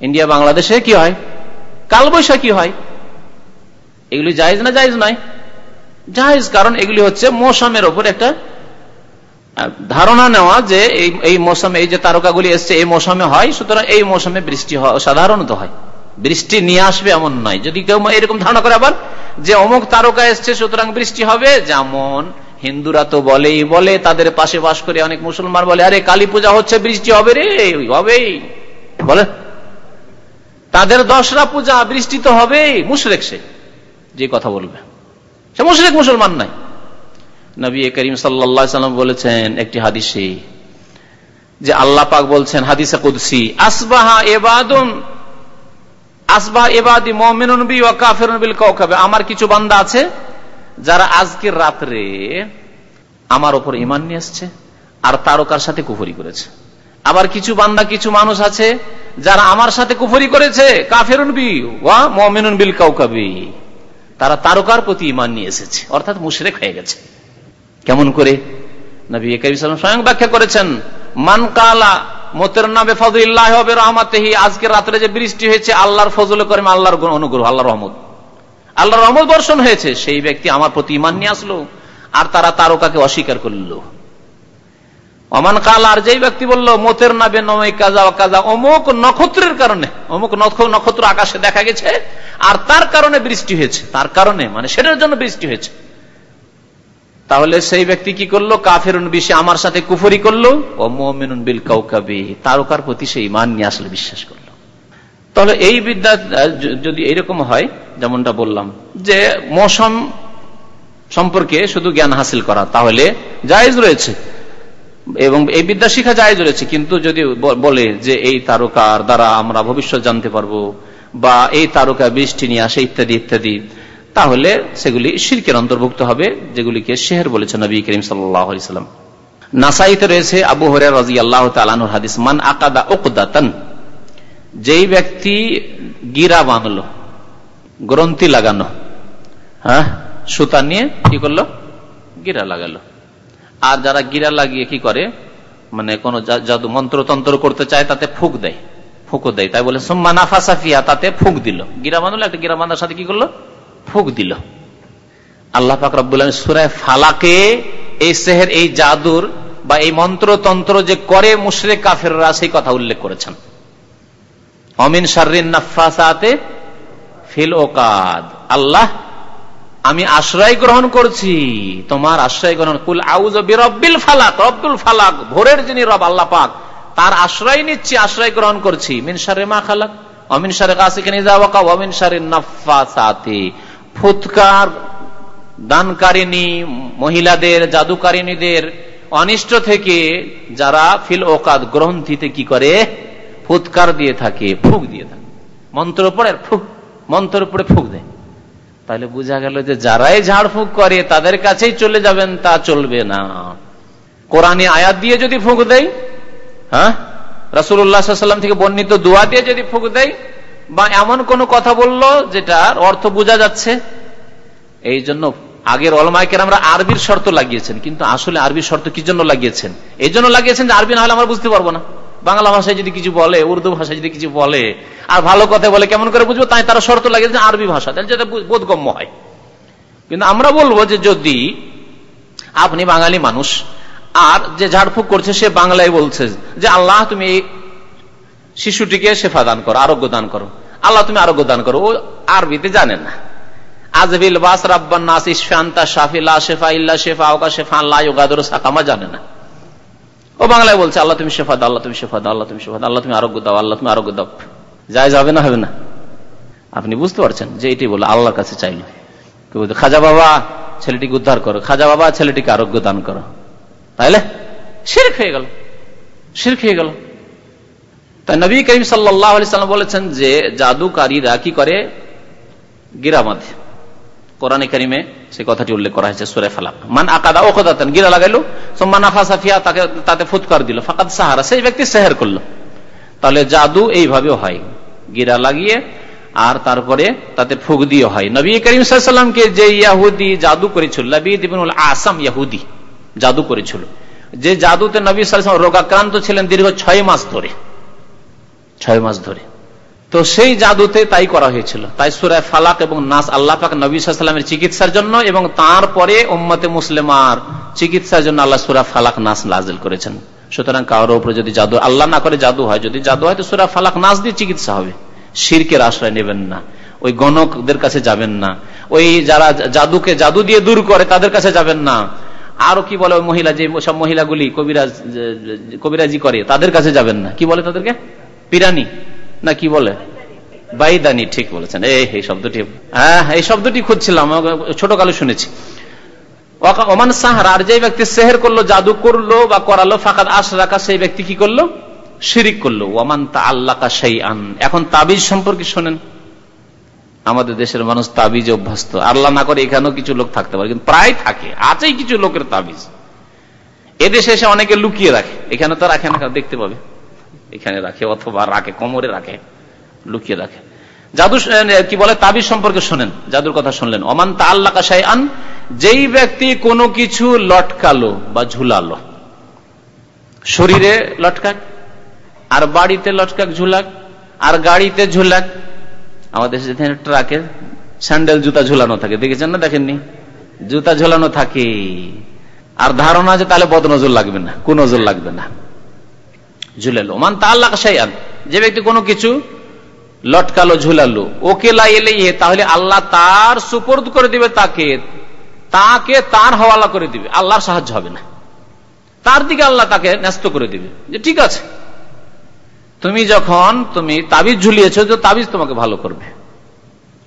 ইন্ডিয়া, বাংলাদেশে কি হয়? কালবৈশাখী হয়। এগুলি জায়জ না জায়জ নয়? জায়জ, কারণ এগুলি হচ্ছে মৌসুমের ওপর একটা ধারণা নেওয়া যে এই মৌসুমে এই যে তারকাগুলি এসছে, এই মৌসুমে হয়, সুতরাং এই মৌসুমে বৃষ্টি হয় সাধারণত হয়। বৃষ্টি নিয়ে আসবে এমন নয়। যদি কেউ এরকম ধারণা করে আবার যে অমুক তারকা এসছে, সুতরাং বৃষ্টি হবে, যেমন হিন্দুরা তো বলেই বলে, তাদের পাশে বাস করে অনেক মুসলমান বলে, আরে, কালী পূজা হচ্ছে, বৃষ্টি হবে রে হবেই। বলে? তাদের দশরা পূজা, বৃষ্টি তো হবেই, মুশরেক সে, যে কথা বলবে। সে মুশরেক মুসলমান নাই নবী করিম সাল্লাম বলেছেন একটি হাদিসে যে আল্লাহ পাক বলছেন, হাদিসে কুদসি, আসবাহা এবাদুন, আসবাহ এবাদি আমার কিছু বান্দা আছে যারা আজকের রাত্রে আমার উপর ঈমান নিয়ে আর তারকার সাথে কুফরি করেছে। আবার কিছু বান্দা, কিছু মানুষ আছে যারা আমার সাথে কুফরি করেছে, কাফেরুন বিল কাউকাবি। তারা তারকার প্রতি ইমান নিয়ে এসেছে, অর্থাৎ মুশরেক হয়ে গেছে। কেমন করে? নবী করিম স্বয়ং ব্যাখ্যা করেছেন, মান কালা, মোতের নামে ফজল্লাহ হবে রহমাতেহি আজকে রাত্রে যে বৃষ্টি হয়েছে, আল্লাহর ফজল করে আল্লাহর অনুগ্রহ আল্লাহ রহমদ আল্লাহর রহমদ বর্ষণ হয়েছে। সেই ব্যক্তি আমার প্রতি ইমান নিয়ে আসলো, আর তারা তারকাকে অস্বীকার করল। অমান কাল, আর যেই ব্যক্তি বলল, মোতের নাবে নয়, কাজা কাজা, অমুক নক্ষত্রের কারণে, অমুক নক্ষত্র আকাশে দেখা গেছে, আর তার কারণে বৃষ্টি হয়েছে। তার কারণে মানে সেটার জন্য বৃষ্টি হয়েছে। তাহলে সেই ব্যক্তি কি করল? কাফেরুন বিষে আমার সাথে কুফরি করল? ও মোমিনুন বিল কাউকাবি। তারকার প্রতি সেই মান নিয়ে আসলে বিশ্বাস করল। তাহলে এই বিদ্যা যদি এইরকম হয় যেমনটা বললাম যে মৌসম সম্পর্কে শুধু জ্ঞান হাসিল করা তাহলে জায়েজ রয়েছে। এবং এই বিদ্যা শিখা যায় রয়েছে কিন্তু যদি বলে যে এই তারকার দ্বারা আমরা ভবিষ্যৎ জানতে পারব বা এই তারকা বৃষ্টি নিয়ে আসে ইত্যাদি ইত্যাদি তাহলে সেগুলি শিরকের অন্তর্ভুক্ত হবে, যেগুলিকে শেহর বলেছেন নবী করিম সাল্লাম। নাসাইতে রয়েছে আবু হরে রাজি আল্লাহ হাদিস, মান আকাদা ওকদাতান যেই ব্যক্তি গিরা বাঁধলো গ্রন্থি লাগানো হ্যাঁ সুতা নিয়ে কি করল? গিরা লাগালো। আর যারা গিরা লাগিয়ে কি করে? মানে কোন জাদু মন্ত্রতন্ত্র করতে চায়, তাতে ফুক দেয় ফুকো দেয়। তাই বলে সোম্মানাফা সাফিয়া তাতে ফুক দিল। গিরা বাঁধলো একটা গিরা বাঁধার সাথে কি করল? ফুক দিল। আল্লাহ পাক সুরায় ফালাকে এই সেহের, এই জাদুর বা এই মন্ত্রতন্ত্র যে করে মুশরে কাফেররা সেই কথা উল্লেখ করেছেন। অমিন শারিন ফিল ওকাদ। আল্লাহ, আমি আশ্রয় গ্রহণ করছি, তোমার আশ্রয় গ্রহণ। কুল আউজ রব্বিল ফালাক, রব্বুল ফালাক, ভোরের যিনি রব, আল্লাহ পাক, তার আশ্রয় নিচ্ছি, আশ্রয় গ্রহণ করছি। মিনসারে মা খালাক, অমিন সারে কাসিকে নিজাওয়াকা অমিন সারে নাফাসাতি ফুৎকার দানকারিনী মহিলাদের জাদুকারিনীদের অনিষ্ট থেকে যারা ফিল ওকাদ গ্রন্থিতে কি করে? ফুৎকার দিয়ে থাকে, ফুক দিয়ে থাকে। মন্ত্র পড়ে ফুক, মন্ত্র পড়ে ফুক দেয়। তাহলে বোঝা গেল যে যারাই ঝাড়ফুঁক করে, তাদের কাছেই চলে যাবেন, তা চলবে না। কোরআনে আয়াত দিয়ে যদি ফুঁক দেয় হ্যাঁ? রাসুল্লাহাম থেকে বর্ণিত দোয়া দিয়ে যদি ফুঁক দেয় বা এমন কোন কথা বলল যেটার অর্থ বোঝা যাচ্ছে? এই জন্য আগের অলমাইকের আমরা আরবির শর্ত লাগিয়েছেন, কিন্তু আসলে আরবির শর্ত কি জন্য লাগিয়েছেন? এই জন্য লাগিয়েছেন যে আরবি না হলে আমরা বুঝতে পারব না। বাংলা ভাষায় যদি কিছু বলে, উর্দু ভাষায় যদি কিছু বলে, আর ভালো কথা বলে কেমন করে বুঝব? তাই তারা শর্ত লাগিয়েছে আরবি ভাষা, তাহলে যেটা বোধগম্য হয়। কিন্তু আমরা বলব যে যদি আপনি বাঙালি মানুষ, আর যে ঝাড়ফুঁক করছে সে বাংলায় বলছে যে, আল্লাহ, তুমি শিশুটিকে শেফা দান করো, আরোগ্য দান করো। আল্লাহ তুমি আরোগ্য দান করো। ও আরবিতে জানে না। আজবিল বাস রাব্বান নাস ইসফান্তা শাফিলা, শেফা ইল্লা শেফা ওকা শেফা আল্লাহ ইউগাদুর সাকামা জানে না। ও বাংলায় বলছে, আল্লাহ তুমি শেফা দাও, আল্লাহ তুমি শেফা দাও, আল্লাহ তুমি শেফা দাও, আল্লাহ তুমি আরোগ্য দাও, আল্লাহ তুমি আরোগ্য দাও। যাই যাবে না, হবে না। আপনি বুঝতে পারছেন যে এটি বলে আল্লাহর কাছে চাইল। খাজা বাবা, ছেলেটিকে উদ্ধার করো। খাজা বাবা, ছেলেটিকে আরোগ্য দান করো। তাইলে? শির হয়ে গেল। শির হয়ে গেল। তাই নবী করিম সাল্লাম বলেছেন যে জাদুকারীরা কি করে? গিরামাধে কোরআনে কারিমে সে কথাটি উল্লেখ করা হয়েছে, সুরে ফালাক। মান আকাদা ওকদাতেন গিরা লাগাইলো সোম্মান আফাসাফিয়া তাকে, তাতে ফুৎকার দিল। ফাকাদ সাহারা, সেই ব্যক্তি সেহের করল। তাহলে জাদু এইভাবে হয়। গিরা লাগিয়ে আর তারপরে তাতে ফুক দিয়ে হয়। নবী করিম সাল্লামকে যে ইয়াহুদি জাদু করেছিল নবী আসাম ইয়াহুদি জাদু করেছিল। যে জাদুতে নবী সাল্লাম রোগাক্রান্ত ছিলেন দীর্ঘ ছয় মাস ধরে। ছয় মাস ধরে। তো সেই জাদুতে তাই করা হয়েছিল। তাই সুরায় ফালাক এবং নাস আল্লাহ পাক নবী সাল্লামের চিকিৎসার জন্য এবং তারপরে উম্মতে মুসলিমার চিকিৎসার জন্য আল্লাহ সুরা ফালাক, নাস নাজিল করেছেন। সুতরাং কারোর উপরে যদি জাদু, আল্লাহ না করে জাদু হয়, যদি জাদু হয় তো সুরা ফালাক, নাস দিয়ে চিকিৎসা হবে। শিরকের আশ্রয় নেবেন না। ওই গণকদের কাছে যাবেন না। ওই যারা জাদুকে জাদু দিয়ে দূর করে তাদের কাছে যাবেন না। আরও কি বলে ওই মহিলা যে সব মহিলাগুলি কবিরাজ, কবিরাজি করে, তাদের কাছে যাবেন না। কি বলে তাদেরকে? পিরানি? না, কি বলে? বাইদানি, ঠিক বলেছেন। এই শব্দটি হ্যাঁ এই শব্দটি খুঁজছিলাম ছোট কালে শুনেছি। ওমান সাহার, আর যে ব্যক্তি সেহের করল, জাদু করল বা করালো ফাঁকাত আশ রাখা সেই ব্যক্তি কি করল? শিরিক করল। ওমান তা আল্লাহ সেই আন এখন তাবিজ সম্পর্কে শোনেন। আমাদের দেশের মানুষ তাবিজ অভ্যস্ত। আল্লাহ না করে এখানেও কিছু লোক থাকতে পারে, কিন্তু প্রায় থাকে। আছেই কিছু লোকের তাবিজ। এদেশে এসে অনেকে লুকিয়ে রাখে। এখানে তো রাখে না দেখতে পাবে। এখানে রাখে, অথবা রাখে, কোমরে রাখে, লুকিয়ে রাখে। জাদু কি বলে, তাবিজ সম্পর্কে শোনেন, জাদুর কথা শুনলেন। অমান তা আল্লাহ কাশাই আন যেই ব্যক্তি কোনো কিছু লটকালো বা ঝুলালো, শরীরে লটকাক, আর বাড়িতে লটকাক, ঝুলাক, আর গাড়িতে ঝুলাক, আমাদের ট্রাকে স্যান্ডেল, জুতা ঝুলানো থাকে, দেখেছেন না, দেখেননি? জুতা ঝুলানো থাকে আর ধারণা আছে, তাহলে বদনজর লাগবে না কোন নজর লাগবে না। ঝুলালো। মান তা আল্লাহ আন যে ব্যক্তি কোনো কিছু লটকালো, ঝুলালো, ওকে লাইলে তাহলে আল্লাহ তার সুপর্দ করে দিবে তাকে তাকে তার হওয়ালা করে দিবে। আল্লাহর সাহায্য হবে না। তার দিকে আল্লাহ তাকে ন্যস্ত করে দিবে। যে ঠিক আছে। তুমি যখন, তুমি তাবিজ ঝুলিয়েছ যে তাবিজ তোমাকে ভালো করবে।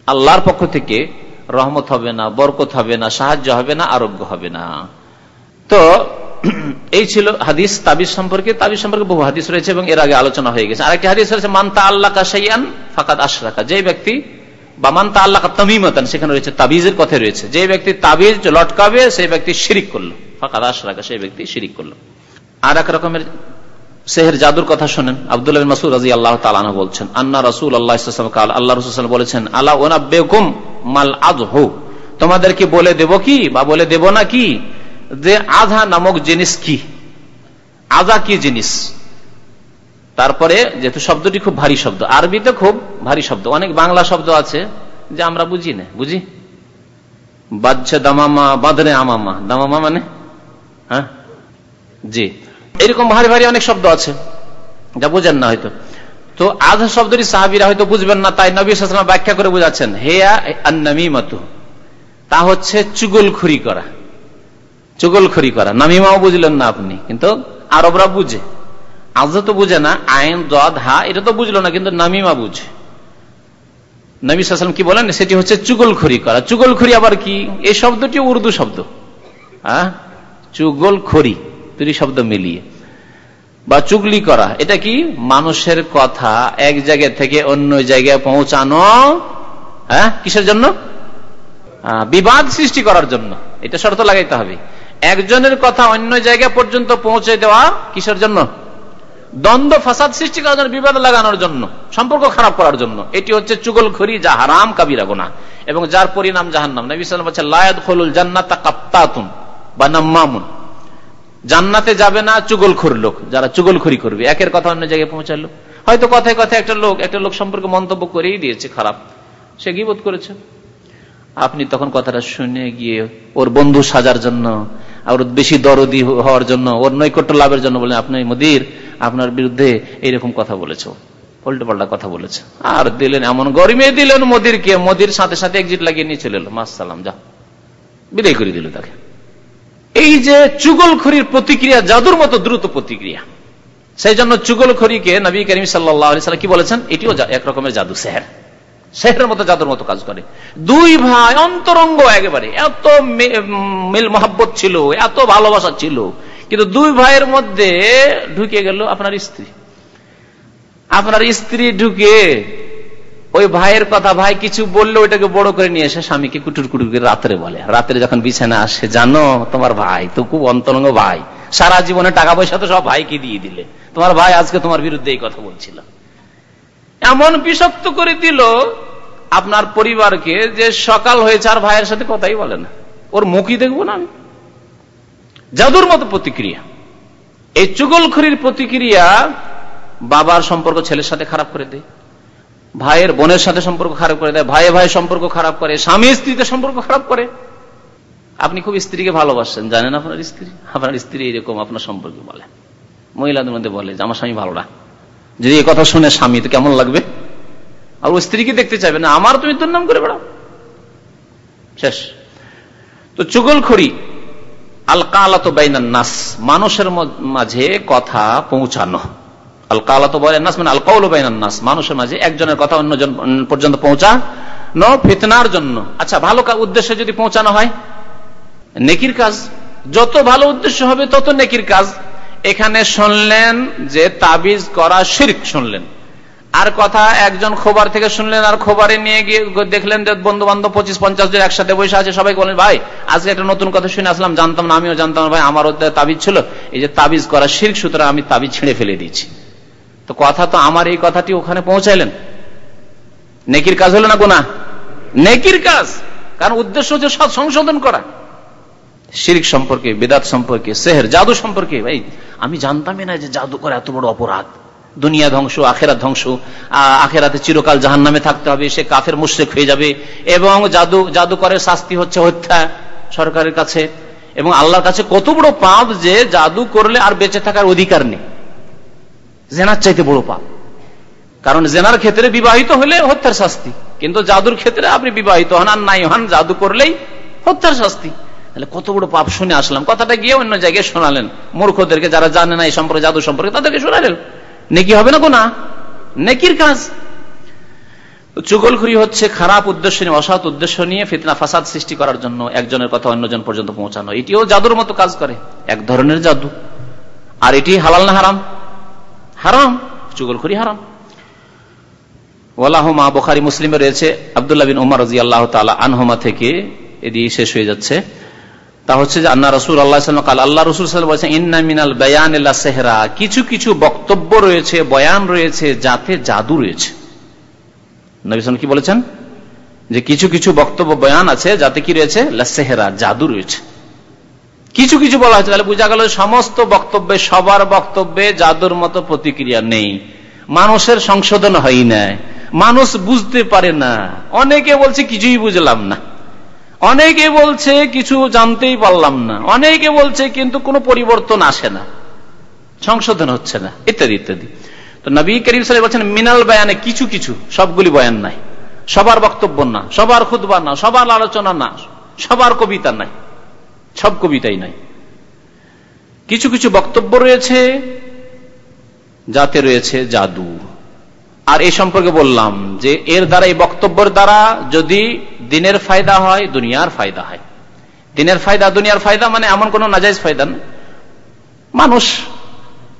আল্লাহর পক্ষ থেকে রহমত হবে না, বরকত হবে না, সাহায্য হবে না, আরোগ্য হবে না। তো এই ছিল হাদিস তাবিজ সম্পর্কে। তাবিজ সম্পর্কে বহু হাদিস রয়েছে এবং এর আগে আলোচনা হয়ে গেছে। আর আরেকটি হাদিস রয়েছে মান্তা আল্লাহ কাশাইয়ান ফাকাত আশরাকা। যে ব্যক্তি বা মান্তা আল্লাহ তামিমতান, সেখানে রয়েছে তাবিজের কথা রয়েছে। যে ব্যক্তি তাবিজ লটকাবে, সেই ব্যক্তি শিরিক করল। ফাকাত আশরাকা, সেই ব্যক্তি শিরিক করল। আর এক রকমের সেহের জাদুর কথা শোনেন। আব্দুল্লাহ মাসুদ রাজি আল্লাহ তালানা বলছেন, আন্না রসুল আল্লাহ কাল, আল্লাহ রসুল বলেছেন আল্লাহ ওনা বেগুম মাল আজ তোমাদেরকে বলে দেব কি বা বলে দেব না কি? যে আধা নামক জিনিস কি? আজা কি জিনিস? তারপরে যেহেতু শব্দটি খুব ভারী শব্দ, আরবিতে খুব ভারী শব্দ, অনেক বাংলা শব্দ আছে যে আমরা বুঝি না, বুঝি? বাচ্চা দামামা বাঁধরে আমামা। দামামা মানে? হ্যাঁ? জি। এরকম ভারী ভারী অনেক শব্দ আছে, যা বোঝেন না হয়তো। তো আধা শব্দটি সাহাবিরা হয়তো বুঝবেন না, তাই নবী সালাম ব্যাখ্যা করে বুঝাচ্ছেন, হেয়া নামিমাত তা হচ্ছে চুগলখুরি করা। চুগলখুরি করা। নামিমাও বুঝলেন না আপনি, কিন্তু আরবরা বুঝে। আজ তো বুঝে না, আইন, জদ, হা, এটা তো বুঝলো না, কিন্তু নামিমা বুঝে। নবী সালাম কি বলেন? সেটি হচ্ছে চুগলখড়ি করা। চুগলখড়ি আবার কি? এই শব্দটি উর্দু শব্দ। হ্যাঁ চুগলখড়ি, দুটি শব্দ মিলিয়ে। বা চুগলি করা, এটা কি? মানুষের কথা এক জায়গা থেকে অন্য জায়গায় পৌঁছানো। হ্যাঁ? কিসের জন্য? বিবাদ সৃষ্টি করার জন্য। এটা শর্ত লাগাইতে হবে। একজনের কথা অন্য জায়গা পর্যন্ত পৌঁছে দেওয়া কিসের জন্য? দ্বন্দ্ব, ফাসাদ সৃষ্টি করার জন্য, বিবাদ লাগানোর জন্য, সম্পর্ক খারাপ করার জন্য। এটি হচ্ছে চুগল খড়ি যা হারাম কাবিরা গোনা। এবং যার পরিণাম জাহান্নাম। সাল্লাম বলছে লায়াদ খোলুল জান্নাত কাপ্তাতুন বা নাম্মামুন। জান্নাতে যাবে না চুগল খোর লোক, যারা চুগল খড়ি করবে। একের কথা অন্য জায়গায় পৌঁছালো। হয়তো কথায় কথায় একটা লোক একটা লোক সম্পর্কে মন্তব্য করেই দিয়েছে, খারাপ। সে গিবোধ করেছে। আপনি তখন কথাটা শুনে গিয়ে ওর বন্ধু সাজার জন্য আর বেশি দরদি হওয়ার জন্য, ওর নৈকট্য লাভের জন্য বলেন আপনি মদির, আপনার বিরুদ্ধে এইরকম কথা বলেছে। পল্টে পাল্টা কথা বলেছে। আর দিলেন এমন গরিমে দিলেন মোদিরকে, মোদির সাথে সাথে একজিট লাগিয়ে নিয়ে চলে এলো। মাস সালাম যা। বিদায় করে দিল তাকে। এই যে চুগলখড়ির প্রতিক্রিয়া, জাদুর মতো দ্রুত প্রতিক্রিয়া, সেই জন্য চুগলখড়িকে নবী করিম সাল্লাহ কি বলেছেন? এটিও এক রকমের জাদু সেহের। সেহের মতো, জাদুর মতো কাজ করে। দুই ভাই অন্তরঙ্গ একেবারে। এত মিল মহাব্বত ছিল, এত ভালোবাসা ছিল। কিন্তু দুই ভাইয়ের মধ্যে ঢুকে গেল আপনার স্ত্রী। আপনার স্ত্রী ঢুকে ওই ভাইয়ের কথা, ভাই, কিছু বললে ওইটাকে বড় করে নিয়ে এসে স্বামীকে কুটুর কুটুর করে রাত্রে বলে। রাত্রে যখন বিছানা আসে, জানো, তোমার ভাই তো খুব অন্তরঙ্গ ভাই। সারা জীবনে টাকা পয়সা তো সব ভাইকে দিয়ে দিলে। তোমার ভাই আজকে তোমার বিরুদ্ধে এই কথা বলছিল। এমন বিষাক্ত করে দিল আপনার পরিবারকে যে সকাল হয়েছে আর ভাইয়ের সাথে কথাই বলে না। ওর মুখই দেখব না আমি। জাদুর মতো প্রতিক্রিয়া। এই চুগলখড়ির প্রতিক্রিয়া বাবার সম্পর্ক ছেলের সাথে খারাপ করে দেয়। ভাইয়ের বোনের সাথে সম্পর্ক খারাপ করে দেয়। ভাইয়ে ভাই সম্পর্ক খারাপ করে। স্বামী স্ত্রীতে সম্পর্ক খারাপ করে। আপনি খুব স্ত্রীকে ভালোবাসেন। জানেন আপনার স্ত্রী? আপনার স্ত্রী এরকম আপনার সম্পর্কে বলে। মহিলাদের মধ্যে বলে যে, আমার স্বামী ভালো না। যদি এই কথা শুনে স্বামী, তো কেমন লাগবে? আর ও স্ত্রীকে দেখতে চাইবে না আমার তুমি তোর নাম করে বেড়াও। শেষ। তো চুগল খড়ি আল কালাত নাস, মানুষের মাঝে কথা পৌঁছানো। আল কালাত নাস মানে আল কৌল নাস, মানুষের মাঝে একজনের কথা অন্যজন পর্যন্ত পৌঁছানো ফিতনার জন্য। আচ্ছা ভালো উদ্দেশ্যে যদি পৌঁছানো হয়? নেকির কাজ। যত ভালো উদ্দেশ্য হবে, তত নেকির কাজ। এখানে শুনলেন যে তাবিজ করা শির্ক শুনলেন। আর কথা একজন খোবার থেকে শুনলেন আর খোবারে নিয়ে গিয়ে দেখলেন যে বন্ধু বান্ধব পঁচিশ পঞ্চাশ জন একসাথে বসে আছে, সবাই বলেন, ভাই, আজকে একটা নতুন কথা শুনে আসলাম, জানতাম না, আমিও জানতাম না, ভাই, আমারও তাবিজ ছিল। এই যে তাবিজ করা শির্ক, সুতরাং আমি তাবিজ ছিঁড়ে ফেলে দিয়েছি। তো কথা তো আমার এই কথাটি ওখানে পৌঁছাইলেন। নেকির কাজ হলো না গোনা নেকির কাজ। কারণ উদ্দেশ্য হচ্ছে সংশোধন করা। শিরিক সম্পর্কে, বেদাত সম্পর্কে, সেহের, জাদু সম্পর্কে, ভাই, আমি জানতামই না যে জাদু করে এত বড় অপরাধ। দুনিয়া ধ্বংস, আখেরাত ধ্বংস আখেরাতে চিরকাল জাহান নামে থাকতে হবে, সে কাফের মুশ্রেক হয়ে যাবে, এবং জাদু, জাদুকরের শাস্তি হচ্ছে হত্যা সরকারের কাছে, এবং আল্লাহর কাছে কত বড় পাপ যে জাদু করলে আর বেঁচে থাকার অধিকার নেই। জেনার চাইতে বড় পাপ। কারণ জেনার ক্ষেত্রে বিবাহিত হলে হত্যার শাস্তি, কিন্তু জাদুর ক্ষেত্রে আপনি বিবাহিত হন আর নাই হন, জাদু করলেই হত্যার শাস্তি। তাহলে কত বড় পাপ শুনে আসলাম। কথাটা গিয়ে অন্য জায়গায় শোনালেন। মূর্খদেরকে যারা জানে না এই সম্পর্কে, জাদু সম্পর্কে, তাদেরকে শোনালেন। নেকি হবে না কোনা নেকির কাজ। চুগলখুরি হচ্ছে খারাপ উদ্দেশ্য নিয়ে, অসৎ উদ্দেশ্য নিয়ে ফিতনা, ফাসাদ সৃষ্টি করার জন্য একজনের কথা অন্যজন পর্যন্ত পৌঁছানো। এটিও জাদুর মতো কাজ করে। এক ধরনের জাদু। আর এটি হালাল না হারাম? হারাম। চুগলখুরি হারাম। ওয়ালাহমা বোখারি মুসলিমে রয়েছে আবদুল্লাহ বিন উমার রাজি আল্লাহ তালা আনহমা থেকে। এদিকে শেষ হয়ে যাচ্ছে। তা হচ্ছে যে আন্না রসুল আল্লাহ কাল আল্লাহ রসুল বলছেন, ইন্না মিনাল বয়ান সেহরা কিছু কিছু বক্তব্য রয়েছে, বয়ান রয়েছে, যাতে জাদু রয়েছে। কি বলেছেন? যে কিছু কিছু বক্তব্য, বয়ান আছে, যাতে কি রয়েছে? সেহরা, জাদু রয়েছে। কিছু কিছু বলা হয়েছে, তাহলে বোঝা গেল সমস্ত বক্তব্যে, সবার বক্তব্যে জাদুর মতো প্রতিক্রিয়া নেই। মানুষের সংশোধন হয় না। মানুষ বুঝতে পারে না। অনেকে বলছে, কিছুই বুঝলাম না। অনেকে বলছে, কিছু জানতেই পারলাম না। অনেকে বলছে, কিন্তু কোনো পরিবর্তন আসে না। সংশোধন হচ্ছে না। ইত্যাদি ইত্যাদি। তো নবী করিম সাহেব বলছেন, মিনাল বয়ানে কিছু কিছু, সবগুলি বয়ান নাই। সবার বক্তব্য না, সবার খুদবা না, সবার আলোচনা না, সবার কবিতা নাই। সব কবিতাই নাই। কিছু কিছু বক্তব্য রয়েছে, যাতে রয়েছে জাদু। আর এই সম্পর্কে বললাম যে, এর দ্বারা, এই বক্তব্যের দ্বারা যদি দিনের ফায়দা হয়, দুনিয়ার ফায়দা হয়। দিনের ফায়দা, দুনিয়ার ফায়দা মানে এমন কোন নাজাইজ ফায়দা না। মানুষ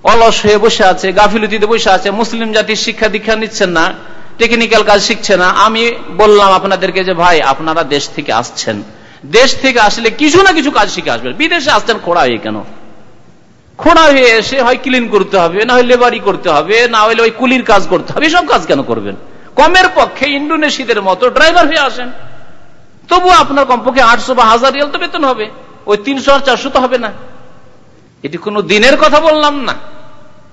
অলস হয়ে বসে আছে, গাফিলতিতে বসে আছে, মুসলিম জাতির শিক্ষা দীক্ষা নিচ্ছেন না টেকনিক্যাল কাজ শিখছে না। আমি বললাম আপনাদেরকে যে, ভাই, আপনারা দেশ থেকে আসছেন। দেশ থেকে আসলে কিছু না কিছু কাজ শিখে আসবেন। বিদেশে আসছেন, খোড়া হয়ে কেন? খোড়া হয়ে এসে হয় ক্লিন করতে হবে, না হয় লেবারি করতে হবে, না হলে ওই কুলির কাজ করতে হবে। সব কাজ কেন করবেন? কমের পক্ষে ইন্ডোনেশিয়াদের মতো ড্রাইভার হয়ে আসেন। তবু আপনার কমপক্ষে আটশো বা হাজার রিয়াল তো বেতন হবে। ওই তিনশো আর চারশো তো হবে না। এটি কোনো দিনের কথা বললাম না।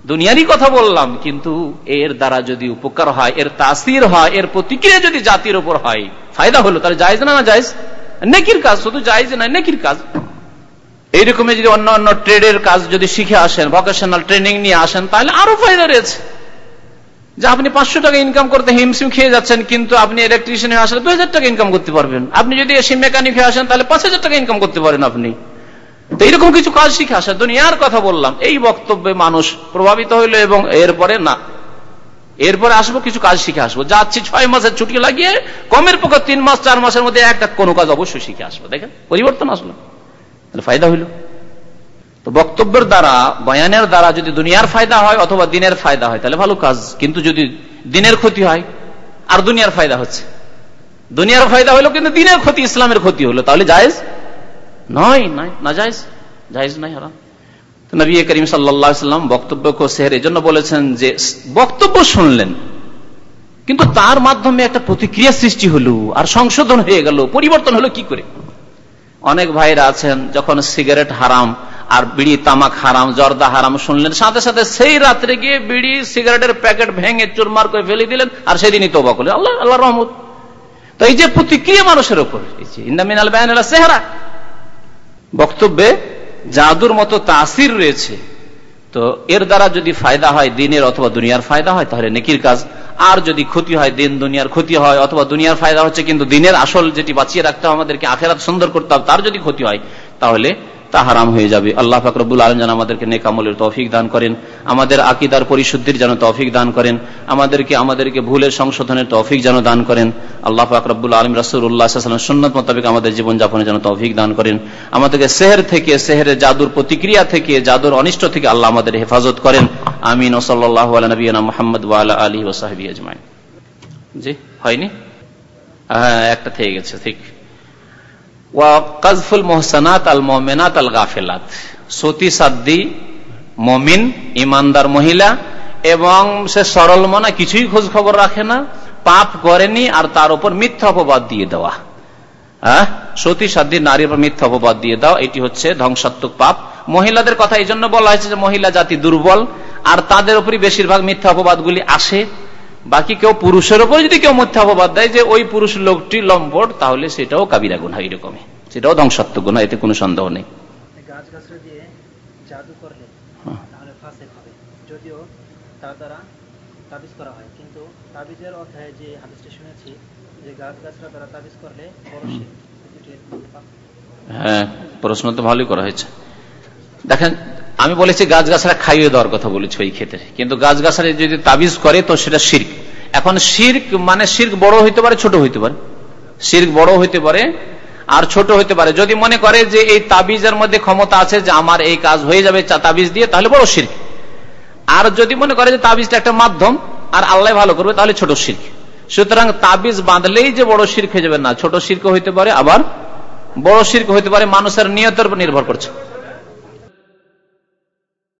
দুনিয়ারই কথা বললাম, কিন্তু এর দ্বারা যদি উপকার হয়, এর তাসির হয়, এর প্রতিক্রিয়া যদি জাতির উপর হয়, ফায়দা হলো, তাহলে যাইজ না না যাইজ নেকির কাজ, শুধু যাইজ না, নেকির কাজ। এইরকম যদি অন্য অন্য ট্রেডের কাজ যদি শিখে আসেন ভোকেশনাল ট্রেনিং নিয়ে আসেন, তাহলে আরও ফায়দা রয়েছে। যে আপনি পাঁচশো টাকা ইনকাম করতে হিমসিম খেয়ে যাচ্ছেন, কিন্তু আপনি ইলেকট্রিশিয়ান হয়ে আসলে দু হাজার টাকা ইনকাম করতে পারবেন। আপনি যদি এসি মেকানিক হয়ে আসেন, তাহলে পাঁচ হাজার টাকা ইনকাম করতে পারেন আপনি। তো এইরকম কিছু কাজ শিখে আসা। দুনিয়ার কথা বললাম, এই বক্তব্যে মানুষ প্রভাবিত হইল এবং এরপরে না। এরপরে আসব, কিছু কাজ শিখে আসব। যাচ্ছি ছয় মাসের ছুটি লাগিয়ে, কমের পক্ষে তিন মাস, চার মাসের মধ্যে একটা কোনো কাজ অবশ্যই শিখে আসব। দেখেন, পরিবর্তন আসলো। ফায়দা হইল। তো বক্তব্যের দ্বারা, বয়ানের দ্বারা যদি দুনিয়ার ফায়দা হয় অথবা দিনের ফায়দা হয়, তাহলে ভালো কাজ। কিন্তু যদি দিনের ক্ষতি হয়, আর দুনিয়ার ফায়দা হচ্ছে। দুনিয়ার ফায়দা হলো কিন্তু দিনের ক্ষতি, ইসলামের ক্ষতি হলো। তাহলে জায়েজ? নয় নয়, না জায়েজ। জায়েজ নয়, হারাম। নবী করিম সাল্লাম বক্তব্য এই জন্য বলেছেন যে, বক্তব্য শুনলেন, কিন্তু তার মাধ্যমে একটা প্রতিক্রিয়া সৃষ্টি হলো, আর সংশোধন হয়ে গেল, পরিবর্তন হলো কি করে? অনেক ভাইরা আছেন, যখন সিগারেট হারাম আর বিড়ি, তামাক হারাম, জর্দা হারাম শুনলেন। সাথে সাথে সেই রাত্রে গিয়ে বিড়ি, সিগারেটের প্যাকেট ভেঙে চুরমার করে ফেলে দিলেন আর সেদিনই তোবা করলেন। আল্লাহ আল্লাহ রহমত। তো এই যে প্রতিক্রিয়া মানুষের উপর চেহারা বক্তব্যে জাদুর মতো তাসির রয়েছে। তো এর দ্বারা যদি ফায়দা হয় দিনের অথবা দুনিয়ার ফায়দা হয়, তাহলে নেকির কাজ। আর যদি ক্ষতি হয়, দিন দুনিয়ার ক্ষতি হয়, অথবা দুনিয়ার ফায়দা হচ্ছে কিন্তু দিনের আসল যেটি বাঁচিয়ে রাখতে হবে, আমাদেরকে আখেরাত সুন্দর করতে হবে, তার যদি ক্ষতি হয়, তাহলে তা হারাম হয়ে যাবে। আল্লাহ ফাকরবুল আলম যেন আমাদেরকে নেকামলের তৌফিক দান করেন, আমাদের আকিদার পরিশুদ্ধির যেন তৌফিক দান করেন, আমাদেরকে আমাদেরকে ভুলের সংশোধনের তৌফিক যেন দান করেন। আল্লাহ ফাকরবুল আলম রাসুল্লাহ সুন্নত মোতাবেক আমাদের জীবনযাপনের যেন তৌফিক দান করেন। আমাদেরকে সেহের থেকে সেহের জাদুর প্রতিক্রিয়া থেকে, জাদুর অনিষ্ট থেকে আল্লাহ আমাদের হেফাজত করেন। আমিন। ওসল্লাহ নবীনা মোহাম্মদ ওয়ালা আলী ওসাহাবি আজমাইন। জি, হয়নি? হ্যাঁ একটা থেকে গেছে, ঠিক। ওয়াকফুল মোহসানাত আল মোমেনাত আল গাফেলাত সতী সাদ্দি মমিন ইমানদার মহিলা এবং সে সরল মনা কিছুই খোঁজ খবর রাখে না পাপ করেনি আর তার উপর মিথ্যা অপবাদ দিয়ে দেওয়া হ্যাঁ সতী সাদ্দি নারীর উপর মিথ্যা অপবাদ দিয়ে দেওয়া এটি হচ্ছে ধ্বংসাত্মক পাপ মহিলাদের কথা এই জন্য বলা হয়েছে যে মহিলা জাতি দুর্বল আর তাদের উপরই বেশিরভাগ মিথ্যা অপবাদগুলি আসে বাকি কেউ পুরুষের উপর যদি কেউ মিথ্যা অপবাদ দেয় যে ওই পুরুষ লোকটি লম্পট তাহলে সেটাও কাবিরা গুণা এরকমই সেটাও ধ্বংসাত্মক গুণা এতে কোনো সন্দেহ নেই। যদিও তার দ্বারা তাবিজ করা হয় কিন্তু তাবিজের অধ্যায়ে যে হাদিসটি শুনেছি যে গাছ গাছরা দ্বারা তাবিজ করলে হ্যাঁ প্রশ্ন তো ভালোই করা হয়েছে। দেখেন আমি বলেছি গাছ গাছরা খাইয়ে দেওয়ার কথা বলেছি ওই ক্ষেত্রে। কিন্তু গাছ গাছরা যদি তাবিজ করে, তো সেটা শির্ক। এখন শির্ক মানে শির্ক বড় হইতে পারে, ছোট হইতে পারে। শির্ক বড় হইতে পারে আর ছোট হইতে পারে। যদি মনে করে যে এই তাবিজের মধ্যে ক্ষমতা আছে যে আমার এই কাজ হয়ে যাবে তাবিজ দিয়ে, তাহলে বড় শির্ক। আর যদি মনে করে যে তাবিজটা একটা মাধ্যম, আর আল্লাহ ভালো করবে, তাহলে ছোট শির্ক। সুতরাং তাবিজ বাঁধলেই যে বড় শির্ক হয়ে যাবে না। ছোট শির্ক হইতে পারে, আবার বড় শির্ক হইতে পারে, মানুষের নিয়তের উপর নির্ভর করছে।